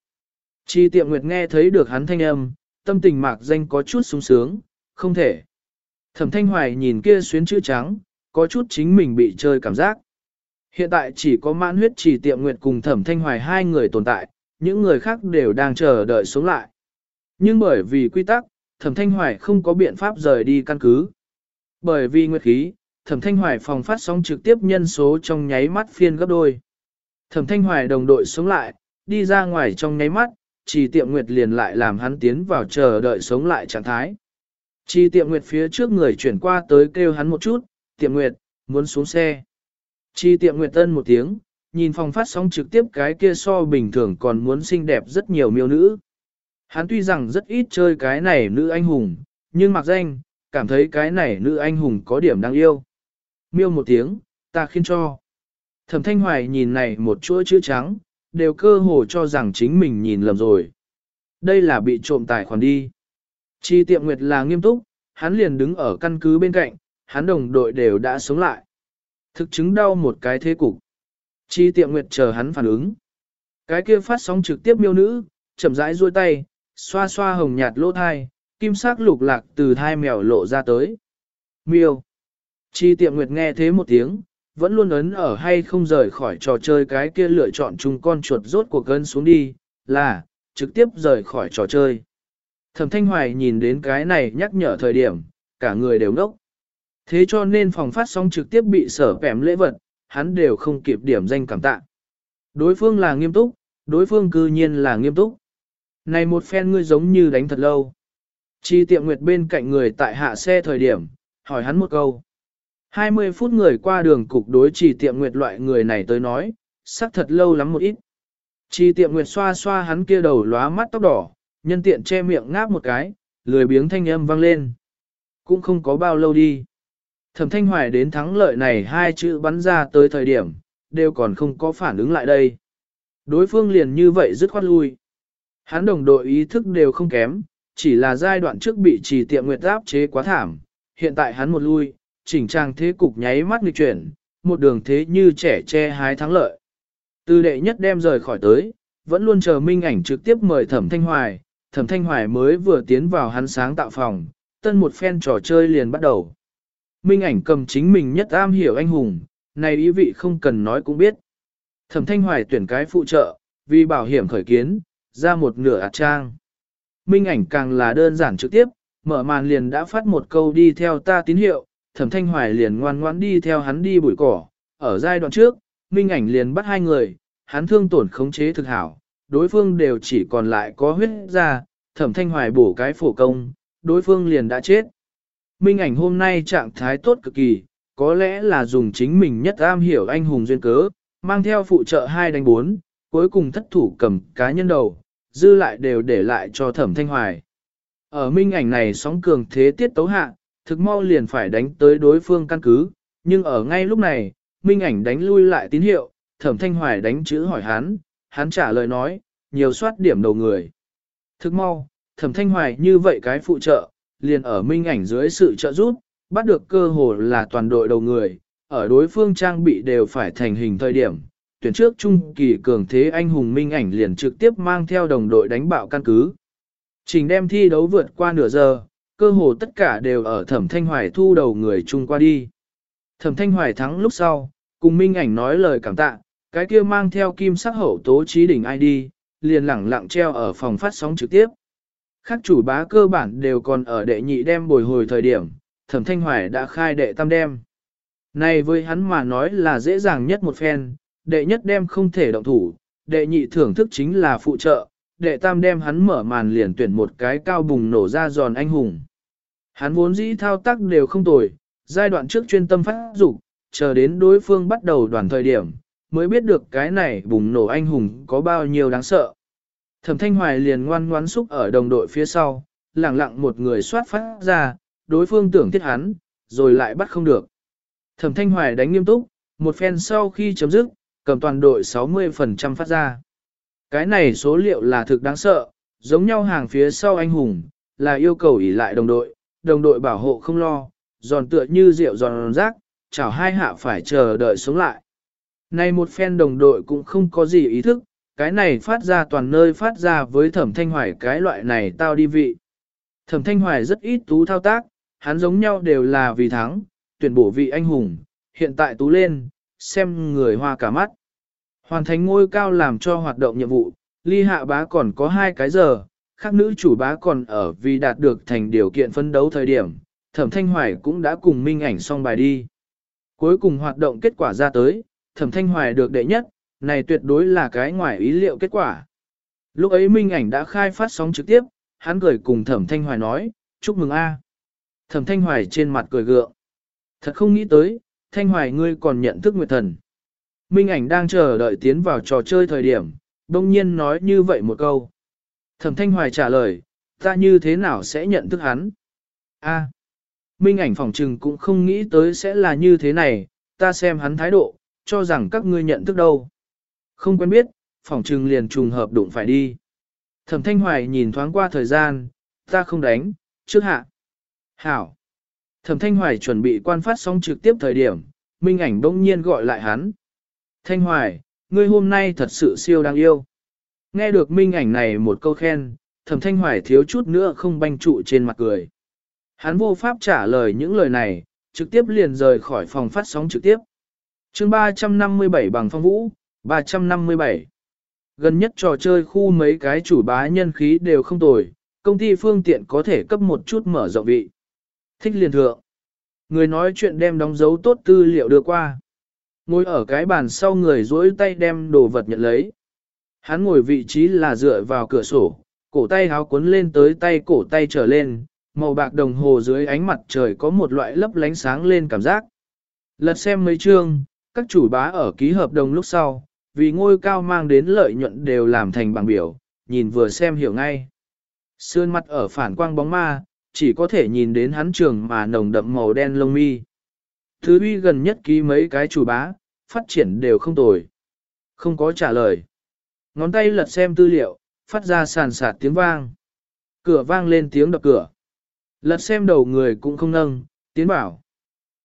Chi tiệm Nguyệt nghe thấy được hắn thanh âm, tâm tình mạc danh có chút sung sướng, không thể. Thẩm Thanh Hoài nhìn kia xuyến chữ trắng, có chút chính mình bị chơi cảm giác. Hiện tại chỉ có mãn huyết chỉ tiệm Nguyệt cùng Thẩm Thanh Hoài hai người tồn tại, những người khác đều đang chờ đợi sống lại. Nhưng bởi vì quy tắc, Thẩm Thanh Hoài không có biện pháp rời đi căn cứ. Bởi vì nguyệt khí, Thẩm Thanh Hoài phòng phát sóng trực tiếp nhân số trong nháy mắt phiên gấp đôi. Thẩm Thanh Hoài đồng đội sống lại, đi ra ngoài trong nháy mắt, chỉ tiệm nguyệt liền lại làm hắn tiến vào chờ đợi sống lại trạng thái. Chỉ tiệm nguyệt phía trước người chuyển qua tới kêu hắn một chút, tiệm nguyệt, muốn xuống xe. Chỉ tiệm nguyệt tân một tiếng, nhìn phòng phát sóng trực tiếp cái kia so bình thường còn muốn xinh đẹp rất nhiều miêu nữ. Hắn tuy rằng rất ít chơi cái này nữ anh hùng, nhưng mặc danh, cảm thấy cái này nữ anh hùng có điểm đáng yêu. Miêu một tiếng, ta khiến cho. Thẩm Thanh Hoài nhìn này một chuỗi chữ trắng, đều cơ hồ cho rằng chính mình nhìn lầm rồi. Đây là bị trộm tài khoản đi. Chi tiệm nguyệt là nghiêm túc, hắn liền đứng ở căn cứ bên cạnh, hắn đồng đội đều đã sống lại. Thực chứng đau một cái thế cục. Chi tiệm nguyệt chờ hắn phản ứng. Cái kia phát sóng trực tiếp miêu nữ, chậm rãi duỗi tay, xoa xoa hồng nhạt lỗ thai, kim sắc lục lạc từ thai mèo lộ ra tới. Miêu. Chi tiệm nguyệt nghe thế một tiếng, vẫn luôn ấn ở hay không rời khỏi trò chơi cái kia lựa chọn chung con chuột rốt cuộc gân xuống đi, là, trực tiếp rời khỏi trò chơi. Thẩm Thanh Hoài nhìn đến cái này nhắc nhở thời điểm, cả người đều ngốc. Thế cho nên phòng phát sóng trực tiếp bị sở pèm lễ vật, hắn đều không kịp điểm danh cảm tạ. Đối phương là nghiêm túc, đối phương cư nhiên là nghiêm túc. Này một phen ngươi giống như đánh thật lâu. Chi tiệm nguyệt bên cạnh người tại hạ xe thời điểm, hỏi hắn một câu. 20 phút người qua đường cục đối trì tiệm nguyệt loại người này tới nói, sắc thật lâu lắm một ít. trì tiệm nguyệt xoa xoa hắn kia đầu lóa mắt tóc đỏ, nhân tiện che miệng ngáp một cái, lười biếng thanh âm vang lên. Cũng không có bao lâu đi. Thẩm thanh hoài đến thắng lợi này hai chữ bắn ra tới thời điểm, đều còn không có phản ứng lại đây. Đối phương liền như vậy dứt khoát lui. Hắn đồng đội ý thức đều không kém, chỉ là giai đoạn trước bị trì tiệm nguyệt áp chế quá thảm. Hiện tại hắn một lui, chỉnh trang thế cục nháy mắt nghịch chuyển, một đường thế như trẻ che hái thắng lợi. Từ đệ nhất đem rời khỏi tới, vẫn luôn chờ minh ảnh trực tiếp mời thẩm thanh hoài, thẩm thanh hoài mới vừa tiến vào hắn sáng tạo phòng, tân một phen trò chơi liền bắt đầu. Minh ảnh cầm chính mình nhất am hiểu anh hùng, này ý vị không cần nói cũng biết. Thẩm thanh hoài tuyển cái phụ trợ, vì bảo hiểm khởi kiến, ra một nửa ạt trang. Minh ảnh càng là đơn giản trực tiếp, mở màn liền đã phát một câu đi theo ta tín hiệu, thẩm thanh hoài liền ngoan ngoãn đi theo hắn đi bụi cỏ. Ở giai đoạn trước, Minh ảnh liền bắt hai người, hắn thương tổn khống chế thực hảo, đối phương đều chỉ còn lại có huyết ra, thẩm thanh hoài bổ cái phổ công, đối phương liền đã chết. Minh ảnh hôm nay trạng thái tốt cực kỳ, có lẽ là dùng chính mình nhất am hiểu anh hùng duyên cớ, mang theo phụ trợ hai đánh bốn, cuối cùng thất thủ cầm cá nhân đầu, dư lại đều để lại cho thẩm thanh hoài. Ở minh ảnh này sóng cường thế tiết tấu hạ, thực mau liền phải đánh tới đối phương căn cứ, nhưng ở ngay lúc này, minh ảnh đánh lui lại tín hiệu, thẩm thanh hoài đánh chữ hỏi hắn, hắn trả lời nói, nhiều soát điểm đầu người. Thực mau, thẩm thanh hoài như vậy cái phụ trợ, liền ở minh ảnh dưới sự trợ giúp, bắt được cơ hội là toàn đội đầu người, ở đối phương trang bị đều phải thành hình thời điểm. Tuyển trước trung kỳ cường thế anh hùng minh ảnh liền trực tiếp mang theo đồng đội đánh bạo căn cứ. Trình đem thi đấu vượt qua nửa giờ, cơ hồ tất cả đều ở thẩm thanh hoài thu đầu người chung qua đi. Thẩm thanh hoài thắng lúc sau, cùng minh ảnh nói lời cảm tạ, cái kia mang theo kim sắc hậu tố trí đỉnh ID, liền lẳng lặng treo ở phòng phát sóng trực tiếp. Khác chủ bá cơ bản đều còn ở đệ nhị đem bồi hồi thời điểm, thẩm thanh hoài đã khai đệ tam đem. Này với hắn mà nói là dễ dàng nhất một phen, đệ nhất đem không thể động thủ, đệ nhị thưởng thức chính là phụ trợ, đệ tam đem hắn mở màn liền tuyển một cái cao bùng nổ ra giòn anh hùng. Hắn vốn dĩ thao tác đều không tồi, giai đoạn trước chuyên tâm phát dục chờ đến đối phương bắt đầu đoàn thời điểm, mới biết được cái này bùng nổ anh hùng có bao nhiêu đáng sợ. Thẩm Thanh Hoài liền ngoan ngoãn xúc ở đồng đội phía sau, lặng lặng một người soát phát ra, đối phương tưởng thiết hắn, rồi lại bắt không được. Thẩm Thanh Hoài đánh nghiêm túc, một phen sau khi chấm dứt, cầm toàn đội 60% phát ra. Cái này số liệu là thực đáng sợ, giống nhau hàng phía sau anh hùng, là yêu cầu ỷ lại đồng đội, đồng đội bảo hộ không lo, giòn tựa như rượu giòn rác, chảo hai hạ phải chờ đợi sống lại. Này một phen đồng đội cũng không có gì ý thức, cái này phát ra toàn nơi phát ra với thẩm thanh hoài cái loại này tao đi vị. Thẩm thanh hoài rất ít tú thao tác, hắn giống nhau đều là vì thắng, tuyển bổ vị anh hùng, hiện tại tú lên, xem người hoa cả mắt. Hoàn thành ngôi cao làm cho hoạt động nhiệm vụ, ly hạ bá còn có hai cái giờ, khác nữ chủ bá còn ở vì đạt được thành điều kiện phân đấu thời điểm, thẩm thanh hoài cũng đã cùng minh ảnh xong bài đi. Cuối cùng hoạt động kết quả ra tới, thẩm thanh hoài được đệ nhất, này tuyệt đối là cái ngoài ý liệu kết quả. Lúc ấy minh ảnh đã khai phát sóng trực tiếp, hắn cười cùng thẩm thanh hoài nói, chúc mừng a. Thẩm thanh hoài trên mặt cười gượng. Thật không nghĩ tới, thanh hoài ngươi còn nhận thức nguyệt thần. Minh ảnh đang chờ đợi tiến vào trò chơi thời điểm, đông nhiên nói như vậy một câu. Thẩm thanh hoài trả lời, ta như thế nào sẽ nhận thức hắn? A. Minh ảnh phỏng trừng cũng không nghĩ tới sẽ là như thế này, ta xem hắn thái độ, cho rằng các ngươi nhận thức đâu. Không quen biết, phỏng trừng liền trùng hợp đụng phải đi. Thẩm thanh hoài nhìn thoáng qua thời gian, ta không đánh, trước hạ. Hảo. Thẩm thanh hoài chuẩn bị quan phát sóng trực tiếp thời điểm, minh ảnh đông nhiên gọi lại hắn. Thanh hoài, ngươi hôm nay thật sự siêu đáng yêu. Nghe được minh ảnh này một câu khen, thẩm thanh hoài thiếu chút nữa không banh trụ trên mặt cười. Hắn vô pháp trả lời những lời này, trực tiếp liền rời khỏi phòng phát sóng trực tiếp. chương 357 bằng phong vũ, 357. Gần nhất trò chơi khu mấy cái chủ bá nhân khí đều không tồi, công ty phương tiện có thể cấp một chút mở rộng vị. Thích liền thượng. Người nói chuyện đem đóng dấu tốt tư liệu đưa qua. Ngồi ở cái bàn sau người duỗi tay đem đồ vật nhận lấy. Hắn ngồi vị trí là dựa vào cửa sổ, cổ tay háo cuốn lên tới tay cổ tay trở lên, màu bạc đồng hồ dưới ánh mặt trời có một loại lấp lánh sáng lên cảm giác. Lật xem mấy chương, các chủ bá ở ký hợp đồng lúc sau, vì ngôi cao mang đến lợi nhuận đều làm thành bảng biểu, nhìn vừa xem hiểu ngay. Sườn mặt ở phản quang bóng ma, chỉ có thể nhìn đến hắn trường mà nồng đậm màu đen lông mi. Thứ uy gần nhất ký mấy cái chủ bá, phát triển đều không tồi. Không có trả lời. Ngón tay lật xem tư liệu, phát ra sàn sạt tiếng vang. Cửa vang lên tiếng đập cửa. Lật xem đầu người cũng không nâng, tiến bảo.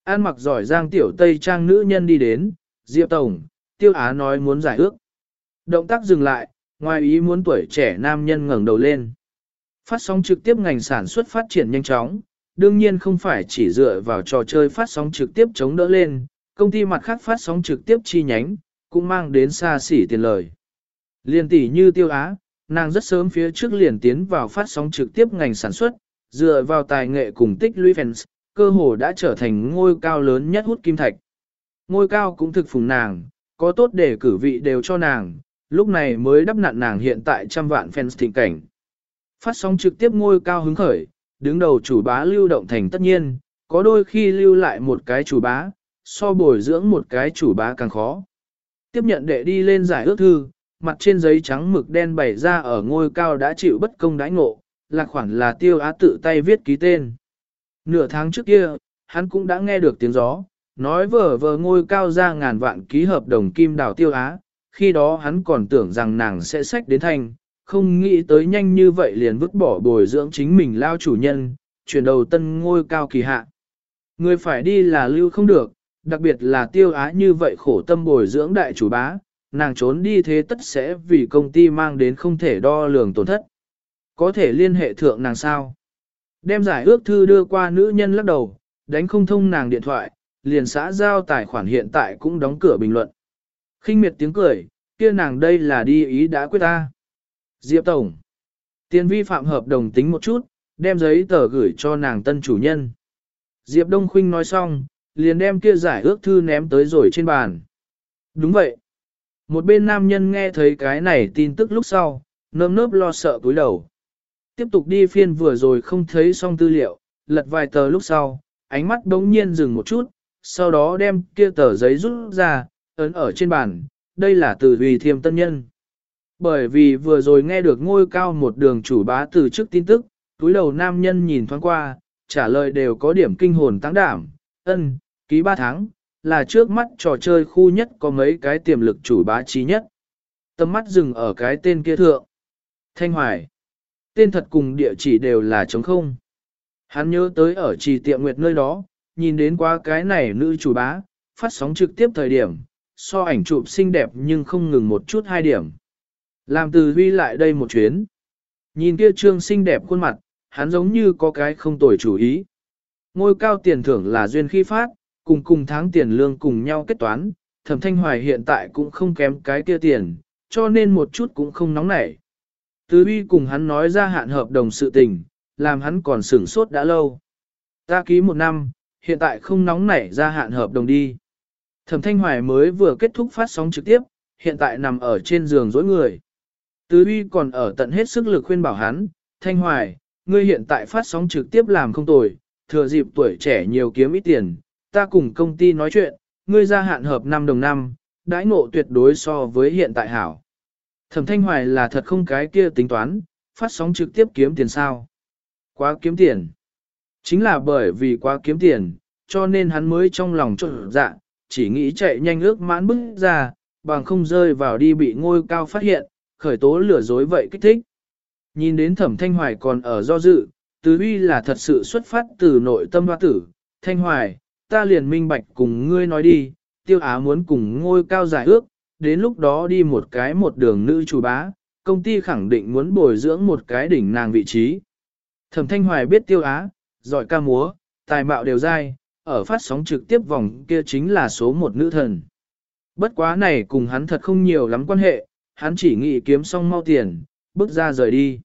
An mặc giỏi giang tiểu tây trang nữ nhân đi đến, Diệp Tổng, Tiêu Á nói muốn giải ước. Động tác dừng lại, ngoài ý muốn tuổi trẻ nam nhân ngẩng đầu lên. Phát sóng trực tiếp ngành sản xuất phát triển nhanh chóng, đương nhiên không phải chỉ dựa vào trò chơi phát sóng trực tiếp chống đỡ lên, công ty mặt khác phát sóng trực tiếp chi nhánh, cũng mang đến xa xỉ tiền lời. Liên tỷ như Tiêu Á, nàng rất sớm phía trước liền tiến vào phát sóng trực tiếp ngành sản xuất, dựa vào tài nghệ cùng tích lũy fans, cơ hồ đã trở thành ngôi cao lớn nhất hút kim thạch. Ngôi cao cũng thực phùng nàng, có tốt để cử vị đều cho nàng, lúc này mới đắp nặn nàng hiện tại trăm vạn fans thịnh cảnh. Phát sóng trực tiếp ngôi cao hứng khởi, đứng đầu chủ bá lưu động thành tất nhiên, có đôi khi lưu lại một cái chủ bá, so bồi dưỡng một cái chủ bá càng khó. Tiếp nhận đệ đi lên giải ước thư, mặt trên giấy trắng mực đen bày ra ở ngôi cao đã chịu bất công đãi ngộ, là khoản là tiêu á tự tay viết ký tên. Nửa tháng trước kia, hắn cũng đã nghe được tiếng gió, nói vờ vờ ngôi cao ra ngàn vạn ký hợp đồng kim đào tiêu á, khi đó hắn còn tưởng rằng nàng sẽ sách đến thành, không nghĩ tới nhanh như vậy liền vứt bỏ bồi dưỡng chính mình lao chủ nhân, chuyển đầu tân ngôi cao kỳ hạ. Người phải đi là lưu không được, đặc biệt là tiêu á như vậy khổ tâm bồi dưỡng đại chủ bá, nàng trốn đi thế tất sẽ vì công ty mang đến không thể đo lường tổn thất. Có thể liên hệ thượng nàng sao? Đem giải ước thư đưa qua nữ nhân lắc đầu, đánh không thông nàng điện thoại, liền xã giao tài khoản hiện tại cũng đóng cửa bình luận. khinh miệt tiếng cười, kia nàng đây là đi ý đã quyết ta. Diệp Tổng. Tiền vi phạm hợp đồng tính một chút, đem giấy tờ gửi cho nàng tân chủ nhân. Diệp Đông Khuynh nói xong, liền đem kia giải ước thư ném tới rồi trên bàn. Đúng vậy. Một bên nam nhân nghe thấy cái này tin tức lúc sau, nơm nớp lo sợ cúi đầu. Tiếp tục đi phiên vừa rồi không thấy xong tư liệu, lật vài tờ lúc sau, ánh mắt đống nhiên dừng một chút, sau đó đem kia tờ giấy rút ra, ấn ở trên bàn, đây là từ vì thiêm tân nhân. Bởi vì vừa rồi nghe được ngôi cao một đường chủ bá từ trước tin tức, túi đầu nam nhân nhìn thoáng qua, trả lời đều có điểm kinh hồn tăng đảm, ân, ký ba tháng, là trước mắt trò chơi khu nhất có mấy cái tiềm lực chủ bá trí nhất. Tâm mắt dừng ở cái tên kia thượng. Thanh Hoài. Tên thật cùng địa chỉ đều là trống không. Hắn nhớ tới ở trì tiệm nguyệt nơi đó, nhìn đến qua cái này nữ chủ bá, phát sóng trực tiếp thời điểm, so ảnh chụp xinh đẹp nhưng không ngừng một chút hai điểm. Làm từ huy lại đây một chuyến. Nhìn kia trương xinh đẹp khuôn mặt, hắn giống như có cái không tồi chủ ý. Ngôi cao tiền thưởng là duyên khi phát, cùng cùng tháng tiền lương cùng nhau kết toán, thẩm thanh hoài hiện tại cũng không kém cái kia tiền, cho nên một chút cũng không nóng nảy. Từ huy cùng hắn nói ra hạn hợp đồng sự tình, làm hắn còn sửng sốt đã lâu. Ta ký một năm, hiện tại không nóng nảy ra hạn hợp đồng đi. Thẩm thanh hoài mới vừa kết thúc phát sóng trực tiếp, hiện tại nằm ở trên giường dối người. Tứ huy còn ở tận hết sức lực khuyên bảo hắn, thanh hoài, ngươi hiện tại phát sóng trực tiếp làm không tồi, thừa dịp tuổi trẻ nhiều kiếm ít tiền, ta cùng công ty nói chuyện, ngươi gia hạn hợp 5 đồng năm, đãi ngộ tuyệt đối so với hiện tại hảo. Thẩm Thanh Hoài là thật không cái kia tính toán, phát sóng trực tiếp kiếm tiền sao. Quá kiếm tiền. Chính là bởi vì quá kiếm tiền, cho nên hắn mới trong lòng trộn dạ, chỉ nghĩ chạy nhanh ước mãn bức ra, bằng không rơi vào đi bị ngôi cao phát hiện, khởi tố lừa dối vậy kích thích. Nhìn đến thẩm thanh hoài còn ở do dự, tứ uy là thật sự xuất phát từ nội tâm hoa tử, thanh hoài, ta liền minh bạch cùng ngươi nói đi, tiêu á muốn cùng ngôi cao giải ước, đến lúc đó đi một cái một đường nữ chủ bá, công ty khẳng định muốn bồi dưỡng một cái đỉnh nàng vị trí. Thẩm Thanh Hoài biết tiêu á, giỏi ca múa, tài mạo đều dai, ở phát sóng trực tiếp vòng kia chính là số một nữ thần. Bất quá này cùng hắn thật không nhiều lắm quan hệ, hắn chỉ nghĩ kiếm xong mau tiền, bước ra rời đi.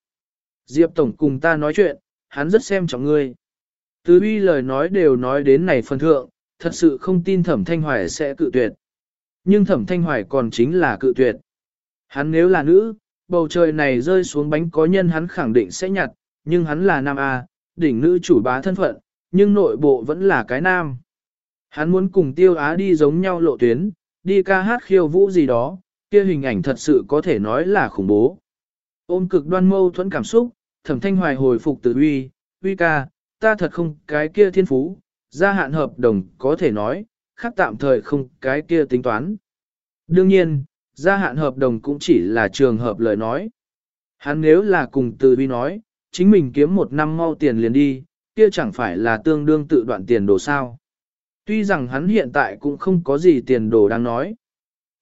Diệp Tổng cùng ta nói chuyện, hắn rất xem trọng ngươi. Tứ uy lời nói đều nói đến này phần thượng, thật sự không tin thẩm thanh hoài sẽ cự tuyệt. Nhưng thẩm thanh hoài còn chính là cự tuyệt. Hắn nếu là nữ, bầu trời này rơi xuống bánh có nhân hắn khẳng định sẽ nhặt, nhưng hắn là nam A, đỉnh nữ chủ bá thân phận, nhưng nội bộ vẫn là cái nam. Hắn muốn cùng tiêu á đi giống nhau lộ tuyến, đi ca hát khiêu vũ gì đó, kia hình ảnh thật sự có thể nói là khủng bố. Ôm cực đoan mâu thuẫn cảm xúc, thẩm thanh hoài hồi phục từ uy, uy ca, ta thật không cái kia thiên phú, gia hạn hợp đồng có thể nói, khác tạm thời không cái kia tính toán. Đương nhiên, gia hạn hợp đồng cũng chỉ là trường hợp lời nói. Hắn nếu là cùng từ uy nói, chính mình kiếm một năm mau tiền liền đi, kia chẳng phải là tương đương tự đoạn tiền đồ sao. Tuy rằng hắn hiện tại cũng không có gì tiền đồ đang nói.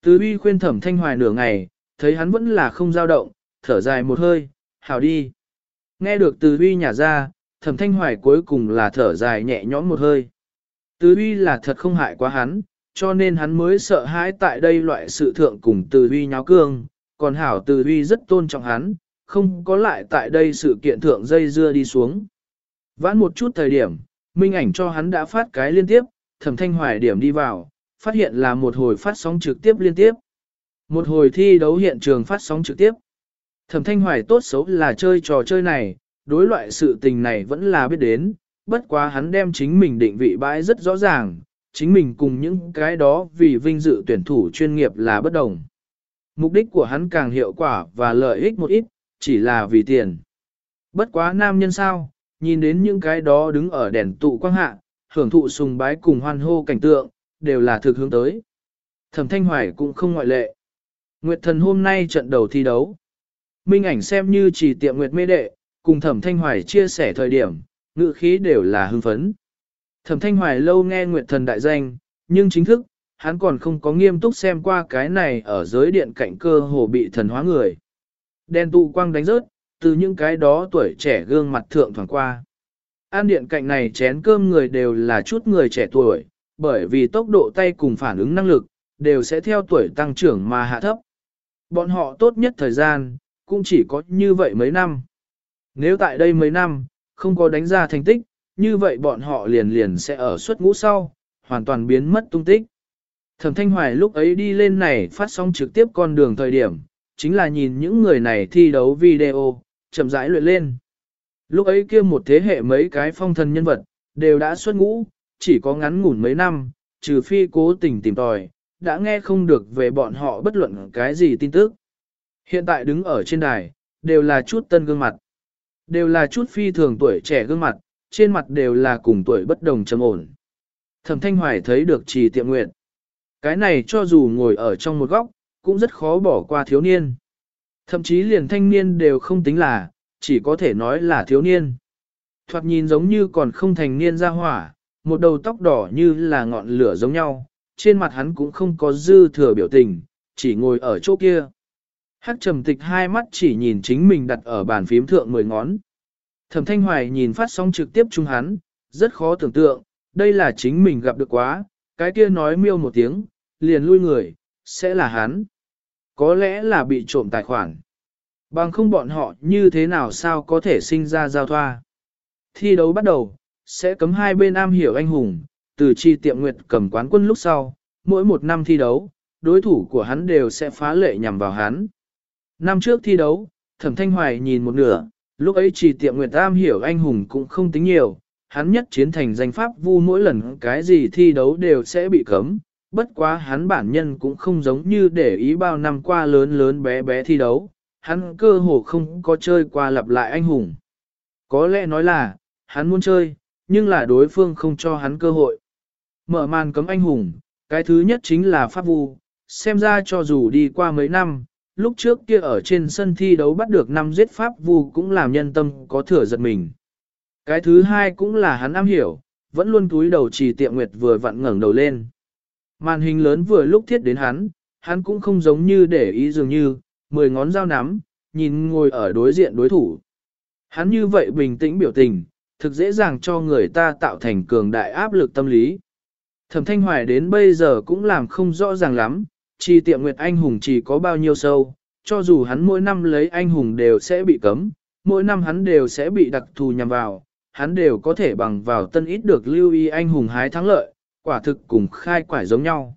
Từ uy khuyên thẩm thanh hoài nửa ngày, thấy hắn vẫn là không dao động, thở dài một hơi, hảo đi. Nghe được từ uy nhả ra, thẩm thanh hoài cuối cùng là thở dài nhẹ nhõm một hơi. Từ uy là thật không hại quá hắn, cho nên hắn mới sợ hãi tại đây loại sự thượng cùng từ uy nháo cương, còn hảo từ uy rất tôn trọng hắn, không có lại tại đây sự kiện thượng dây dưa đi xuống. Vãn một chút thời điểm, minh ảnh cho hắn đã phát cái liên tiếp, thẩm thanh hoài điểm đi vào, phát hiện là một hồi phát sóng trực tiếp liên tiếp. Một hồi thi đấu hiện trường phát sóng trực tiếp. Thẩm thanh hoài tốt xấu là chơi trò chơi này, đối loại sự tình này vẫn là biết đến, bất quá hắn đem chính mình định vị bãi rất rõ ràng, chính mình cùng những cái đó vì vinh dự tuyển thủ chuyên nghiệp là bất đồng. Mục đích của hắn càng hiệu quả và lợi ích một ít, chỉ là vì tiền. Bất quá nam nhân sao, nhìn đến những cái đó đứng ở đèn tụ quang hạ, hưởng thụ sùng bái cùng hoan hô cảnh tượng, đều là thực hướng tới. Thẩm Thanh Hoài cũng không ngoại lệ. Nguyệt thần hôm nay trận đầu thi đấu. Minh ảnh xem như chỉ tiệm Nguyệt mê đệ, cùng Thẩm Thanh Hoài chia sẻ thời điểm, ngự khí đều là hưng phấn. Thẩm Thanh Hoài lâu nghe Nguyệt thần đại danh, nhưng chính thức, hắn còn không có nghiêm túc xem qua cái này ở giới điện cạnh cơ hồ bị thần hóa người. Đen tụ quang đánh rớt, từ những cái đó tuổi trẻ gương mặt thượng thoảng qua. An điện cạnh này chén cơm người đều là chút người trẻ tuổi, bởi vì tốc độ tay cùng phản ứng năng lực, đều sẽ theo tuổi tăng trưởng mà hạ thấp. Bọn họ tốt nhất thời gian, cũng chỉ có như vậy mấy năm. Nếu tại đây mấy năm, không có đánh ra thành tích, như vậy bọn họ liền liền sẽ ở suất ngũ sau, hoàn toàn biến mất tung tích. Thẩm Thanh Hoài lúc ấy đi lên này phát sóng trực tiếp con đường thời điểm, chính là nhìn những người này thi đấu video, chậm rãi luyện lên. Lúc ấy kia một thế hệ mấy cái phong thần nhân vật, đều đã xuất ngũ, chỉ có ngắn ngủn mấy năm, trừ phi cố tình tìm tòi, đã nghe không được về bọn họ bất luận cái gì tin tức. Hiện tại đứng ở trên đài, đều là chút tân gương mặt. Đều là chút phi thường tuổi trẻ gương mặt, trên mặt đều là cùng tuổi bất đồng trầm ổn. Thẩm Thanh Hoài thấy được trì tiệm nguyện. Cái này cho dù ngồi ở trong một góc, cũng rất khó bỏ qua thiếu niên. Thậm chí liền thanh niên đều không tính là, chỉ có thể nói là thiếu niên. Thoạt nhìn giống như còn không thành niên ra hỏa, một đầu tóc đỏ như là ngọn lửa giống nhau, trên mặt hắn cũng không có dư thừa biểu tình, chỉ ngồi ở chỗ kia. Hắc trầm tịch hai mắt chỉ nhìn chính mình đặt ở bàn phím thượng mười ngón. Thẩm thanh hoài nhìn phát sóng trực tiếp chung hắn, rất khó tưởng tượng, đây là chính mình gặp được quá, cái kia nói miêu một tiếng, liền lui người, sẽ là hắn. Có lẽ là bị trộm tài khoản. Bằng không bọn họ như thế nào sao có thể sinh ra giao thoa. Thi đấu bắt đầu, sẽ cấm hai bên am hiểu anh hùng, từ chi tiệm nguyệt cầm quán quân lúc sau, mỗi một năm thi đấu, đối thủ của hắn đều sẽ phá lệ nhằm vào hắn. Năm trước thi đấu, thẩm thanh hoài nhìn một nửa, lúc ấy chỉ tiệm nguyệt am hiểu anh hùng cũng không tính nhiều, hắn nhất chiến thành danh pháp vu mỗi lần cái gì thi đấu đều sẽ bị cấm, bất quá hắn bản nhân cũng không giống như để ý bao năm qua lớn lớn bé bé thi đấu, hắn cơ hồ không có chơi qua lặp lại anh hùng. Có lẽ nói là, hắn muốn chơi, nhưng là đối phương không cho hắn cơ hội. Mở màn cấm anh hùng, cái thứ nhất chính là Pháp Vu, xem ra cho dù đi qua mấy năm, lúc trước kia ở trên sân thi đấu bắt được năm giết Pháp Vu cũng làm nhân tâm có thừa giật mình. Cái thứ hai cũng là hắn am hiểu, vẫn luôn túi đầu chỉ tiệm nguyệt vừa vặn ngẩng đầu lên. Màn hình lớn vừa lúc thiết đến hắn, hắn cũng không giống như để ý dường như, mười ngón dao nắm, nhìn ngồi ở đối diện đối thủ. Hắn như vậy bình tĩnh biểu tình, thực dễ dàng cho người ta tạo thành cường đại áp lực tâm lý. Thẩm Thanh Hoài đến bây giờ cũng làm không rõ ràng lắm, chỉ tiệm Nguyệt Anh Hùng chỉ có bao nhiêu sâu, cho dù hắn mỗi năm lấy Anh Hùng đều sẽ bị cấm, mỗi năm hắn đều sẽ bị đặc thù nhằm vào, hắn đều có thể bằng vào tân ít được lưu ý Anh Hùng hái thắng lợi, quả thực cùng khai quải giống nhau.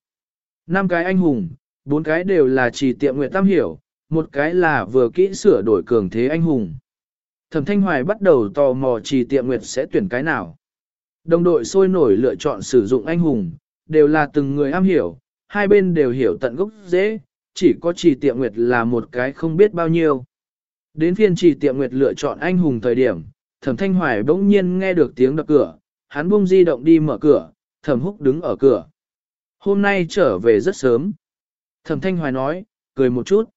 Năm cái Anh Hùng, bốn cái đều là chỉ tiệm Nguyệt Tam Hiểu, một cái là vừa kỹ sửa đổi cường thế anh hùng. Thẩm Thanh Hoài bắt đầu tò mò trì tiệm nguyệt sẽ tuyển cái nào. Đồng đội sôi nổi lựa chọn sử dụng anh hùng, đều là từng người am hiểu, hai bên đều hiểu tận gốc dễ, chỉ có trì tiệm nguyệt là một cái không biết bao nhiêu. Đến phiên trì tiệm nguyệt lựa chọn anh hùng thời điểm, thẩm thanh hoài bỗng nhiên nghe được tiếng đập cửa, hắn buông di động đi mở cửa, thẩm húc đứng ở cửa. Hôm nay trở về rất sớm. Thẩm thanh hoài nói, cười một chút.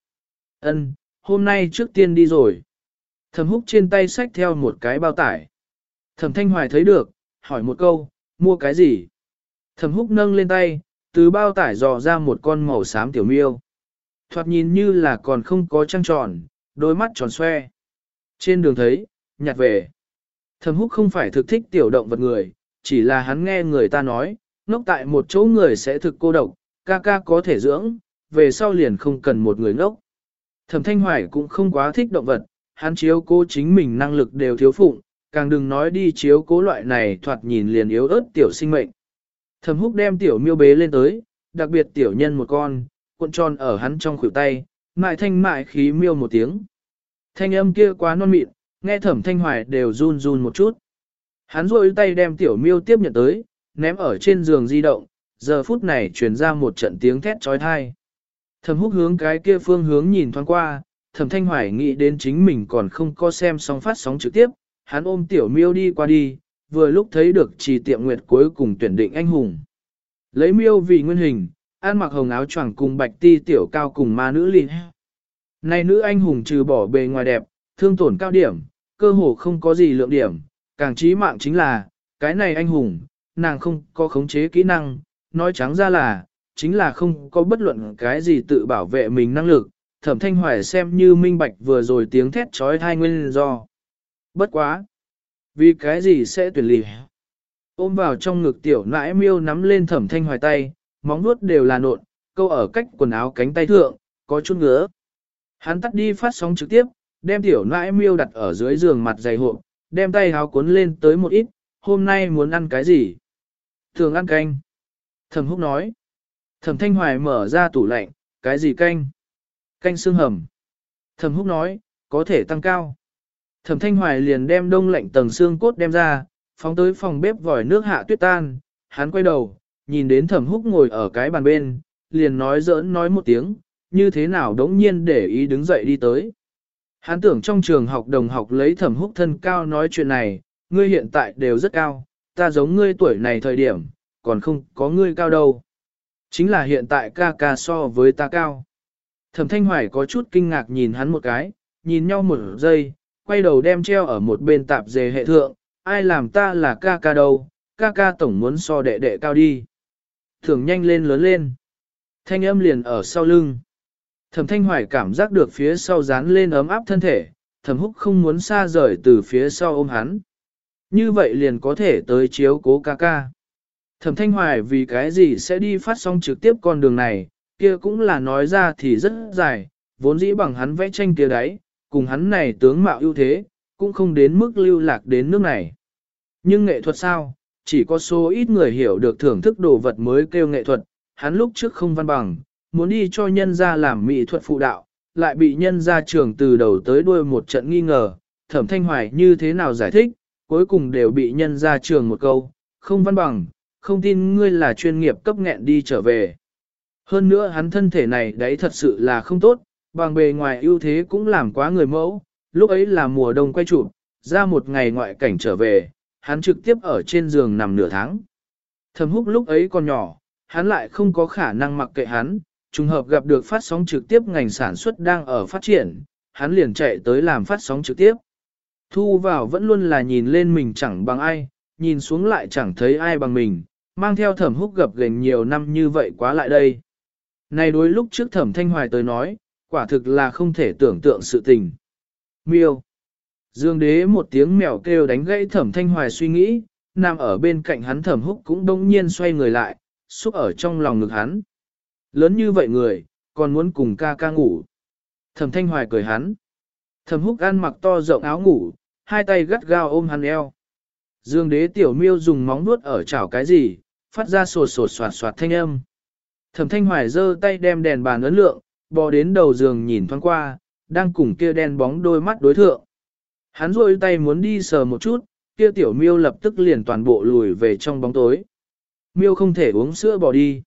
ân hôm nay trước tiên đi rồi. Thẩm húc trên tay xách theo một cái bao tải. Thẩm thanh hoài thấy được, hỏi một câu, mua cái gì? Thẩm húc nâng lên tay, từ bao tải dò ra một con màu xám tiểu miêu. Thoạt nhìn như là còn không có trăng tròn, đôi mắt tròn xoe. Trên đường thấy, nhặt về. Thẩm húc không phải thực thích tiểu động vật người, chỉ là hắn nghe người ta nói, ngốc tại một chỗ người sẽ thực cô độc, ca ca có thể dưỡng, về sau liền không cần một người ngốc. Thẩm thanh hoài cũng không quá thích động vật, hắn chiếu cố chính mình năng lực đều thiếu phụng, càng đừng nói đi chiếu cố loại này thoạt nhìn liền yếu ớt tiểu sinh mệnh. Thẩm húc đem tiểu miêu bế lên tới, đặc biệt tiểu nhân một con, cuộn tròn ở hắn trong khuỷu tay, mại thanh mại khí miêu một tiếng. Thanh âm kia quá non mịn, nghe thẩm thanh hoài đều run run một chút. Hắn rôi tay đem tiểu miêu tiếp nhận tới, ném ở trên giường di động, giờ phút này truyền ra một trận tiếng thét trói thai. Thẩm húc hướng cái kia phương hướng nhìn thoáng qua, thẩm thanh hoài nghĩ đến chính mình còn không có xem sóng phát sóng trực tiếp, hắn ôm tiểu miêu đi qua đi, vừa lúc thấy được trì tiệm nguyệt cuối cùng tuyển định anh hùng. Lấy miêu vì nguyên hình, ăn mặc hồng áo choàng cùng bạch ti tiểu cao cùng ma nữ lì. Này nữ anh hùng trừ bỏ bề ngoài đẹp, thương tổn cao điểm, cơ hồ không có gì lượng điểm, càng trí mạng chính là, cái này anh hùng, nàng không có khống chế kỹ năng, nói trắng ra là, chính là không có bất luận cái gì tự bảo vệ mình năng lực, thẩm thanh hoài xem như minh bạch vừa rồi tiếng thét trói thai nguyên do. Bất quá! Vì cái gì sẽ tuyển lì? Ôm vào trong ngực tiểu nãi miêu nắm lên thẩm thanh hoài tay, móng nuốt đều là nộn, câu ở cách quần áo cánh tay thượng, có chút ngứa. Hắn tắt đi phát sóng trực tiếp, đem tiểu nãi miêu đặt ở dưới giường mặt dày hộp, đem tay háo cuốn lên tới một ít, hôm nay muốn ăn cái gì? Thường ăn canh. Thẩm húc nói. Thẩm thanh hoài mở ra tủ lạnh, cái gì canh? Canh xương hầm. Thẩm húc nói, có thể tăng cao. Thẩm thanh hoài liền đem đông lạnh tầng xương cốt đem ra, phóng tới phòng bếp vòi nước hạ tuyết tan, hắn quay đầu, nhìn đến thẩm húc ngồi ở cái bàn bên, liền nói giỡn nói một tiếng, như thế nào đống nhiên để ý đứng dậy đi tới. Hắn tưởng trong trường học đồng học lấy thẩm húc thân cao nói chuyện này, ngươi hiện tại đều rất cao, ta giống ngươi tuổi này thời điểm, còn không có ngươi cao đâu. Chính là hiện tại ca ca so với ta cao. Thẩm thanh hoài có chút kinh ngạc nhìn hắn một cái, nhìn nhau một giây, quay đầu đem treo ở một bên tạp dề hệ thượng, ai làm ta là ca ca đâu, ca ca tổng muốn so đệ đệ cao đi. Thường nhanh lên lớn lên. Thanh âm liền ở sau lưng. Thẩm thanh hoài cảm giác được phía sau dán lên ấm áp thân thể, thẩm húc không muốn xa rời từ phía sau ôm hắn. Như vậy liền có thể tới chiếu cố ca ca. Thẩm thanh hoài vì cái gì sẽ đi phát sóng trực tiếp con đường này, kia cũng là nói ra thì rất dài, vốn dĩ bằng hắn vẽ tranh kia đấy, cùng hắn này tướng mạo ưu thế, cũng không đến mức lưu lạc đến nước này. Nhưng nghệ thuật sao, chỉ có số ít người hiểu được thưởng thức đồ vật mới kêu nghệ thuật, hắn lúc trước không văn bằng, muốn đi cho nhân ra làm mỹ thuật phụ đạo, lại bị nhân ra trường từ đầu tới đuôi một trận nghi ngờ, thẩm thanh hoài như thế nào giải thích, cuối cùng đều bị nhân ra trường một câu, không văn bằng, không tin ngươi là chuyên nghiệp cấp nghẹn đi trở về. Hơn nữa hắn thân thể này đấy thật sự là không tốt, bằng bề ngoài ưu thế cũng làm quá người mẫu, lúc ấy là mùa đông quay chụp, ra một ngày ngoại cảnh trở về, hắn trực tiếp ở trên giường nằm nửa tháng. Thẩm húc lúc ấy còn nhỏ, hắn lại không có khả năng mặc kệ hắn, trùng hợp gặp được phát sóng trực tiếp ngành sản xuất đang ở phát triển, hắn liền chạy tới làm phát sóng trực tiếp. Thu vào vẫn luôn là nhìn lên mình chẳng bằng ai, nhìn xuống lại chẳng thấy ai bằng mình, mang theo thẩm húc gặp gành nhiều năm như vậy quá lại đây. Này đối lúc trước thẩm thanh hoài tới nói, quả thực là không thể tưởng tượng sự tình. Miêu. Dương đế một tiếng mèo kêu đánh gãy thẩm thanh hoài suy nghĩ, nằm ở bên cạnh hắn thẩm húc cũng đông nhiên xoay người lại, xúc ở trong lòng ngực hắn. Lớn như vậy người, còn muốn cùng ca ca ngủ. Thẩm thanh hoài cười hắn. Thẩm húc ăn mặc to rộng áo ngủ, hai tay gắt gao ôm hắn eo. Dương đế tiểu miêu dùng móng nuốt ở chảo cái gì, phát ra sột sột soạt soạt thanh âm. Thẩm thanh hoài giơ tay đem đèn bàn ấn lượng, bò đến đầu giường nhìn thoáng qua, đang cùng kia đen bóng đôi mắt đối thượng. Hắn rôi tay muốn đi sờ một chút, kia tiểu miêu lập tức liền toàn bộ lùi về trong bóng tối. Miêu không thể uống sữa bò đi.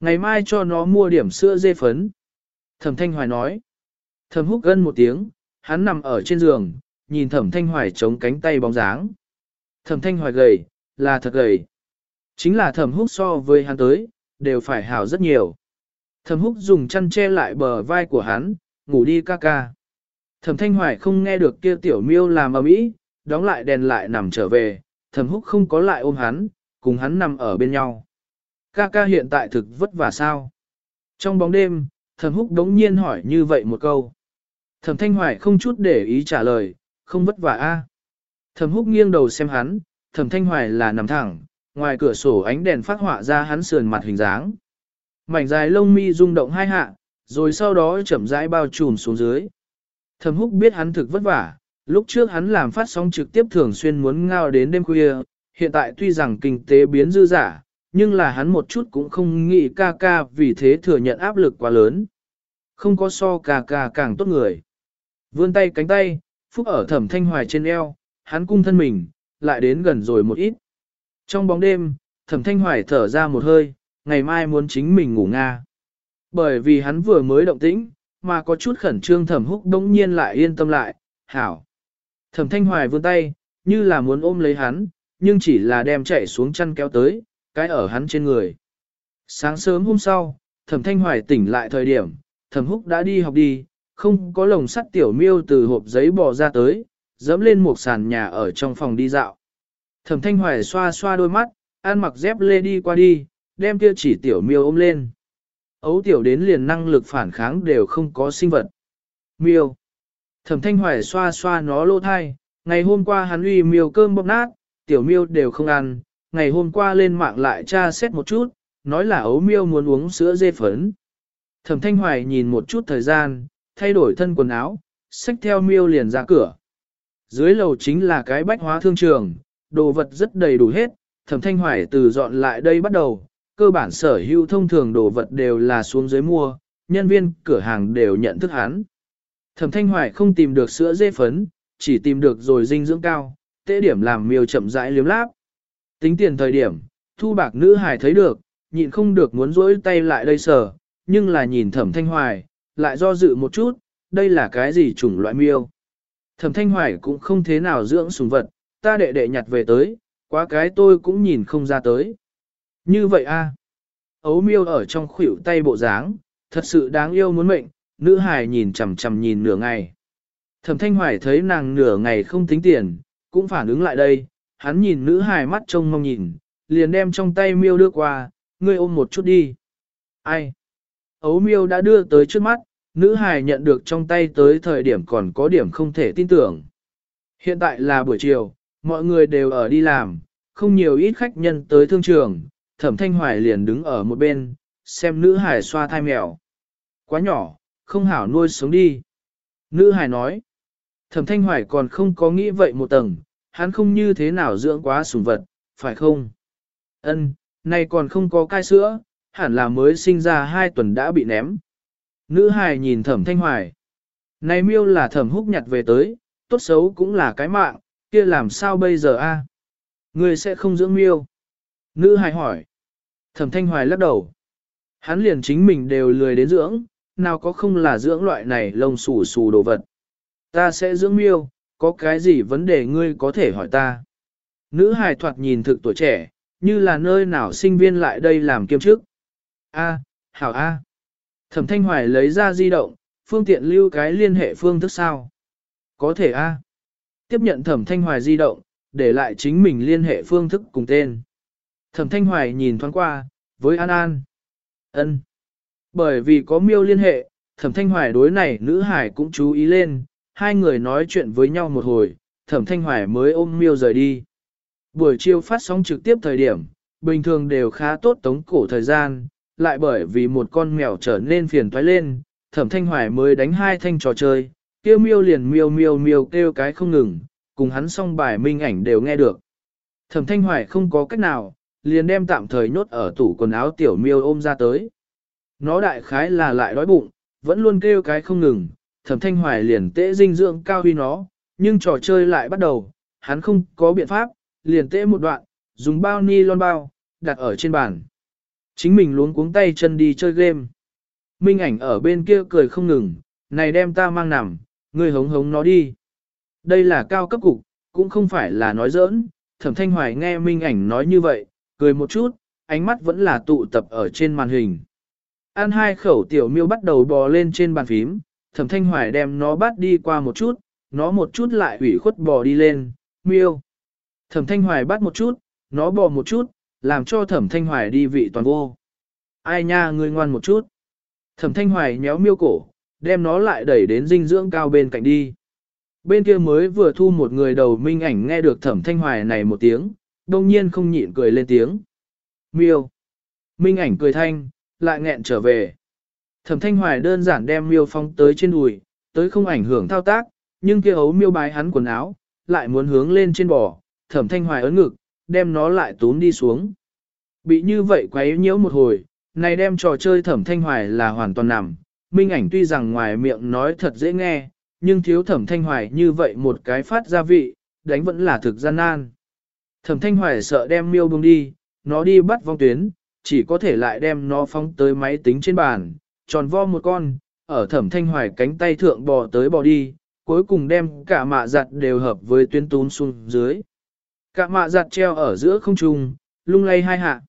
Ngày mai cho nó mua điểm sữa dê phấn. Thẩm Thanh Hoài nói. Thẩm húc gân một tiếng, hắn nằm ở trên giường, nhìn Thẩm Thanh Hoài chống cánh tay bóng dáng. Thẩm Thanh Hoài gầy, là thật gầy. Chính là Thẩm húc so với hắn tới, đều phải hảo rất nhiều. Thẩm húc dùng chăn che lại bờ vai của hắn, ngủ đi ca ca. Thẩm Thanh Hoài không nghe được kia tiểu miêu làm ầm ĩ, đóng lại đèn lại nằm trở về, Thẩm Húc không có lại ôm hắn, cùng hắn nằm ở bên nhau. Ca ca hiện tại thực vất vả sao? Trong bóng đêm, Thẩm Húc đống nhiên hỏi như vậy một câu. Thẩm Thanh Hoài không chút để ý trả lời, không vất vả a. Thẩm Húc nghiêng đầu xem hắn, Thẩm Thanh Hoài là nằm thẳng, ngoài cửa sổ ánh đèn phát họa ra hắn sườn mặt hình dáng. Mảnh dài lông mi rung động hai hạ, rồi sau đó chậm rãi bao trùm xuống dưới. Thẩm Húc biết hắn thực vất vả, lúc trước hắn làm phát sóng trực tiếp thường xuyên muốn ngao đến đêm khuya, hiện tại tuy rằng kinh tế biến dư giả, nhưng là hắn một chút cũng không nghĩ ca ca vì thế thừa nhận áp lực quá lớn. Không có so ca ca càng tốt người. Vươn tay cánh tay, phúc ở thẩm thanh hoài trên eo, hắn cung thân mình, lại đến gần rồi một ít. Trong bóng đêm, thẩm thanh hoài thở ra một hơi, ngày mai muốn chính mình ngủ nga. Bởi vì hắn vừa mới động tĩnh, mà có chút khẩn trương thẩm húc đống nhiên lại yên tâm lại, hảo. Thẩm thanh hoài vươn tay, như là muốn ôm lấy hắn, nhưng chỉ là đem chạy xuống chăn kéo tới, cái ở hắn trên người. Sáng sớm hôm sau, thẩm thanh hoài tỉnh lại thời điểm, thẩm húc đã đi học đi, không có lồng sắt tiểu miêu từ hộp giấy bò ra tới, dẫm lên một sàn nhà ở trong phòng đi dạo. Thẩm thanh hoài xoa xoa đôi mắt, an mặc dép lê đi qua đi, đem kia chỉ tiểu miêu ôm lên. Ấu tiểu đến liền năng lực phản kháng đều không có sinh vật. Miêu. Thẩm thanh hoài xoa xoa nó lô thai, ngày hôm qua hắn uy miêu cơm bóc nát, tiểu miêu đều không ăn, ngày hôm qua lên mạng lại tra xét một chút, nói là ấu miêu muốn uống sữa dê phấn. Thẩm thanh hoài nhìn một chút thời gian, thay đổi thân quần áo, xách theo miêu liền ra cửa. Dưới lầu chính là cái bách hóa thương trường, đồ vật rất đầy đủ hết, thẩm thanh hoài từ dọn lại đây bắt đầu, cơ bản sở hữu thông thường đồ vật đều là xuống dưới mua, nhân viên cửa hàng đều nhận thức hắn. Thẩm Thanh Hoài không tìm được sữa dê phấn, chỉ tìm được rồi dinh dưỡng cao, tế điểm làm miêu chậm rãi liếm láp. Tính tiền thời điểm, thu bạc nữ hài thấy được, nhịn không được muốn rỗi tay lại đây sở, nhưng là nhìn Thẩm Thanh Hoài, lại do dự một chút, đây là cái gì chủng loại miêu. Thẩm Thanh Hoài cũng không thế nào dưỡng sùng vật, ta đệ đệ nhặt về tới, quá cái tôi cũng nhìn không ra tới. Như vậy a à. Ấu miêu ở trong khuỷu tay bộ dáng, thật sự đáng yêu muốn mệnh, nữ hài nhìn chằm chằm nhìn nửa ngày. Thẩm thanh hoài thấy nàng nửa ngày không tính tiền, cũng phản ứng lại đây, hắn nhìn nữ hài mắt trông mong nhìn, liền đem trong tay miêu đưa qua, ngươi ôm một chút đi. Ai? Ấu miêu đã đưa tới trước mắt, nữ hài nhận được trong tay tới thời điểm còn có điểm không thể tin tưởng. Hiện tại là buổi chiều, mọi người đều ở đi làm, không nhiều ít khách nhân tới thương trường, thẩm thanh hoài liền đứng ở một bên, xem nữ Hải xoa thai mèo. Quá nhỏ, không hảo nuôi sống đi. Nữ Hải nói, thẩm thanh hoài còn không có nghĩ vậy một tầng, hắn không như thế nào dưỡng quá sủng vật, phải không? Ân, nay còn không có cai sữa, hẳn là mới sinh ra hai tuần đã bị ném. Nữ hài nhìn thẩm thanh hoài. Này miêu là thẩm húc nhặt về tới, tốt xấu cũng là cái mạng, kia làm sao bây giờ a? Người sẽ không dưỡng miêu. Nữ hài hỏi. Thẩm thanh hoài lắc đầu. Hắn liền chính mình đều lười đến dưỡng, nào có không là dưỡng loại này lông xù xù đồ vật. Ta sẽ dưỡng miêu, có cái gì vấn đề ngươi có thể hỏi ta. Nữ hài thoạt nhìn thực tuổi trẻ, như là nơi nào sinh viên lại đây làm kiêm chức. A, hảo A. Thẩm thanh hoài lấy ra di động, phương tiện lưu cái liên hệ phương thức sao. Có thể A. Tiếp nhận thẩm thanh hoài di động, để lại chính mình liên hệ phương thức cùng tên. Thẩm thanh hoài nhìn thoáng qua, với An An. ân bởi vì có miêu liên hệ, thẩm thanh hoài đối này nữ hải cũng chú ý lên, hai người nói chuyện với nhau một hồi, thẩm thanh hoài mới ôm miêu rời đi. Buổi chiều phát sóng trực tiếp thời điểm, bình thường đều khá tốt tống cổ thời gian, lại bởi vì một con mèo trở nên phiền toái lên, thẩm thanh hoài mới đánh hai thanh trò chơi, kêu miêu liền miêu miêu miêu kêu cái không ngừng, cùng hắn xong bài minh ảnh đều nghe được. Thẩm thanh hoài không có cách nào, liền đem tạm thời nhốt ở tủ quần áo tiểu miêu ôm ra tới. Nó đại khái là lại đói bụng, vẫn luôn kêu cái không ngừng, thẩm thanh hoài liền tễ dinh dưỡng cao huy nó, nhưng trò chơi lại bắt đầu, hắn không có biện pháp, liền tễ một đoạn, dùng bao ni lon bao, đặt ở trên bàn. Chính mình luống cuống tay chân đi chơi game. Minh ảnh ở bên kia cười không ngừng, này đem ta mang nằm, ngươi hống hống nó đi. Đây là cao cấp cục, cũng không phải là nói giỡn, thẩm thanh hoài nghe Minh ảnh nói như vậy, cười một chút, ánh mắt vẫn là tụ tập ở trên màn hình. An hai khẩu tiểu miêu bắt đầu bò lên trên bàn phím, thẩm thanh hoài đem nó bắt đi qua một chút, nó một chút lại ủy khuất bò đi lên, miêu. Thẩm thanh hoài bắt một chút, nó bò một chút, làm cho thẩm thanh hoài đi vị toàn vô. Ai nha ngươi ngoan một chút. Thẩm thanh hoài nhéo miêu cổ, đem nó lại đẩy đến dinh dưỡng cao bên cạnh đi. Bên kia mới vừa thu một người đầu minh ảnh nghe được thẩm thanh hoài này một tiếng, đông nhiên không nhịn cười lên tiếng. Miêu. Minh ảnh cười thanh, lại nghẹn trở về. Thẩm thanh hoài đơn giản đem miêu phong tới trên đùi, tới không ảnh hưởng thao tác, nhưng kia ấu miêu bái hắn quần áo, lại muốn hướng lên trên bò, thẩm thanh hoài ấn ngực, đem nó lại tún đi xuống. Bị như vậy quấy nhiễu một hồi, này đem trò chơi thẩm thanh hoài là hoàn toàn nằm, minh ảnh tuy rằng ngoài miệng nói thật dễ nghe, nhưng thiếu thẩm thanh hoài như vậy một cái phát gia vị, đánh vẫn là thực gian nan. Thẩm thanh hoài sợ đem miêu bông đi, nó đi bắt vong tuyến, chỉ có thể lại đem nó phóng tới máy tính trên bàn, tròn vo một con, ở thẩm thanh hoài cánh tay thượng bò tới bò đi, cuối cùng đem cả mạ giặt đều hợp với tuyến tún xuống dưới. Cả mạ giặt treo ở giữa không trung, lung lay hai hạ.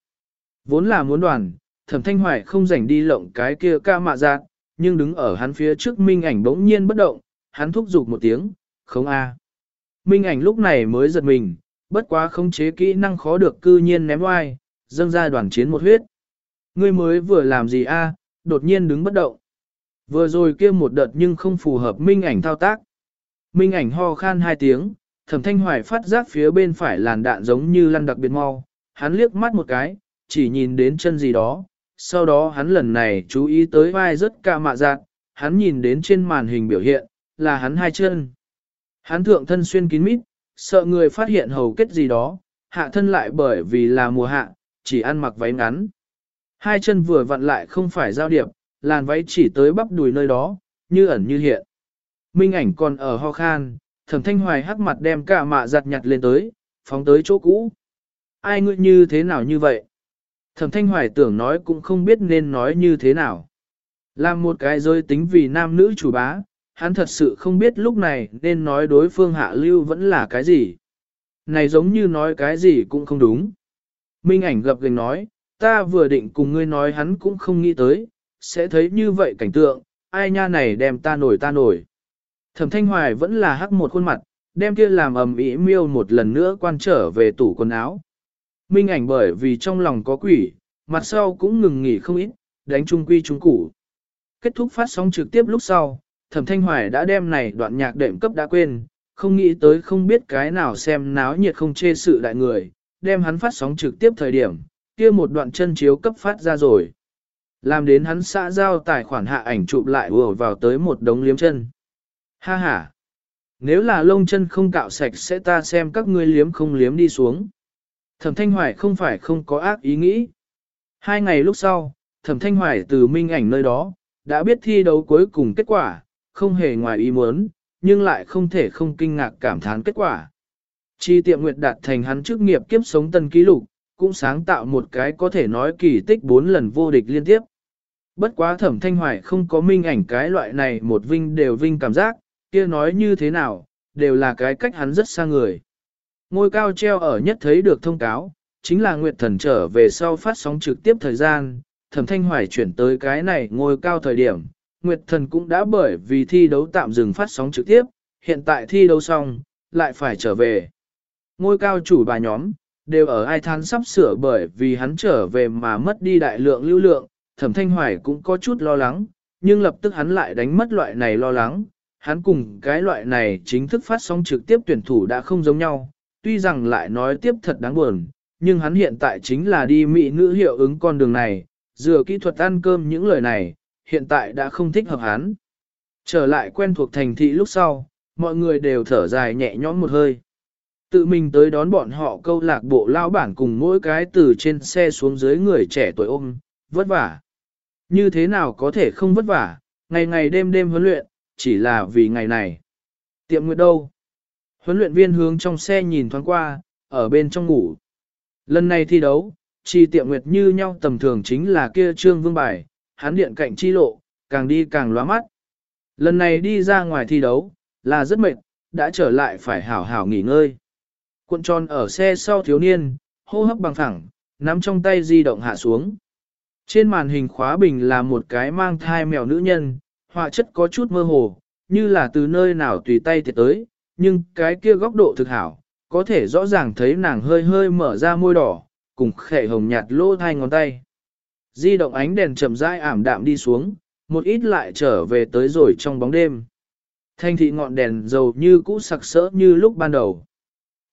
Vốn là muốn đoàn, thẩm thanh hoài không rảnh đi lộng cái kia ca mạ giặt, nhưng đứng ở hắn phía trước minh ảnh bỗng nhiên bất động, hắn thúc giục một tiếng, không a. Minh ảnh lúc này mới giật mình, bất quá không chế kỹ năng khó được cư nhiên ném oai, dâng ra đoàn chiến một huyết. Ngươi mới vừa làm gì a? đột nhiên đứng bất động. Vừa rồi kia một đợt nhưng không phù hợp minh ảnh thao tác. Minh ảnh ho khan hai tiếng, thẩm thanh hoài phát giác phía bên phải làn đạn giống như lăn đặc biệt mau, hắn liếc mắt một cái, chỉ nhìn đến chân gì đó, sau đó hắn lần này chú ý tới vai rất ca mạ dạng, hắn nhìn đến trên màn hình biểu hiện, là hắn hai chân. Hắn thượng thân xuyên kín mít, sợ người phát hiện hầu kết gì đó, hạ thân lại bởi vì là mùa hạ, chỉ ăn mặc váy ngắn. Hai chân vừa vặn lại không phải giao điệp, làn váy chỉ tới bắp đùi nơi đó, như ẩn như hiện. Minh ảnh còn ở ho khan, thẩm thanh hoài hắc mặt đem cả mạ giặt nhặt lên tới, phóng tới chỗ cũ. Ai ngươi như thế nào như vậy? Thẩm thanh hoài tưởng nói cũng không biết nên nói như thế nào. Làm một cái rơi tính vì nam nữ chủ bá, hắn thật sự không biết lúc này nên nói đối phương hạ lưu vẫn là cái gì. Này giống như nói cái gì cũng không đúng. Minh ảnh gập gành nói, ta vừa định cùng ngươi nói hắn cũng không nghĩ tới, sẽ thấy như vậy cảnh tượng, ai nha này đem ta nổi ta nổi. Thẩm Thanh Hoài vẫn là hắc một khuôn mặt, đem kia làm ầm ĩ miêu một lần nữa quan trở về tủ quần áo. Minh ảnh bởi vì trong lòng có quỷ, mặt sau cũng ngừng nghỉ không ít, đánh trung quy trung củ. Kết thúc phát sóng trực tiếp lúc sau, Thẩm Thanh Hoài đã đem này đoạn nhạc đệm cấp đã quên, không nghĩ tới không biết cái nào xem náo nhiệt không chê sự đại người, đem hắn phát sóng trực tiếp thời điểm, kia một đoạn chân chiếu cấp phát ra rồi. Làm đến hắn xã giao tài khoản hạ ảnh chụp lại vừa vào tới một đống liếm chân. Ha ha! Nếu là lông chân không cạo sạch sẽ ta xem các ngươi liếm không liếm đi xuống. Thẩm Thanh Hoài không phải không có ác ý nghĩ. Hai ngày lúc sau, Thẩm Thanh Hoài từ minh ảnh nơi đó, đã biết thi đấu cuối cùng kết quả, không hề ngoài ý muốn, nhưng lại không thể không kinh ngạc cảm thán kết quả. Chi tiệm nguyệt đạt thành hắn chức nghiệp kiếp sống tân ký lục, cũng sáng tạo một cái có thể nói kỳ tích bốn lần vô địch liên tiếp. Bất quá thẩm thanh hoài không có minh ảnh cái loại này một vinh đều vinh cảm giác, kia nói như thế nào, đều là cái cách hắn rất xa người. Ngôi cao treo ở nhất thấy được thông cáo, chính là Nguyệt Thần trở về sau phát sóng trực tiếp thời gian, thẩm thanh hoài chuyển tới cái này ngôi cao thời điểm. Nguyệt Thần cũng đã bởi vì thi đấu tạm dừng phát sóng trực tiếp, hiện tại thi đấu xong, lại phải trở về. Ngôi cao chủ bà nhóm, đều ở ai than sắp sửa bởi vì hắn trở về mà mất đi đại lượng lưu lượng, thẩm thanh hoài cũng có chút lo lắng, nhưng lập tức hắn lại đánh mất loại này lo lắng, hắn cùng cái loại này chính thức phát sóng trực tiếp tuyển thủ đã không giống nhau, tuy rằng lại nói tiếp thật đáng buồn, nhưng hắn hiện tại chính là đi mỹ nữ hiệu ứng con đường này, dựa kỹ thuật ăn cơm những lời này, hiện tại đã không thích hợp hắn. Trở lại quen thuộc thành thị lúc sau, mọi người đều thở dài nhẹ nhõm một hơi. Tự mình tới đón bọn họ câu lạc bộ lao bản cùng mỗi cái từ trên xe xuống dưới người trẻ tuổi ôm, vất vả. Như thế nào có thể không vất vả, ngày ngày đêm đêm huấn luyện, chỉ là vì ngày này. Tiệm nguyệt đâu? Huấn luyện viên hướng trong xe nhìn thoáng qua, ở bên trong ngủ. Lần này thi đấu, chi tiệm nguyệt như nhau tầm thường chính là kia trương vương bài, hắn điện cạnh chi lộ, càng đi càng lóa mắt. Lần này đi ra ngoài thi đấu, là rất mệt, đã trở lại phải hảo hảo nghỉ ngơi. Cuộn tròn ở xe sau thiếu niên, hô hấp bằng thẳng, nắm trong tay di động hạ xuống. Trên màn hình khóa bình là một cái mang thai mèo nữ nhân, họa chất có chút mơ hồ, như là từ nơi nào tùy tay tiệt tới, nhưng cái kia góc độ thực hảo, có thể rõ ràng thấy nàng hơi hơi mở ra môi đỏ, cùng khệ hồng nhạt lỗ hai ngón tay. Di động ánh đèn chậm rãi ảm đạm đi xuống, một ít lại trở về tới rồi trong bóng đêm. Thanh thị ngọn đèn dầu như cũ sặc sỡ như lúc ban đầu.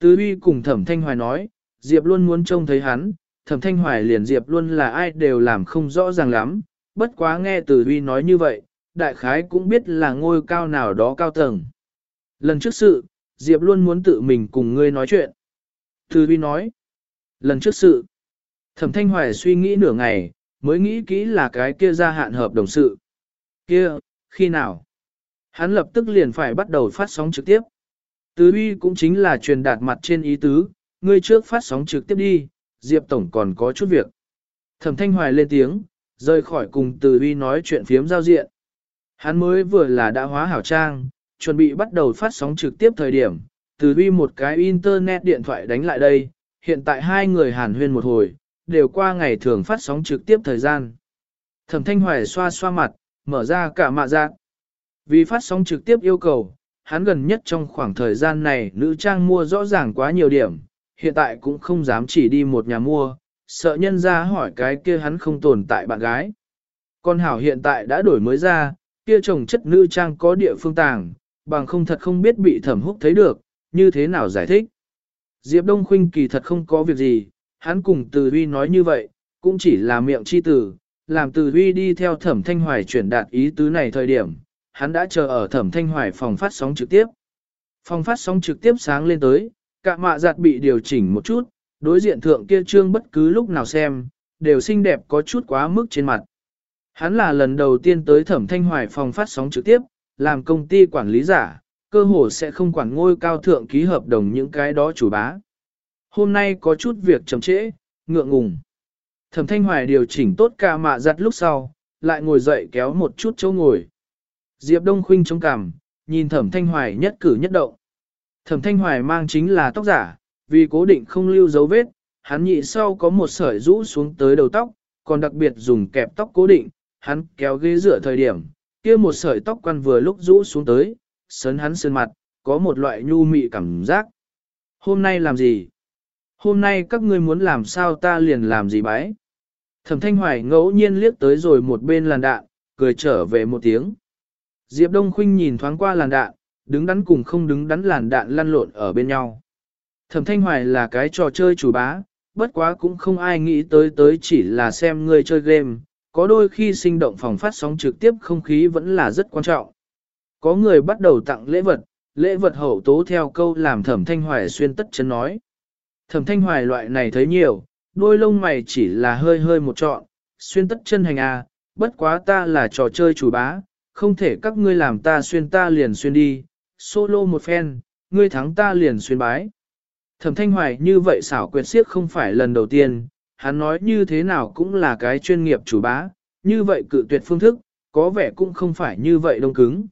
Tứ uy cùng thẩm thanh hoài nói, Diệp luôn muốn trông thấy hắn, thẩm thanh hoài liền Diệp luôn là ai đều làm không rõ ràng lắm, bất quá nghe từ uy nói như vậy, đại khái cũng biết là ngôi cao nào đó cao tầng. Lần trước sự, Diệp luôn muốn tự mình cùng ngươi nói chuyện. Từ uy nói, lần trước sự, thẩm thanh hoài suy nghĩ nửa ngày, mới nghĩ kỹ là cái kia gia hạn hợp đồng sự. Kia, khi nào? Hắn lập tức liền phải bắt đầu phát sóng trực tiếp. Từ uy cũng chính là truyền đạt mặt trên ý tứ, ngươi trước phát sóng trực tiếp đi, Diệp Tổng còn có chút việc. Thẩm Thanh Hoài lên tiếng, rời khỏi cùng Từ uy nói chuyện phiếm giao diện. Hắn mới vừa là đã hóa hảo trang, chuẩn bị bắt đầu phát sóng trực tiếp thời điểm, Từ vi một cái internet điện thoại đánh lại đây, hiện tại hai người hàn huyên một hồi, đều qua ngày thường phát sóng trực tiếp thời gian. Thẩm Thanh Hoài xoa xoa mặt, mở ra cả mạ dạng. Vì phát sóng trực tiếp yêu cầu, hắn gần nhất trong khoảng thời gian này nữ trang mua rõ ràng quá nhiều điểm, hiện tại cũng không dám chỉ đi một nhà mua, sợ nhân ra hỏi cái kia hắn không tồn tại bạn gái. Con hảo hiện tại đã đổi mới ra, kia chồng chất nữ trang có địa phương tàng, bằng không thật không biết bị thẩm húc thấy được, như thế nào giải thích. Diệp Đông Khuynh kỳ thật không có việc gì, hắn cùng Từ Huy nói như vậy, cũng chỉ là miệng chi từ, làm Từ Huy đi theo thẩm thanh hoài chuyển đạt ý tứ này thời điểm, hắn đã chờ ở thẩm thanh hoài phòng phát sóng trực tiếp. Phòng phát sóng trực tiếp sáng lên tới, cả mạ giặt bị điều chỉnh một chút, đối diện thượng kia trương bất cứ lúc nào xem, đều xinh đẹp có chút quá mức trên mặt. Hắn là lần đầu tiên tới thẩm thanh hoài phòng phát sóng trực tiếp, làm công ty quản lý giả, cơ hồ sẽ không quản ngôi cao thượng ký hợp đồng những cái đó chủ bá. Hôm nay có chút việc chậm trễ, ngượng ngùng. Thẩm thanh hoài điều chỉnh tốt cả mạ giặt lúc sau, lại ngồi dậy kéo một chút chỗ ngồi. Diệp Đông Khuynh chống cằm, nhìn Thẩm Thanh Hoài nhất cử nhất động. Thẩm Thanh Hoài mang chính là tóc giả, vì cố định không lưu dấu vết, hắn nhị sau có một sợi rũ xuống tới đầu tóc, còn đặc biệt dùng kẹp tóc cố định, hắn kéo ghế dựa thời điểm, kia một sợi tóc quan vừa lúc rũ xuống tới, sấn hắn sơn mặt, có một loại nhu mị cảm giác. Hôm nay làm gì? Hôm nay các ngươi muốn làm sao ta liền làm gì bái? Thẩm Thanh Hoài ngẫu nhiên liếc tới rồi một bên làn đạn, cười trở về một tiếng. Diệp Đông Khuynh nhìn thoáng qua làn đạn, đứng đắn cùng không đứng đắn làn đạn lăn lộn ở bên nhau. Thẩm Thanh Hoài là cái trò chơi chủ bá, bất quá cũng không ai nghĩ tới tới chỉ là xem người chơi game, có đôi khi sinh động phòng phát sóng trực tiếp không khí vẫn là rất quan trọng. Có người bắt đầu tặng lễ vật, lễ vật hậu tố theo câu làm Thẩm Thanh Hoài xuyên tất chân nói. Thẩm Thanh Hoài loại này thấy nhiều, đôi lông mày chỉ là hơi hơi một trọn, xuyên tất chân hành à, bất quá ta là trò chơi chủ bá, không thể các ngươi làm ta xuyên ta liền xuyên đi, solo một phen, ngươi thắng ta liền xuyên bái. Thẩm thanh hoài như vậy xảo quyệt siết không phải lần đầu tiên, hắn nói như thế nào cũng là cái chuyên nghiệp chủ bá, như vậy cự tuyệt phương thức, có vẻ cũng không phải như vậy đông cứng.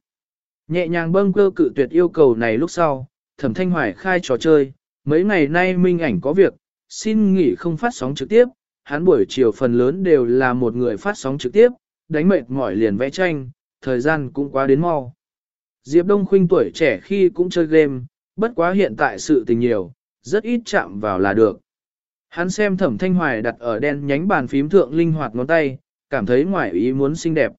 Nhẹ nhàng bâng cơ cự tuyệt yêu cầu này lúc sau, thẩm thanh hoài khai trò chơi, mấy ngày nay minh ảnh có việc, xin nghỉ không phát sóng trực tiếp, hắn buổi chiều phần lớn đều là một người phát sóng trực tiếp, đánh mệt mỏi liền vẽ tranh, thời gian cũng quá đến mau. Diệp Đông Khuynh tuổi trẻ khi cũng chơi game, bất quá hiện tại sự tình nhiều, rất ít chạm vào là được. Hắn xem thẩm thanh hoài đặt ở đen nhánh bàn phím thượng linh hoạt ngón tay, cảm thấy ngoài ý muốn xinh đẹp.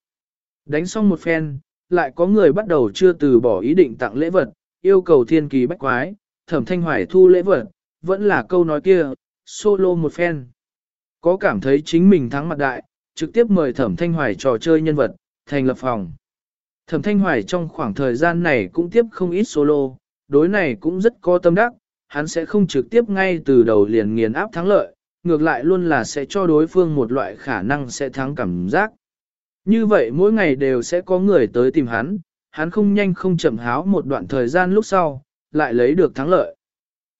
Đánh xong một phen, lại có người bắt đầu chưa từ bỏ ý định tặng lễ vật, yêu cầu thiên kỳ bách quái, thẩm thanh hoài thu lễ vật, vẫn là câu nói kia, solo một phen. Có cảm thấy chính mình thắng mặt đại, trực tiếp mời thẩm thanh hoài trò chơi nhân vật, thành lập phòng. Thẩm Thanh Hoài trong khoảng thời gian này cũng tiếp không ít solo, đối này cũng rất có tâm đắc, hắn sẽ không trực tiếp ngay từ đầu liền nghiền áp thắng lợi, ngược lại luôn là sẽ cho đối phương một loại khả năng sẽ thắng cảm giác. Như vậy mỗi ngày đều sẽ có người tới tìm hắn, hắn không nhanh không chậm háo một đoạn thời gian lúc sau, lại lấy được thắng lợi.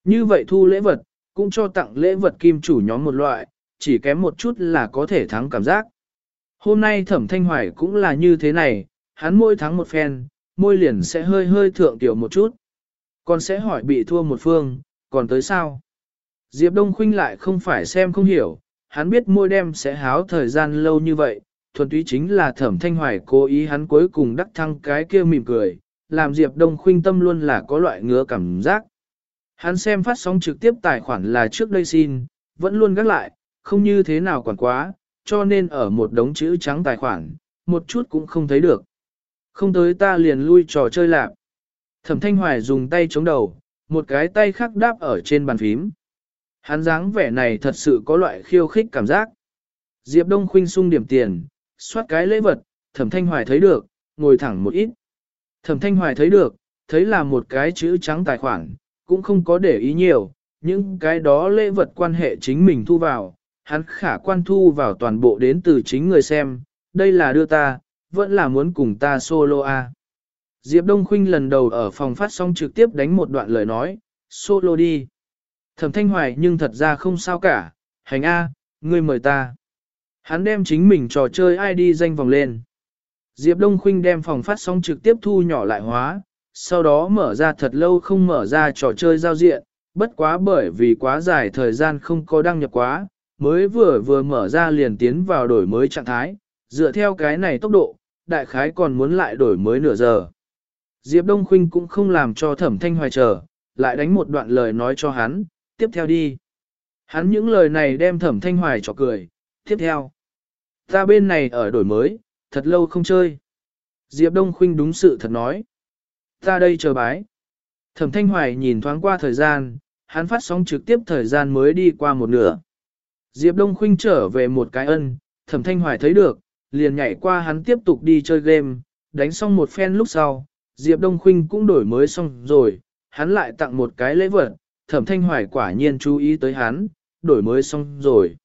Như vậy thu lễ vật, cũng cho tặng lễ vật kim chủ nhóm một loại, chỉ kém một chút là có thể thắng cảm giác. Hôm nay thẩm thanh hoài cũng là như thế này, hắn mỗi thắng một phen, môi liền sẽ hơi hơi thượng tiểu một chút. Còn sẽ hỏi bị thua một phương, còn tới sao? Diệp Đông Khuynh lại không phải xem không hiểu, hắn biết môi đem sẽ háo thời gian lâu như vậy, thuần túy chính là thẩm thanh hoài cố ý hắn cuối cùng đắc thăng cái kia mỉm cười, làm Diệp Đông Khuynh tâm luôn là có loại ngứa cảm giác. Hắn xem phát sóng trực tiếp tài khoản là trước đây xin, vẫn luôn gác lại, không như thế nào quản quá, cho nên ở một đống chữ trắng tài khoản, một chút cũng không thấy được. Không tới ta liền lui trò chơi lạc. Thẩm Thanh Hoài dùng tay chống đầu, một cái tay khác đáp ở trên bàn phím. Hắn dáng vẻ này thật sự có loại khiêu khích cảm giác. Diệp Đông Khuynh sung điểm tiền, soát cái lễ vật, Thẩm Thanh Hoài thấy được, ngồi thẳng một ít. Thẩm Thanh Hoài thấy được, thấy là một cái chữ trắng tài khoản, cũng không có để ý nhiều, những cái đó lễ vật quan hệ chính mình thu vào, hắn khả quan thu vào toàn bộ đến từ chính người xem, đây là đưa ta, vẫn là muốn cùng ta solo a. Diệp Đông Khuynh lần đầu ở phòng phát sóng trực tiếp đánh một đoạn lời nói, solo đi. Thẩm Thanh Hoài nhưng thật ra không sao cả, hành A, ngươi mời ta. Hắn đem chính mình trò chơi ID danh vòng lên. Diệp Đông Khuynh đem phòng phát sóng trực tiếp thu nhỏ lại hóa, sau đó mở ra thật lâu không mở ra trò chơi giao diện, bất quá bởi vì quá dài thời gian không có đăng nhập quá, mới vừa vừa mở ra liền tiến vào đổi mới trạng thái, dựa theo cái này tốc độ, đại khái còn muốn lại đổi mới nửa giờ. Diệp Đông Khuynh cũng không làm cho thẩm thanh hoài chờ, lại đánh một đoạn lời nói cho hắn, tiếp theo đi. Hắn những lời này đem thẩm thanh hoài cho cười, tiếp theo. Ta bên này ở đổi mới, thật lâu không chơi. Diệp Đông Khuynh đúng sự thật nói. Ta đây chờ bái. Thẩm thanh hoài nhìn thoáng qua thời gian, hắn phát sóng trực tiếp thời gian mới đi qua một nửa. Diệp Đông Khuynh trở về một cái ân, thẩm thanh hoài thấy được, liền nhảy qua hắn tiếp tục đi chơi game, đánh xong một phen lúc sau, Diệp Đông Khuynh cũng đổi mới xong rồi, hắn lại tặng một cái lễ vật, thẩm thanh hoài quả nhiên chú ý tới hắn, đổi mới xong rồi.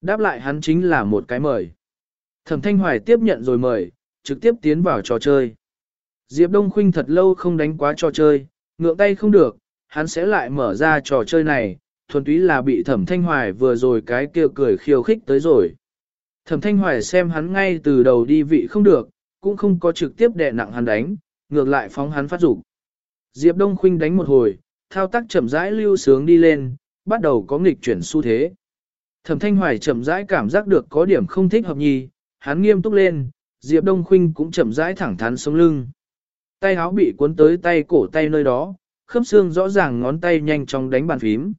Đáp lại hắn chính là một cái mời. Thẩm thanh hoài tiếp nhận rồi mời, trực tiếp tiến vào trò chơi. Diệp Đông Khuynh thật lâu không đánh quá trò chơi, ngượng tay không được, hắn sẽ lại mở ra trò chơi này, thuần túy là bị thẩm thanh hoài vừa rồi cái kia cười khiêu khích tới rồi. Thẩm thanh hoài xem hắn ngay từ đầu đi vị không được, cũng không có trực tiếp đè nặng hắn đánh, ngược lại phóng hắn phát dục. Diệp Đông Khuynh đánh một hồi, thao tác chậm rãi lưu sướng đi lên, bắt đầu có nghịch chuyển xu thế. Thẩm Thanh Hoài chậm rãi cảm giác được có điểm không thích hợp nhì, hắn nghiêm túc lên, Diệp Đông Khuynh cũng chậm rãi thẳng thắn sống lưng. Tay áo bị cuốn tới tay cổ tay nơi đó, khớp xương rõ ràng ngón tay nhanh chóng đánh bàn phím.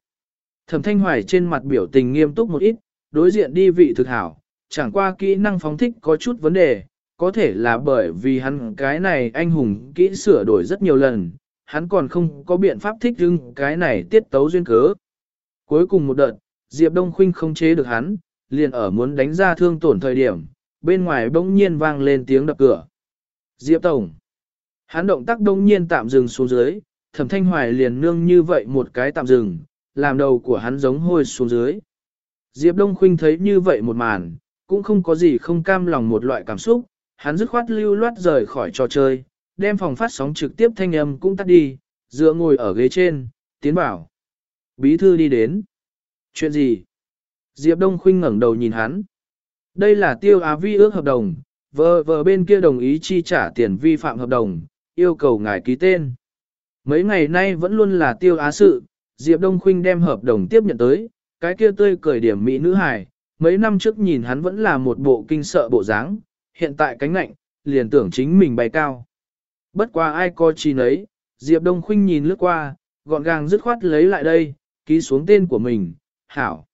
Thẩm Thanh Hoài trên mặt biểu tình nghiêm túc một ít, đối diện đi vị thực hảo, chẳng qua kỹ năng phóng thích có chút vấn đề, có thể là bởi vì hắn cái này anh hùng kỹ sửa đổi rất nhiều lần, hắn còn không có biện pháp thích ứng cái này tiết tấu duyên cớ. Cuối cùng một đợt, Diệp Đông Khuynh không chế được hắn, liền ở muốn đánh ra thương tổn thời điểm, bên ngoài bỗng nhiên vang lên tiếng đập cửa. Diệp Tổng. Hắn động tác đông nhiên tạm dừng xuống dưới, thẩm thanh hoài liền nương như vậy một cái tạm dừng, làm đầu của hắn giống hôi xuống dưới. Diệp Đông Khuynh thấy như vậy một màn, cũng không có gì không cam lòng một loại cảm xúc, hắn dứt khoát lưu loát rời khỏi trò chơi, đem phòng phát sóng trực tiếp thanh âm cũng tắt đi, dựa ngồi ở ghế trên, tiến bảo. Bí thư đi đến. Chuyện gì? Diệp Đông Khuynh ngẩng đầu nhìn hắn. Đây là tiêu á vi ước hợp đồng, vợ vợ bên kia đồng ý chi trả tiền vi phạm hợp đồng, yêu cầu ngài ký tên. Mấy ngày nay vẫn luôn là tiêu á sự, Diệp Đông Khuynh đem hợp đồng tiếp nhận tới, cái kia tươi cười điểm mỹ nữ hài, mấy năm trước nhìn hắn vẫn là một bộ kinh sợ bộ dáng, hiện tại cánh nạnh liền tưởng chính mình bay cao. Bất qua ai coi chi nấy, Diệp Đông Khuynh nhìn lướt qua, gọn gàng dứt khoát lấy lại đây, ký xuống tên của mình, hảo.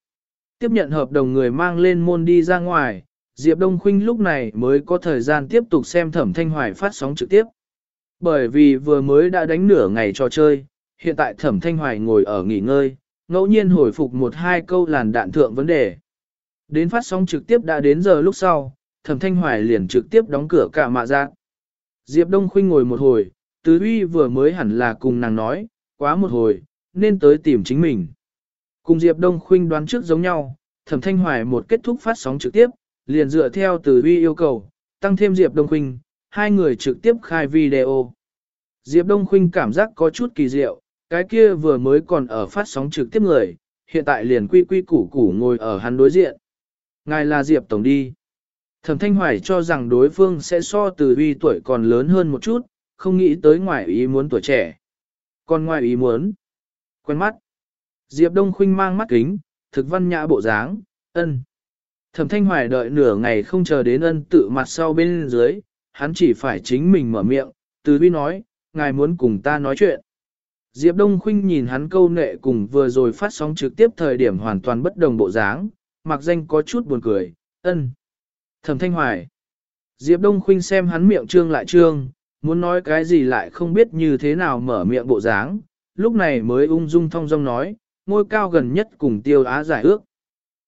Tiếp nhận hợp đồng người mang lên môn đi ra ngoài, Diệp Đông Khuynh lúc này mới có thời gian tiếp tục xem thẩm thanh hoài phát sóng trực tiếp. Bởi vì vừa mới đã đánh nửa ngày trò chơi, hiện tại thẩm thanh hoài ngồi ở nghỉ ngơi, ngẫu nhiên hồi phục một hai câu làn đạn thượng vấn đề. Đến phát sóng trực tiếp đã đến giờ lúc sau, thẩm thanh hoài liền trực tiếp đóng cửa cả mạ giác. Diệp Đông Khuynh ngồi một hồi, Tứ Uy vừa mới hẳn là cùng nàng nói, quá một hồi, nên tới tìm chính mình. Cùng Diệp Đông Khuynh đoán trước giống nhau, Thẩm Thanh Hoài một kết thúc phát sóng trực tiếp, liền dựa theo Từ Uy yêu cầu, tăng thêm Diệp Đông Khuynh, hai người trực tiếp khai video. Diệp Đông Khuynh cảm giác có chút kỳ diệu, cái kia vừa mới còn ở phát sóng trực tiếp người, hiện tại liền quy quy củ củ ngồi ở hắn đối diện. Ngài là Diệp Tổng đi. Thẩm Thanh Hoài cho rằng đối phương sẽ so từ uy tuổi còn lớn hơn một chút, không nghĩ tới ngoài ý muốn tuổi trẻ. Còn ngoài ý muốn, quen mắt. Diệp Đông Khuynh mang mắt kính, thực văn nhã bộ dáng, ân. Thẩm Thanh Hoài đợi nửa ngày không chờ đến ân tự mặt sau bên dưới, hắn chỉ phải chính mình mở miệng, từ uy nói, ngài muốn cùng ta nói chuyện. Diệp Đông Khuynh nhìn hắn câu nệ cùng vừa rồi phát sóng trực tiếp thời điểm hoàn toàn bất đồng bộ dáng, mặc danh có chút buồn cười, ân. Thẩm Thanh Hoài. Diệp Đông Khuynh xem hắn miệng trương lại trương, muốn nói cái gì lại không biết như thế nào mở miệng bộ dáng, lúc này mới ung dung thong dong nói, ngôi cao gần nhất cùng tiêu á giải ước.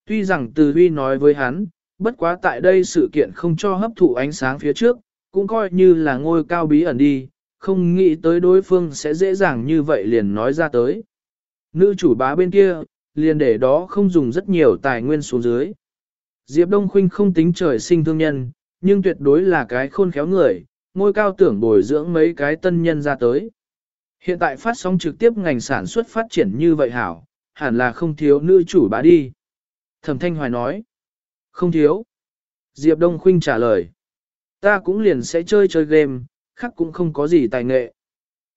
Tuy rằng từ huy nói với hắn, bất quá tại đây sự kiện không cho hấp thụ ánh sáng phía trước, cũng coi như là ngôi cao bí ẩn đi, không nghĩ tới đối phương sẽ dễ dàng như vậy liền nói ra tới. Nữ chủ bá bên kia, liền để đó không dùng rất nhiều tài nguyên xuống dưới. Diệp Đông Khuynh không tính trời sinh thương nhân, nhưng tuyệt đối là cái khôn khéo người, ngôi cao tưởng bồi dưỡng mấy cái tân nhân ra tới. Hiện tại phát sóng trực tiếp ngành sản xuất phát triển như vậy hảo, hẳn là không thiếu nữ chủ bá đi. Thẩm Thanh Hoài nói, không thiếu. Diệp Đông Khuynh trả lời, ta cũng liền sẽ chơi chơi game, khác cũng không có gì tài nghệ.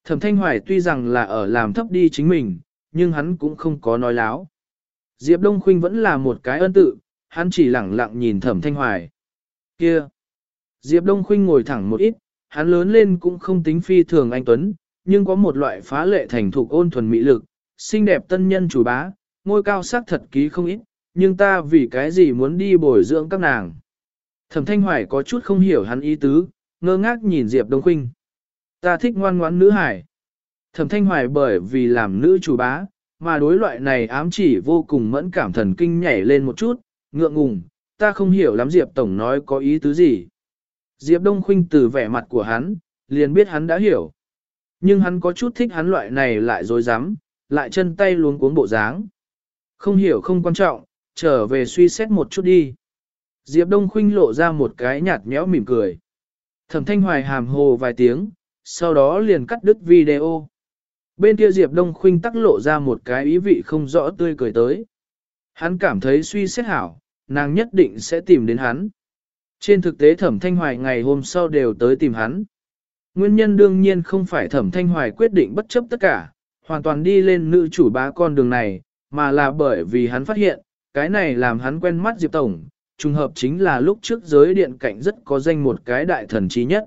Thẩm Thanh Hoài tuy rằng là ở làm thấp đi chính mình, nhưng hắn cũng không có nói láo. Diệp Đông Khuynh vẫn là một cái ân tự, hắn chỉ lẳng lặng nhìn Thẩm Thanh Hoài. Kia! Diệp Đông Khuynh ngồi thẳng một ít, hắn lớn lên cũng không tính phi thường anh Tuấn, nhưng có một loại phá lệ thành thục ôn thuần mỹ lực, xinh đẹp tân nhân chủ bá, ngôi cao sắc thật ký không ít, nhưng ta vì cái gì muốn đi bồi dưỡng các nàng. Thẩm Thanh Hoài có chút không hiểu hắn ý tứ, ngơ ngác nhìn Diệp Đông Khuynh. Ta thích ngoan ngoãn nữ hải. Thẩm Thanh Hoài bởi vì làm nữ chủ bá, mà đối loại này ám chỉ vô cùng mẫn cảm thần kinh nhảy lên một chút, ngượng ngùng, ta không hiểu lắm Diệp Tổng nói có ý tứ gì. Diệp Đông Khuynh từ vẻ mặt của hắn, liền biết hắn đã hiểu. Nhưng hắn có chút thích hắn loại này lại dối rắm lại chân tay luống cuống bộ dáng. Không hiểu không quan trọng, trở về suy xét một chút đi. Diệp Đông Khuynh lộ ra một cái nhạt nhẽo mỉm cười. Thẩm Thanh Hoài hàm hồ vài tiếng, sau đó liền cắt đứt video. Bên kia Diệp Đông Khuynh tắc lộ ra một cái ý vị không rõ tươi cười tới. Hắn cảm thấy suy xét hảo, nàng nhất định sẽ tìm đến hắn. Trên thực tế Thẩm Thanh Hoài ngày hôm sau đều tới tìm hắn. Nguyên nhân đương nhiên không phải Thẩm Thanh Hoài quyết định bất chấp tất cả, hoàn toàn đi lên nữ chủ bá con đường này, mà là bởi vì hắn phát hiện, cái này làm hắn quen mắt Diệp Tổng, trùng hợp chính là lúc trước giới điện cạnh rất có danh một cái đại thần trí nhất.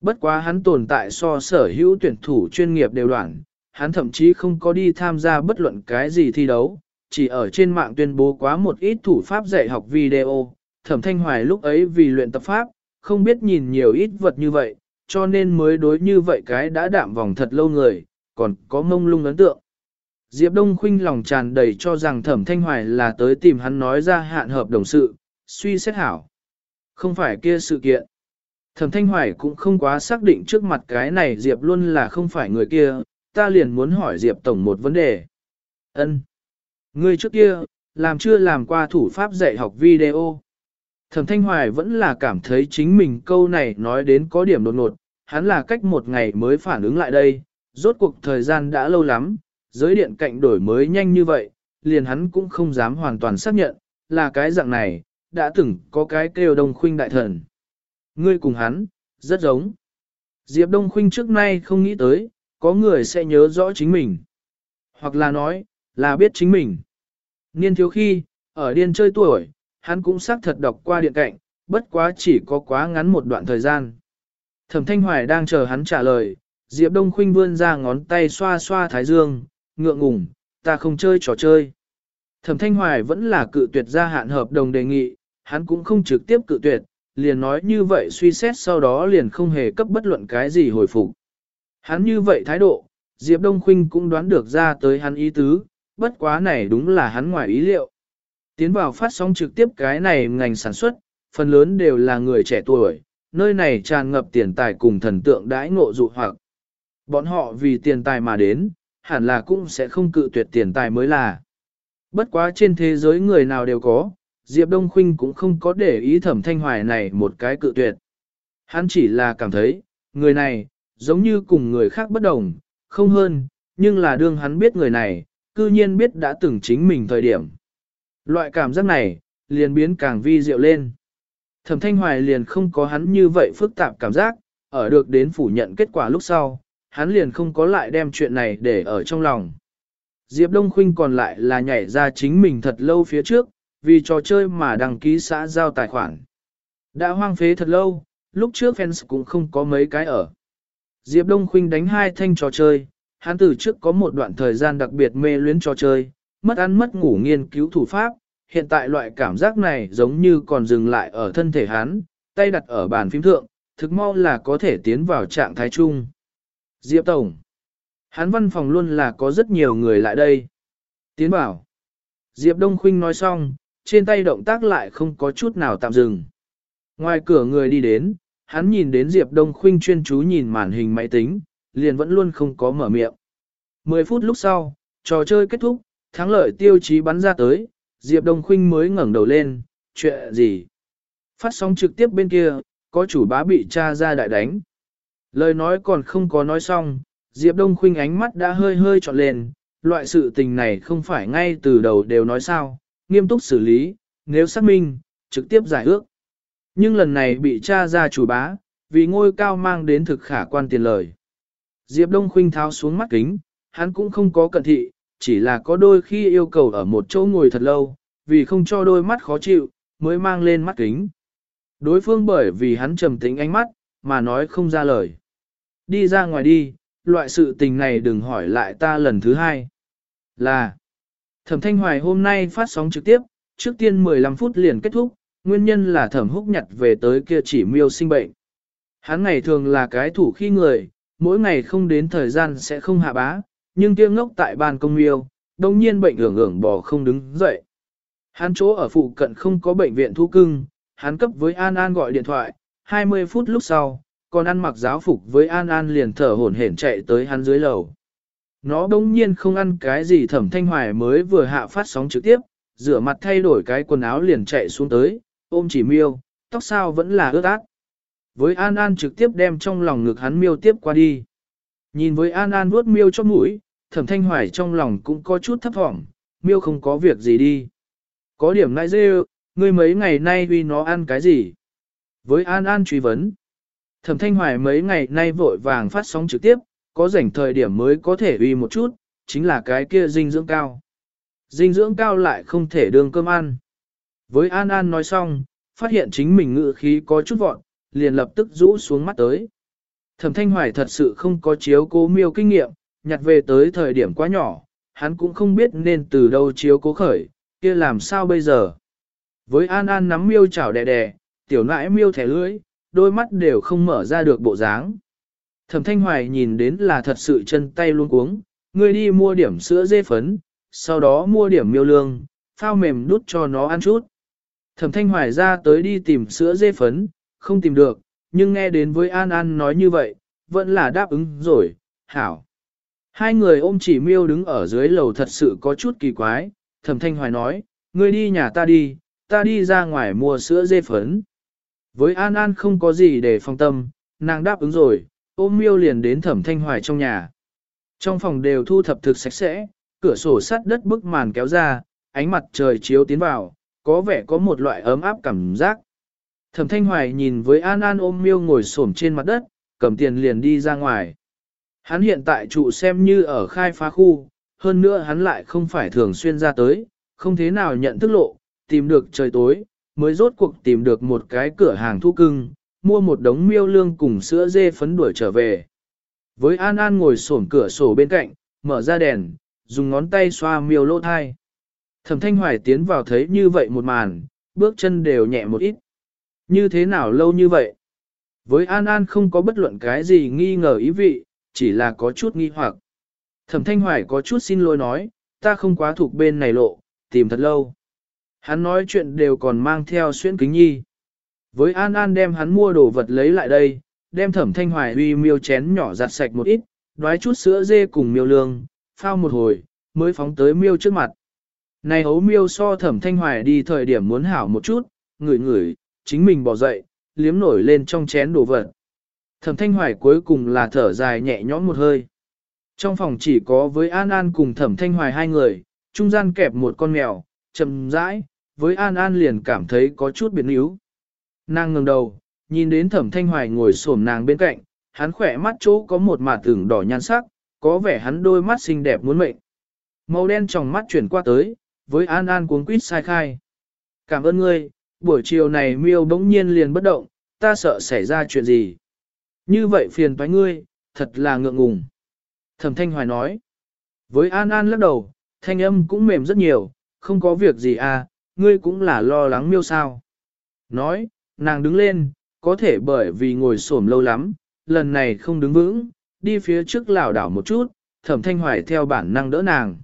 Bất quá hắn tồn tại so sở hữu tuyển thủ chuyên nghiệp đều đoạn, hắn thậm chí không có đi tham gia bất luận cái gì thi đấu, chỉ ở trên mạng tuyên bố quá một ít thủ pháp dạy học video. Thẩm Thanh Hoài lúc ấy vì luyện tập pháp, không biết nhìn nhiều ít vật như vậy, cho nên mới đối như vậy cái đã đạm vòng thật lâu người, còn có mông lung ấn tượng. Diệp Đông Khuynh lòng tràn đầy cho rằng Thẩm Thanh Hoài là tới tìm hắn nói ra hạn hợp đồng sự, suy xét hảo. Không phải kia sự kiện. Thẩm Thanh Hoài cũng không quá xác định trước mặt cái này Diệp luôn là không phải người kia, ta liền muốn hỏi Diệp Tổng một vấn đề. Ân, Người trước kia, làm chưa làm qua thủ pháp dạy học video. Thẩm Thanh Hoài vẫn là cảm thấy chính mình câu này nói đến có điểm đột ngột, hắn là cách một ngày mới phản ứng lại đây, rốt cuộc thời gian đã lâu lắm, giới điện cạnh đổi mới nhanh như vậy, liền hắn cũng không dám hoàn toàn xác nhận, là cái dạng này, đã từng có cái kêu Đông Khuynh đại thần. Ngươi cùng hắn, rất giống. Diệp Đông Khuynh trước nay không nghĩ tới, có người sẽ nhớ rõ chính mình. Hoặc là nói, là biết chính mình. Niên thiếu khi, ở điên chơi tuổi, hắn cũng xác thật đọc qua điện cạnh, bất quá chỉ có quá ngắn một đoạn thời gian. Thẩm Thanh Hoài đang chờ hắn trả lời, Diệp Đông Khuynh vươn ra ngón tay xoa xoa thái dương, ngượng ngùng, ta không chơi trò chơi. Thẩm Thanh Hoài vẫn là cự tuyệt ra hạn hợp đồng đề nghị, hắn cũng không trực tiếp cự tuyệt, liền nói như vậy suy xét sau đó liền không hề cấp bất luận cái gì hồi phục. Hắn như vậy thái độ, Diệp Đông Khuynh cũng đoán được ra tới hắn ý tứ, bất quá này đúng là hắn ngoài ý liệu. Tiến vào phát sóng trực tiếp cái này ngành sản xuất, phần lớn đều là người trẻ tuổi, nơi này tràn ngập tiền tài cùng thần tượng đãi ngộ dụ hoặc. Bọn họ vì tiền tài mà đến, hẳn là cũng sẽ không cự tuyệt tiền tài mới là. Bất quá trên thế giới người nào đều có, Diệp Đông Khuynh cũng không có để ý thẩm thanh hoài này một cái cự tuyệt. Hắn chỉ là cảm thấy, người này, giống như cùng người khác bất đồng, không hơn, nhưng là đương hắn biết người này, cư nhiên biết đã từng chính mình thời điểm. Loại cảm giác này, liền biến càng vi diệu lên. Thẩm Thanh Hoài liền không có hắn như vậy phức tạp cảm giác, ở được đến phủ nhận kết quả lúc sau, hắn liền không có lại đem chuyện này để ở trong lòng. Diệp Đông Khuynh còn lại là nhảy ra chính mình thật lâu phía trước, vì trò chơi mà đăng ký xã giao tài khoản. Đã hoang phế thật lâu, lúc trước fans cũng không có mấy cái ở. Diệp Đông Khuynh đánh hai thanh trò chơi, hắn từ trước có một đoạn thời gian đặc biệt mê luyến trò chơi, mất ăn mất ngủ nghiên cứu thủ pháp, hiện tại loại cảm giác này giống như còn dừng lại ở thân thể hắn, tay đặt ở bàn phím thượng, thực mau là có thể tiến vào trạng thái chung. Diệp Tổng Hắn văn phòng luôn là có rất nhiều người lại đây. Tiến bảo. Diệp Đông Khuynh nói xong, trên tay động tác lại không có chút nào tạm dừng. Ngoài cửa người đi đến, hắn nhìn đến Diệp Đông Khuynh chuyên chú nhìn màn hình máy tính, liền vẫn luôn không có mở miệng. 10 phút lúc sau, trò chơi kết thúc, thắng lợi tiêu chí bắn ra tới, Diệp Đông Khuynh mới ngẩng đầu lên, chuyện gì? Phát sóng trực tiếp bên kia, có chủ bá bị cha ra đại đánh. Lời nói còn không có nói xong, Diệp Đông Khuynh ánh mắt đã hơi hơi trọn lên, loại sự tình này không phải ngay từ đầu đều nói sao, nghiêm túc xử lý, nếu xác minh, trực tiếp giải ước. Nhưng lần này bị cha ra chủ bá, vì ngôi cao mang đến thực khả quan tiền lời. Diệp Đông Khuynh tháo xuống mắt kính, hắn cũng không có cận thị, chỉ là có đôi khi yêu cầu ở một chỗ ngồi thật lâu, vì không cho đôi mắt khó chịu, mới mang lên mắt kính. Đối phương bởi vì hắn trầm tĩnh ánh mắt, mà nói không ra lời. Đi ra ngoài đi, loại sự tình này đừng hỏi lại ta lần thứ hai. Là, thẩm thanh hoài hôm nay phát sóng trực tiếp, trước tiên 15 phút liền kết thúc, nguyên nhân là thẩm húc nhặt về tới kia chỉ miêu sinh bệnh. Hắn ngày thường là cái thủ khi người, mỗi ngày không đến thời gian sẽ không hạ bá, nhưng kia ngốc tại bàn công miêu, đồng nhiên bệnh ưởng ưởng bò không đứng dậy. Hắn chỗ ở phụ cận không có bệnh viện thu cưng, hắn cấp với An An gọi điện thoại, 20 phút lúc sau, còn ăn mặc giáo phục với An An liền thở hổn hển chạy tới hắn dưới lầu. Nó đống nhiên không ăn cái gì thẩm thanh hoài mới vừa hạ phát sóng trực tiếp, rửa mặt thay đổi cái quần áo liền chạy xuống tới, ôm chỉ miêu, tóc sao vẫn là ướt át. Với An An trực tiếp đem trong lòng ngực hắn miêu tiếp qua đi. Nhìn với An An vuốt miêu cho mũi, thẩm thanh hoài trong lòng cũng có chút thấp thỏm, miêu không có việc gì đi. Có điểm nãi dê ngươi mấy ngày nay vì nó ăn cái gì? Với An An truy vấn. Thẩm Thanh Hoài mấy ngày nay vội vàng phát sóng trực tiếp, có rảnh thời điểm mới có thể uy một chút, chính là cái kia dinh dưỡng cao. Dinh dưỡng cao lại không thể đương cơm ăn. Với An An nói xong, phát hiện chính mình ngự khí có chút vọn, liền lập tức rũ xuống mắt tới. Thẩm Thanh Hoài thật sự không có chiếu cố miêu kinh nghiệm, nhặt về tới thời điểm quá nhỏ, hắn cũng không biết nên từ đâu chiếu cố khởi, kia làm sao bây giờ. Với An An nắm miêu chảo đè đè, tiểu nãi miêu thẻ lưỡi, đôi mắt đều không mở ra được bộ dáng. Thẩm Thanh Hoài nhìn đến là thật sự chân tay luôn cuống, người đi mua điểm sữa dê phấn, sau đó mua điểm miêu lương, phao mềm đút cho nó ăn chút. Thẩm Thanh Hoài ra tới đi tìm sữa dê phấn, không tìm được, nhưng nghe đến với An An nói như vậy, vẫn là đáp ứng rồi, hảo. Hai người ôm chỉ miêu đứng ở dưới lầu thật sự có chút kỳ quái, Thẩm Thanh Hoài nói, ngươi đi nhà ta đi, ta đi ra ngoài mua sữa dê phấn. Với An An không có gì để phòng tâm, nàng đáp ứng rồi, ôm miêu liền đến thẩm thanh hoài trong nhà. Trong phòng đều thu thập thực sạch sẽ, cửa sổ sắt đất bức màn kéo ra, ánh mặt trời chiếu tiến vào, có vẻ có một loại ấm áp cảm giác. Thẩm thanh hoài nhìn với An An ôm miêu ngồi xổm trên mặt đất, cầm tiền liền đi ra ngoài. Hắn hiện tại trụ xem như ở khai phá khu, hơn nữa hắn lại không phải thường xuyên ra tới, không thế nào nhận thức lộ, tìm được trời tối, mới rốt cuộc tìm được một cái cửa hàng thu cưng, mua một đống miêu lương cùng sữa dê phấn đuổi trở về. Với An An ngồi xổm cửa sổ bên cạnh, mở ra đèn, dùng ngón tay xoa miêu lỗ thai. Thẩm Thanh Hoài tiến vào thấy như vậy một màn, bước chân đều nhẹ một ít. Như thế nào lâu như vậy? Với An An không có bất luận cái gì nghi ngờ ý vị, chỉ là có chút nghi hoặc. Thẩm Thanh Hoài có chút xin lỗi nói, ta không quá thuộc bên này lộ, tìm thật lâu. Hắn nói chuyện đều còn mang theo xuyên kính nhi. Với An An đem hắn mua đồ vật lấy lại đây, đem thẩm thanh hoài huy miêu chén nhỏ giặt sạch một ít, đoái chút sữa dê cùng miêu lương, phao một hồi, mới phóng tới miêu trước mặt. Này hấu miêu so thẩm thanh hoài đi thời điểm muốn hảo một chút, ngửi ngửi, chính mình bỏ dậy, liếm nổi lên trong chén đồ vật. Thẩm thanh hoài cuối cùng là thở dài nhẹ nhõm một hơi. Trong phòng chỉ có với An An cùng thẩm thanh hoài hai người, trung gian kẹp một con mèo, chậm rãi, với An An liền cảm thấy có chút biến yếu. Nàng ngừng đầu, nhìn đến thẩm thanh hoài ngồi xổm nàng bên cạnh, hắn khỏe mắt chỗ có một mả tưởng đỏ nhan sắc, có vẻ hắn đôi mắt xinh đẹp muốn mệnh. Màu đen trong mắt chuyển qua tới, với An An cuống quýt sai khai. Cảm ơn ngươi, buổi chiều này miêu bỗng nhiên liền bất động, ta sợ xảy ra chuyện gì. Như vậy phiền toái ngươi, thật là ngượng ngùng. Thẩm Thanh Hoài nói. Với An An lắc đầu, thanh âm cũng mềm rất nhiều, không có việc gì à, ngươi cũng là lo lắng miêu sao. Nói, nàng đứng lên, có thể bởi vì ngồi xổm lâu lắm, lần này không đứng vững, đi phía trước lảo đảo một chút, thẩm thanh hoài theo bản năng đỡ nàng.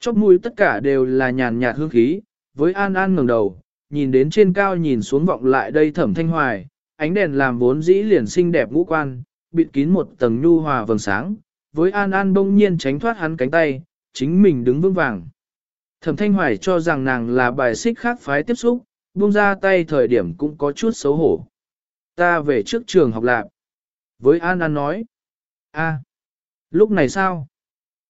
Chóc mũi tất cả đều là nhàn nhạt hương khí, với an an ngẩng đầu, nhìn đến trên cao nhìn xuống vọng lại đây thẩm thanh hoài, ánh đèn làm vốn dĩ liền xinh đẹp ngũ quan, bịt kín một tầng nhu hòa vầng sáng, với an an bỗng nhiên tránh thoát hắn cánh tay, chính mình đứng vững vàng. Thẩm thanh hoài cho rằng nàng là bài xích khác phái tiếp xúc, buông ra tay thời điểm cũng có chút xấu hổ. Ta về trước trường học lạc. Với An An nói. a lúc này sao?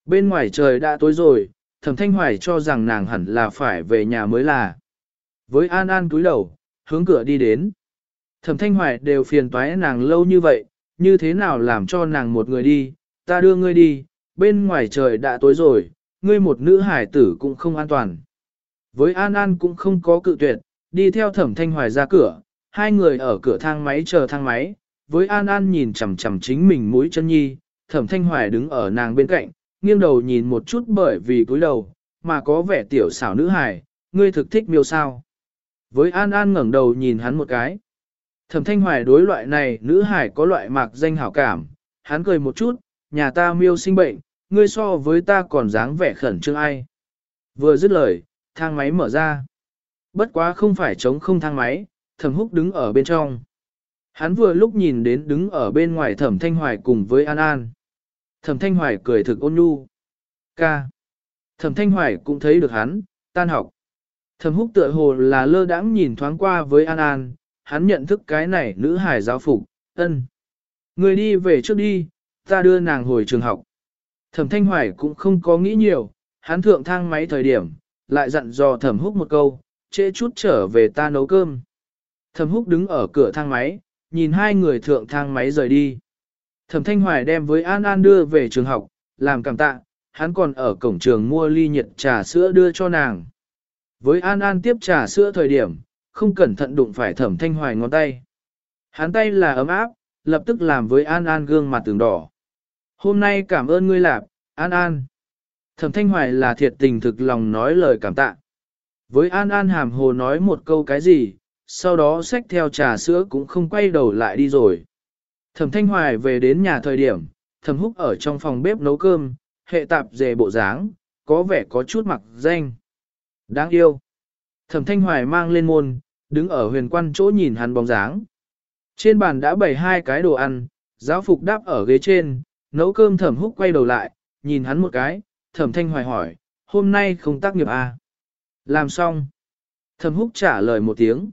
Bên ngoài trời đã tối rồi, thẩm thanh hoài cho rằng nàng hẳn là phải về nhà mới là. Với An An cúi đầu, hướng cửa đi đến. Thẩm thanh hoài đều phiền toái nàng lâu như vậy, như thế nào làm cho nàng một người đi, ta đưa ngươi đi, bên ngoài trời đã tối rồi, ngươi một nữ hải tử cũng không an toàn. Với An An cũng không có cự tuyệt, đi theo thẩm thanh hoài ra cửa, hai người ở cửa thang máy chờ thang máy, với An An nhìn chằm chằm chính mình mũi chân nhi, thẩm thanh hoài đứng ở nàng bên cạnh, nghiêng đầu nhìn một chút bởi vì cúi đầu, mà có vẻ tiểu xảo nữ hải ngươi thực thích miêu sao. Với An An ngẩng đầu nhìn hắn một cái. Thẩm thanh hoài đối loại này nữ hải có loại mạc danh hảo cảm, hắn cười một chút, nhà ta miêu sinh bệnh, ngươi so với ta còn dáng vẻ khẩn trương ai. Vừa dứt lời, thang máy mở ra. Bất quá không phải chống không thang máy, thẩm húc đứng ở bên trong. Hắn vừa lúc nhìn đến đứng ở bên ngoài thẩm thanh hoài cùng với An An. Thẩm thanh hoài cười thực ôn nhu. Ca. Thẩm thanh hoài cũng thấy được hắn, tan học. Thẩm húc tựa hồ là lơ đãng nhìn thoáng qua với An An, hắn nhận thức cái này nữ hải giáo phục, ân. Người đi về trước đi, ta đưa nàng hồi trường học. Thẩm thanh hoài cũng không có nghĩ nhiều, hắn thượng thang máy thời điểm, lại dặn dò thẩm húc một câu, trễ chút trở về ta nấu cơm. Thẩm húc đứng ở cửa thang máy, nhìn hai người thượng thang máy rời đi. Thẩm Thanh Hoài đem với An An đưa về trường học, làm cảm tạ, hắn còn ở cổng trường mua ly nhiệt trà sữa đưa cho nàng. Với An An tiếp trà sữa thời điểm, không cẩn thận đụng phải Thẩm Thanh Hoài ngón tay. Hắn tay là ấm áp, lập tức làm với An An gương mặt tường đỏ. Hôm nay cảm ơn ngươi lạp, An An. Thẩm Thanh Hoài là thiệt tình thực lòng nói lời cảm tạ. Với An An hàm hồ nói một câu cái gì, sau đó xách theo trà sữa cũng không quay đầu lại đi rồi. Thẩm Thanh Hoài về đến nhà thời điểm, Thẩm Húc ở trong phòng bếp nấu cơm, hệ tạp dề bộ dáng, có vẻ có chút mặc danh. Đáng yêu. Thẩm Thanh Hoài mang lên môn, đứng ở huyền quan chỗ nhìn hắn bóng dáng. Trên bàn đã bày hai cái đồ ăn, giáo phục đáp ở ghế trên, nấu cơm Thẩm Húc quay đầu lại, nhìn hắn một cái, Thẩm Thanh Hoài hỏi, hôm nay không tác nghiệp à? Làm xong. Thẩm Húc trả lời một tiếng.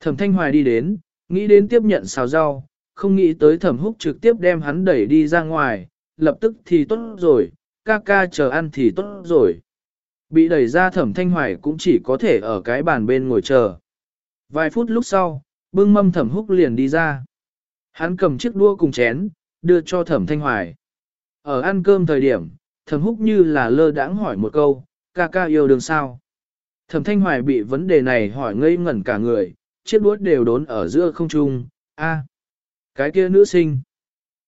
Thẩm Thanh Hoài đi đến, nghĩ đến tiếp nhận xào rau, không nghĩ tới Thẩm Húc trực tiếp đem hắn đẩy đi ra ngoài, lập tức thì tốt rồi, ca ca chờ ăn thì tốt rồi. Bị đẩy ra Thẩm Thanh Hoài cũng chỉ có thể ở cái bàn bên ngồi chờ. Vài phút lúc sau, bưng mâm Thẩm Húc liền đi ra. Hắn cầm chiếc đua cùng chén, đưa cho Thẩm Thanh Hoài. Ở ăn cơm thời điểm, Thẩm Húc như là lơ đãng hỏi một câu, ca ca yêu đương sao? Thẩm Thanh Hoài bị vấn đề này hỏi ngây ngẩn cả người, chiếc đuốt đều đốn ở giữa không trung, a, cái kia nữ sinh.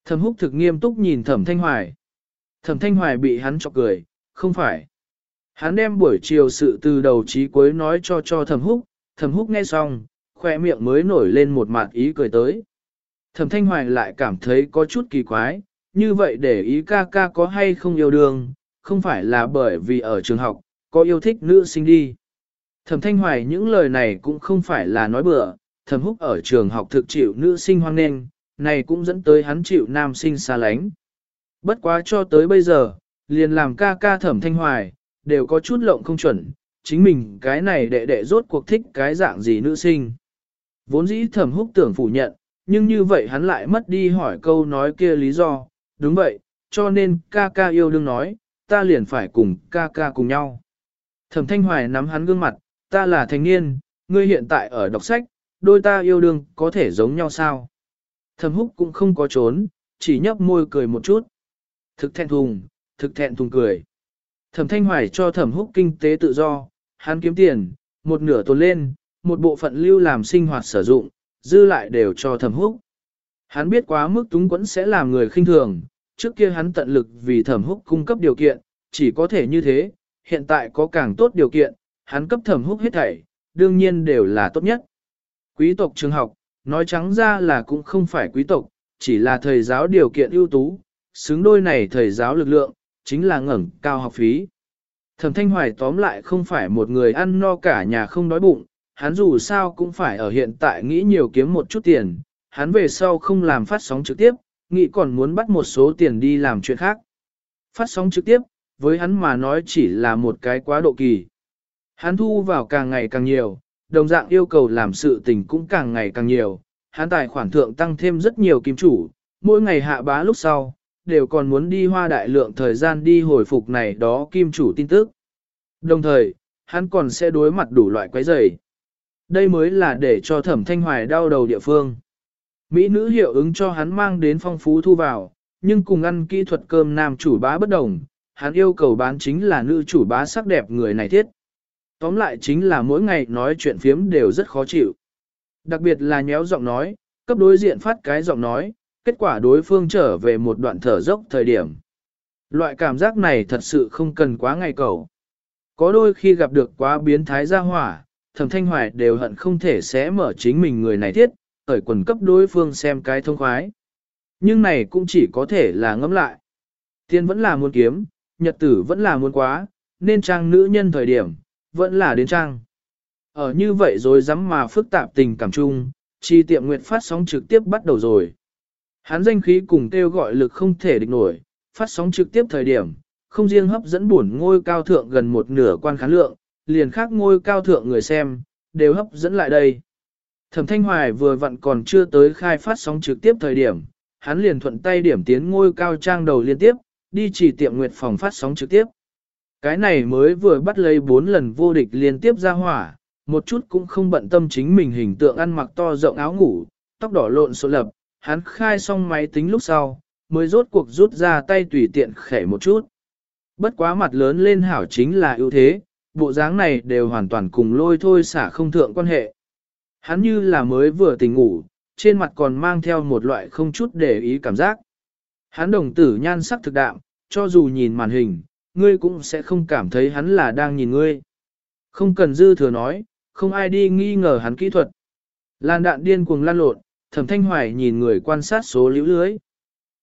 Thẩm húc thực nghiêm túc nhìn thẩm thanh hoài. Thẩm thanh hoài bị hắn chọc cười, không phải. Hắn đem buổi chiều sự từ đầu chí cuối nói cho cho thẩm húc, thẩm húc nghe xong, khoe miệng mới nổi lên một mặt ý cười tới. Thẩm thanh hoài lại cảm thấy có chút kỳ quái, như vậy để ý ca ca có hay không yêu đương, không phải là bởi vì ở trường học, có yêu thích nữ sinh đi. Thẩm Thanh Hoài những lời này cũng không phải là nói bừa, Thẩm Húc ở trường học thực chịu nữ sinh hoang nền, này cũng dẫn tới hắn chịu nam sinh xa lánh. Bất quá cho tới bây giờ, liền làm ca ca Thẩm Thanh Hoài, đều có chút lộng không chuẩn, chính mình cái này đệ đệ rốt cuộc thích cái dạng gì nữ sinh. Vốn dĩ thẩm húc tưởng phủ nhận, nhưng như vậy hắn lại mất đi hỏi câu nói kia lý do, đúng vậy, cho nên ca ca yêu đương nói, ta liền phải cùng ca ca cùng nhau. Thẩm thanh hoài nắm hắn gương mặt, ta là thanh niên, ngươi hiện tại ở đọc sách, đôi ta yêu đương có thể giống nhau sao? Thẩm húc cũng không có trốn, chỉ nhấp môi cười một chút. Thực thẹn thùng, thực thẹn thùng cười. Thẩm thanh hoài cho thẩm húc kinh tế tự do, hắn kiếm tiền, một nửa tồn lên, một bộ phận lưu làm sinh hoạt sử dụng, dư lại đều cho thẩm húc. Hắn biết quá mức túng quẫn sẽ làm người khinh thường, trước kia hắn tận lực vì thẩm húc cung cấp điều kiện, chỉ có thể như thế, hiện tại có càng tốt điều kiện, hắn cấp thẩm húc hết thảy, đương nhiên đều là tốt nhất. Quý tộc trường học, nói trắng ra là cũng không phải quý tộc, chỉ là thầy giáo điều kiện ưu tú, xứng đôi này thầy giáo lực lượng, chính là ngẩng cao học phí. Thẩm Thanh Hoài tóm lại không phải một người ăn no cả nhà không đói bụng, hắn dù sao cũng phải ở hiện tại nghĩ nhiều kiếm một chút tiền, hắn về sau không làm phát sóng trực tiếp, nghĩ còn muốn bắt một số tiền đi làm chuyện khác. Phát sóng trực tiếp, với hắn mà nói chỉ là một cái quá độ kỳ. Hắn thu vào càng ngày càng nhiều, đồng dạng yêu cầu làm sự tình cũng càng ngày càng nhiều, hắn tài khoản thượng tăng thêm rất nhiều kim chủ, mỗi ngày hạ bá lúc sau, đều còn muốn đi hoa đại lượng thời gian đi hồi phục này đó kim chủ tin tức. Đồng thời, hắn còn sẽ đối mặt đủ loại quấy rầy. Đây mới là để cho thẩm thanh hoài đau đầu địa phương. Mỹ nữ hiệu ứng cho hắn mang đến phong phú thu vào, nhưng cùng ăn kỹ thuật cơm nam chủ bá bất đồng, hắn yêu cầu bán chính là nữ chủ bá sắc đẹp người này thiết. Tóm lại chính là mỗi ngày nói chuyện phiếm đều rất khó chịu. Đặc biệt là nhéo giọng nói, cấp đối diện phát cái giọng nói, kết quả đối phương trở về một đoạn thở dốc thời điểm. Loại cảm giác này thật sự không cần quá ngày cầu. Có đôi khi gặp được quá biến thái gia hỏa, thẩm thanh hoài đều hận không thể sẽ mở chính mình người này thiết, ở quần cấp đối phương xem cái thông khoái. Nhưng này cũng chỉ có thể là ngẫm lại. Tiên vẫn là muốn kiếm, nhật tử vẫn là muốn quá, nên trang nữ nhân thời điểm, vẫn là đến trang. Ở như vậy rồi dám mà phức tạp tình cảm chung, chi tiệm nguyệt phát sóng trực tiếp bắt đầu rồi. Hắn danh khí cùng kêu gọi lực không thể địch nổi, phát sóng trực tiếp thời điểm, không riêng hấp dẫn buồn ngôi cao thượng gần một nửa quan khán lượng, liền khác ngôi cao thượng người xem, đều hấp dẫn lại đây. Thẩm Thanh Hoài vừa vặn còn chưa tới khai phát sóng trực tiếp thời điểm, hắn liền thuận tay điểm tiến ngôi cao trang đầu liên tiếp, đi chỉ tiệm nguyệt phòng phát sóng trực tiếp. Cái này mới vừa bắt lấy 4 lần vô địch liên tiếp ra hỏa, một chút cũng không bận tâm chính mình hình tượng ăn mặc to rộng áo ngủ, tóc đỏ lộn xộn lập, hắn khai xong máy tính lúc sau, mới rốt cuộc rút ra tay tùy tiện khẻ một chút. Bất quá mặt lớn lên hảo chính là ưu thế, bộ dáng này đều hoàn toàn cùng lôi thôi xả không thượng quan hệ. Hắn như là mới vừa tỉnh ngủ, trên mặt còn mang theo một loại không chút để ý cảm giác. Hắn đồng tử nhan sắc thực đạm, cho dù nhìn màn hình, ngươi cũng sẽ không cảm thấy hắn là đang nhìn ngươi. Không cần dư thừa nói, không ai đi nghi ngờ hắn kỹ thuật. Lan đạn điên cuồng lan lộn, thẩm thanh hoài nhìn người quan sát số liễu lưới.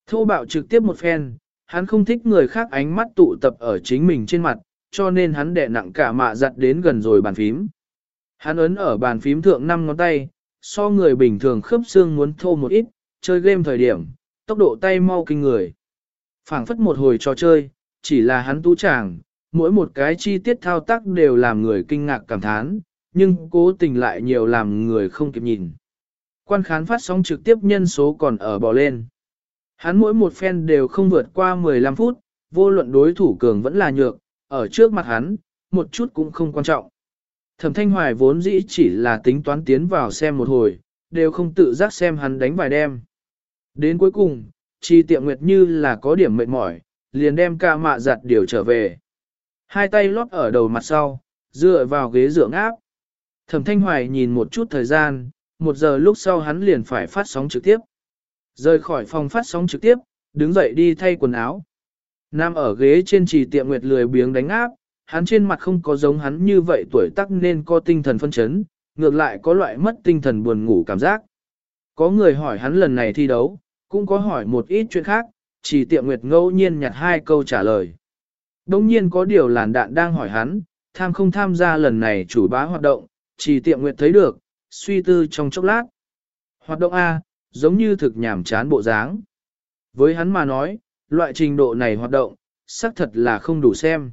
Thô bạo trực tiếp một phen, hắn không thích người khác ánh mắt tụ tập ở chính mình trên mặt, cho nên hắn đè nặng cả mạ giặt đến gần rồi bàn phím. Hắn ấn ở bàn phím thượng năm ngón tay, so người bình thường khớp xương muốn thô một ít, chơi game thời điểm, tốc độ tay mau kinh người. phảng phất một hồi trò chơi, chỉ là hắn tú chàng, mỗi một cái chi tiết thao tác đều làm người kinh ngạc cảm thán, nhưng cố tình lại nhiều làm người không kịp nhìn. Quan khán phát sóng trực tiếp nhân số còn ở bò lên. Hắn mỗi một phen đều không vượt qua 15 phút, vô luận đối thủ cường vẫn là nhược, ở trước mặt hắn, một chút cũng không quan trọng. Thẩm Thanh Hoài vốn dĩ chỉ là tính toán tiến vào xem một hồi, đều không tự giác xem hắn đánh vài đêm. Đến cuối cùng, Tri tiệm nguyệt như là có điểm mệt mỏi, liền đem ca mạ giặt điều trở về. Hai tay lót ở đầu mặt sau, dựa vào ghế dưỡng áp. Thẩm Thanh Hoài nhìn một chút thời gian, một giờ lúc sau hắn liền phải phát sóng trực tiếp. Rời khỏi phòng phát sóng trực tiếp, đứng dậy đi thay quần áo. Nam ở ghế trên trì tiệm nguyệt lười biếng đánh áp, hắn trên mặt không có giống hắn như vậy tuổi tác nên có tinh thần phân chấn, ngược lại có loại mất tinh thần buồn ngủ cảm giác. Có người hỏi hắn lần này thi đấu, cũng có hỏi một ít chuyện khác, chỉ tiệm nguyệt ngẫu nhiên nhặt hai câu trả lời. Đông nhiên có điều làn đạn đang hỏi hắn, tham không tham gia lần này chủ bá hoạt động, chỉ tiệm nguyệt thấy được, suy tư trong chốc lát. Hoạt động A, giống như thực nhảm chán bộ dáng. Với hắn mà nói, loại trình độ này hoạt động, xác thật là không đủ xem.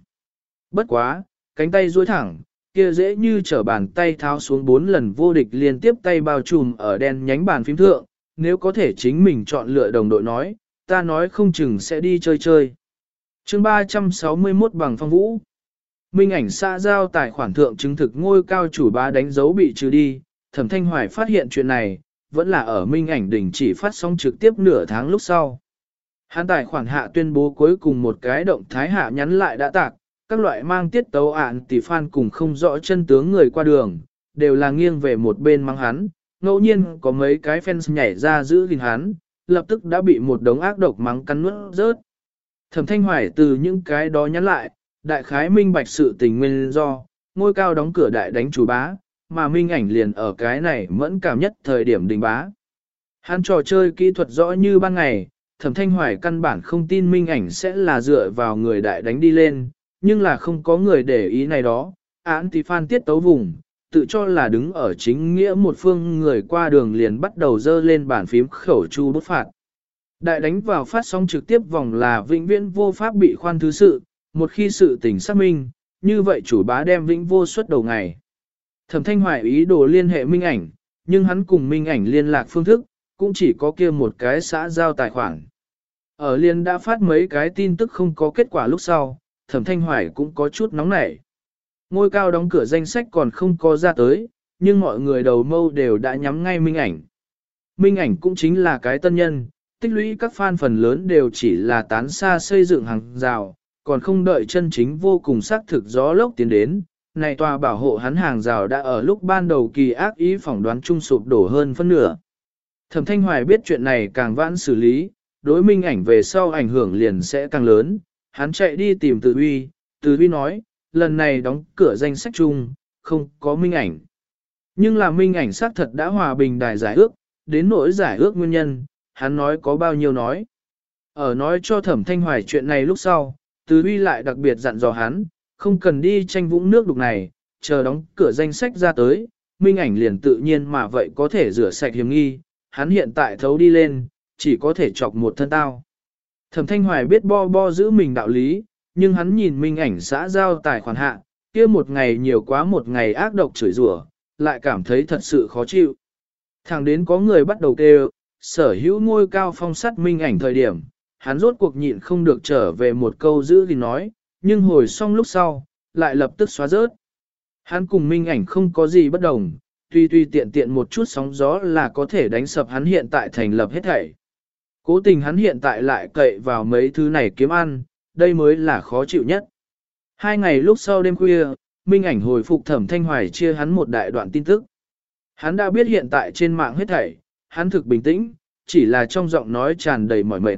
Bất quá, cánh tay duỗi thẳng, kia dễ như trở bàn tay tháo xuống bốn lần vô địch liên tiếp tay bao trùm ở đen nhánh bàn phím thượng, nếu có thể chính mình chọn lựa đồng đội nói, ta nói không chừng sẽ đi chơi chơi. chương 361 bằng phong vũ. Minh ảnh xa giao tài khoản thượng chứng thực ngôi cao chủ bá đánh dấu bị trừ đi, thẩm thanh hoài phát hiện chuyện này, vẫn là ở minh ảnh đỉnh chỉ phát sóng trực tiếp nửa tháng lúc sau. Hán tài khoản hạ tuyên bố cuối cùng một cái động thái hạ nhắn lại đã tạc, các loại mang tiết tấu ạn tỷ fan cùng không rõ chân tướng người qua đường, đều là nghiêng về một bên mang hắn, ngẫu nhiên có mấy cái fans nhảy ra giữ gìn hắn, lập tức đã bị một đống ác độc mắng cắn nuốt rớt. Thẩm thanh hoài từ những cái đó nhắn lại, đại khái minh bạch sự tình nguyên do, ngôi cao đóng cửa đại đánh chủ bá, mà minh ảnh liền ở cái này mẫn cảm nhất thời điểm đình bá. Hắn trò chơi kỹ thuật rõ như ban ngày, thẩm thanh hoài căn bản không tin minh ảnh sẽ là dựa vào người đại đánh đi lên, nhưng là không có người để ý này đó, án thì phan tiết tấu vùng, tự cho là đứng ở chính nghĩa một phương người qua đường liền bắt đầu dơ lên bàn phím khẩu chu bút phạt. Đại đánh vào phát sóng trực tiếp vòng là vĩnh viễn vô pháp bị khoan thứ sự, một khi sự tình xác minh, như vậy chủ bá đem vĩnh vô suất đầu ngày. Thẩm thanh hoài ý đồ liên hệ minh ảnh, nhưng hắn cùng minh ảnh liên lạc phương thức, cũng chỉ có kia một cái xã giao tài khoản. Ở liên đã phát mấy cái tin tức không có kết quả lúc sau, thẩm thanh hoài cũng có chút nóng nảy. Ngôi cao đóng cửa danh sách còn không có ra tới, nhưng mọi người đầu mâu đều đã nhắm ngay minh ảnh. Minh ảnh cũng chính là cái tân nhân, tích lũy các fan phần lớn đều chỉ là tán xa xây dựng hàng rào, còn không đợi chân chính vô cùng xác thực gió lốc tiến đến. Này tòa bảo hộ hắn hàng rào đã ở lúc ban đầu kỳ ác ý phỏng đoán trung sụp đổ hơn phân nửa. Thẩm Thanh Hoài biết chuyện này càng vãn xử lý, đối minh ảnh về sau ảnh hưởng liền sẽ càng lớn, hắn chạy đi tìm Từ Uy, Từ Uy nói, lần này đóng cửa danh sách chung, không có minh ảnh. Nhưng là minh ảnh xác thật đã hòa bình đài giải ước, đến nỗi giải ước nguyên nhân, hắn nói có bao nhiêu nói. Ở nói cho thẩm thanh hoài chuyện này lúc sau, Từ Uy lại đặc biệt dặn dò hắn, không cần đi tranh vũng nước đục này, chờ đóng cửa danh sách ra tới, minh ảnh liền tự nhiên mà vậy có thể rửa sạch hiểm nghi, hắn hiện tại thấu đi lên, chỉ có thể chọc một thân tao. Thẩm Thanh Hoài biết bo bo giữ mình đạo lý, nhưng hắn nhìn minh ảnh xã giao tài khoản hạ, kia một ngày nhiều quá một ngày ác độc chửi rủa, lại cảm thấy thật sự khó chịu. Thẳng đến có người bắt đầu kêu, sở hữu ngôi cao phong sắt minh ảnh thời điểm, hắn rốt cuộc nhịn không được trở về một câu giữ thì nói, nhưng hồi xong lúc sau, lại lập tức xóa rớt. Hắn cùng minh ảnh không có gì bất đồng, tuy tuy tiện tiện một chút sóng gió là có thể đánh sập hắn hiện tại thành lập hết thảy. Cố tình hắn hiện tại lại cậy vào mấy thứ này kiếm ăn, đây mới là khó chịu nhất. Hai ngày lúc sau đêm khuya, Minh ảnh hồi phục thẩm thanh hoài chia hắn một đại đoạn tin tức. Hắn đã biết hiện tại trên mạng hết thảy, hắn thực bình tĩnh, chỉ là trong giọng nói tràn đầy mỏi mệt.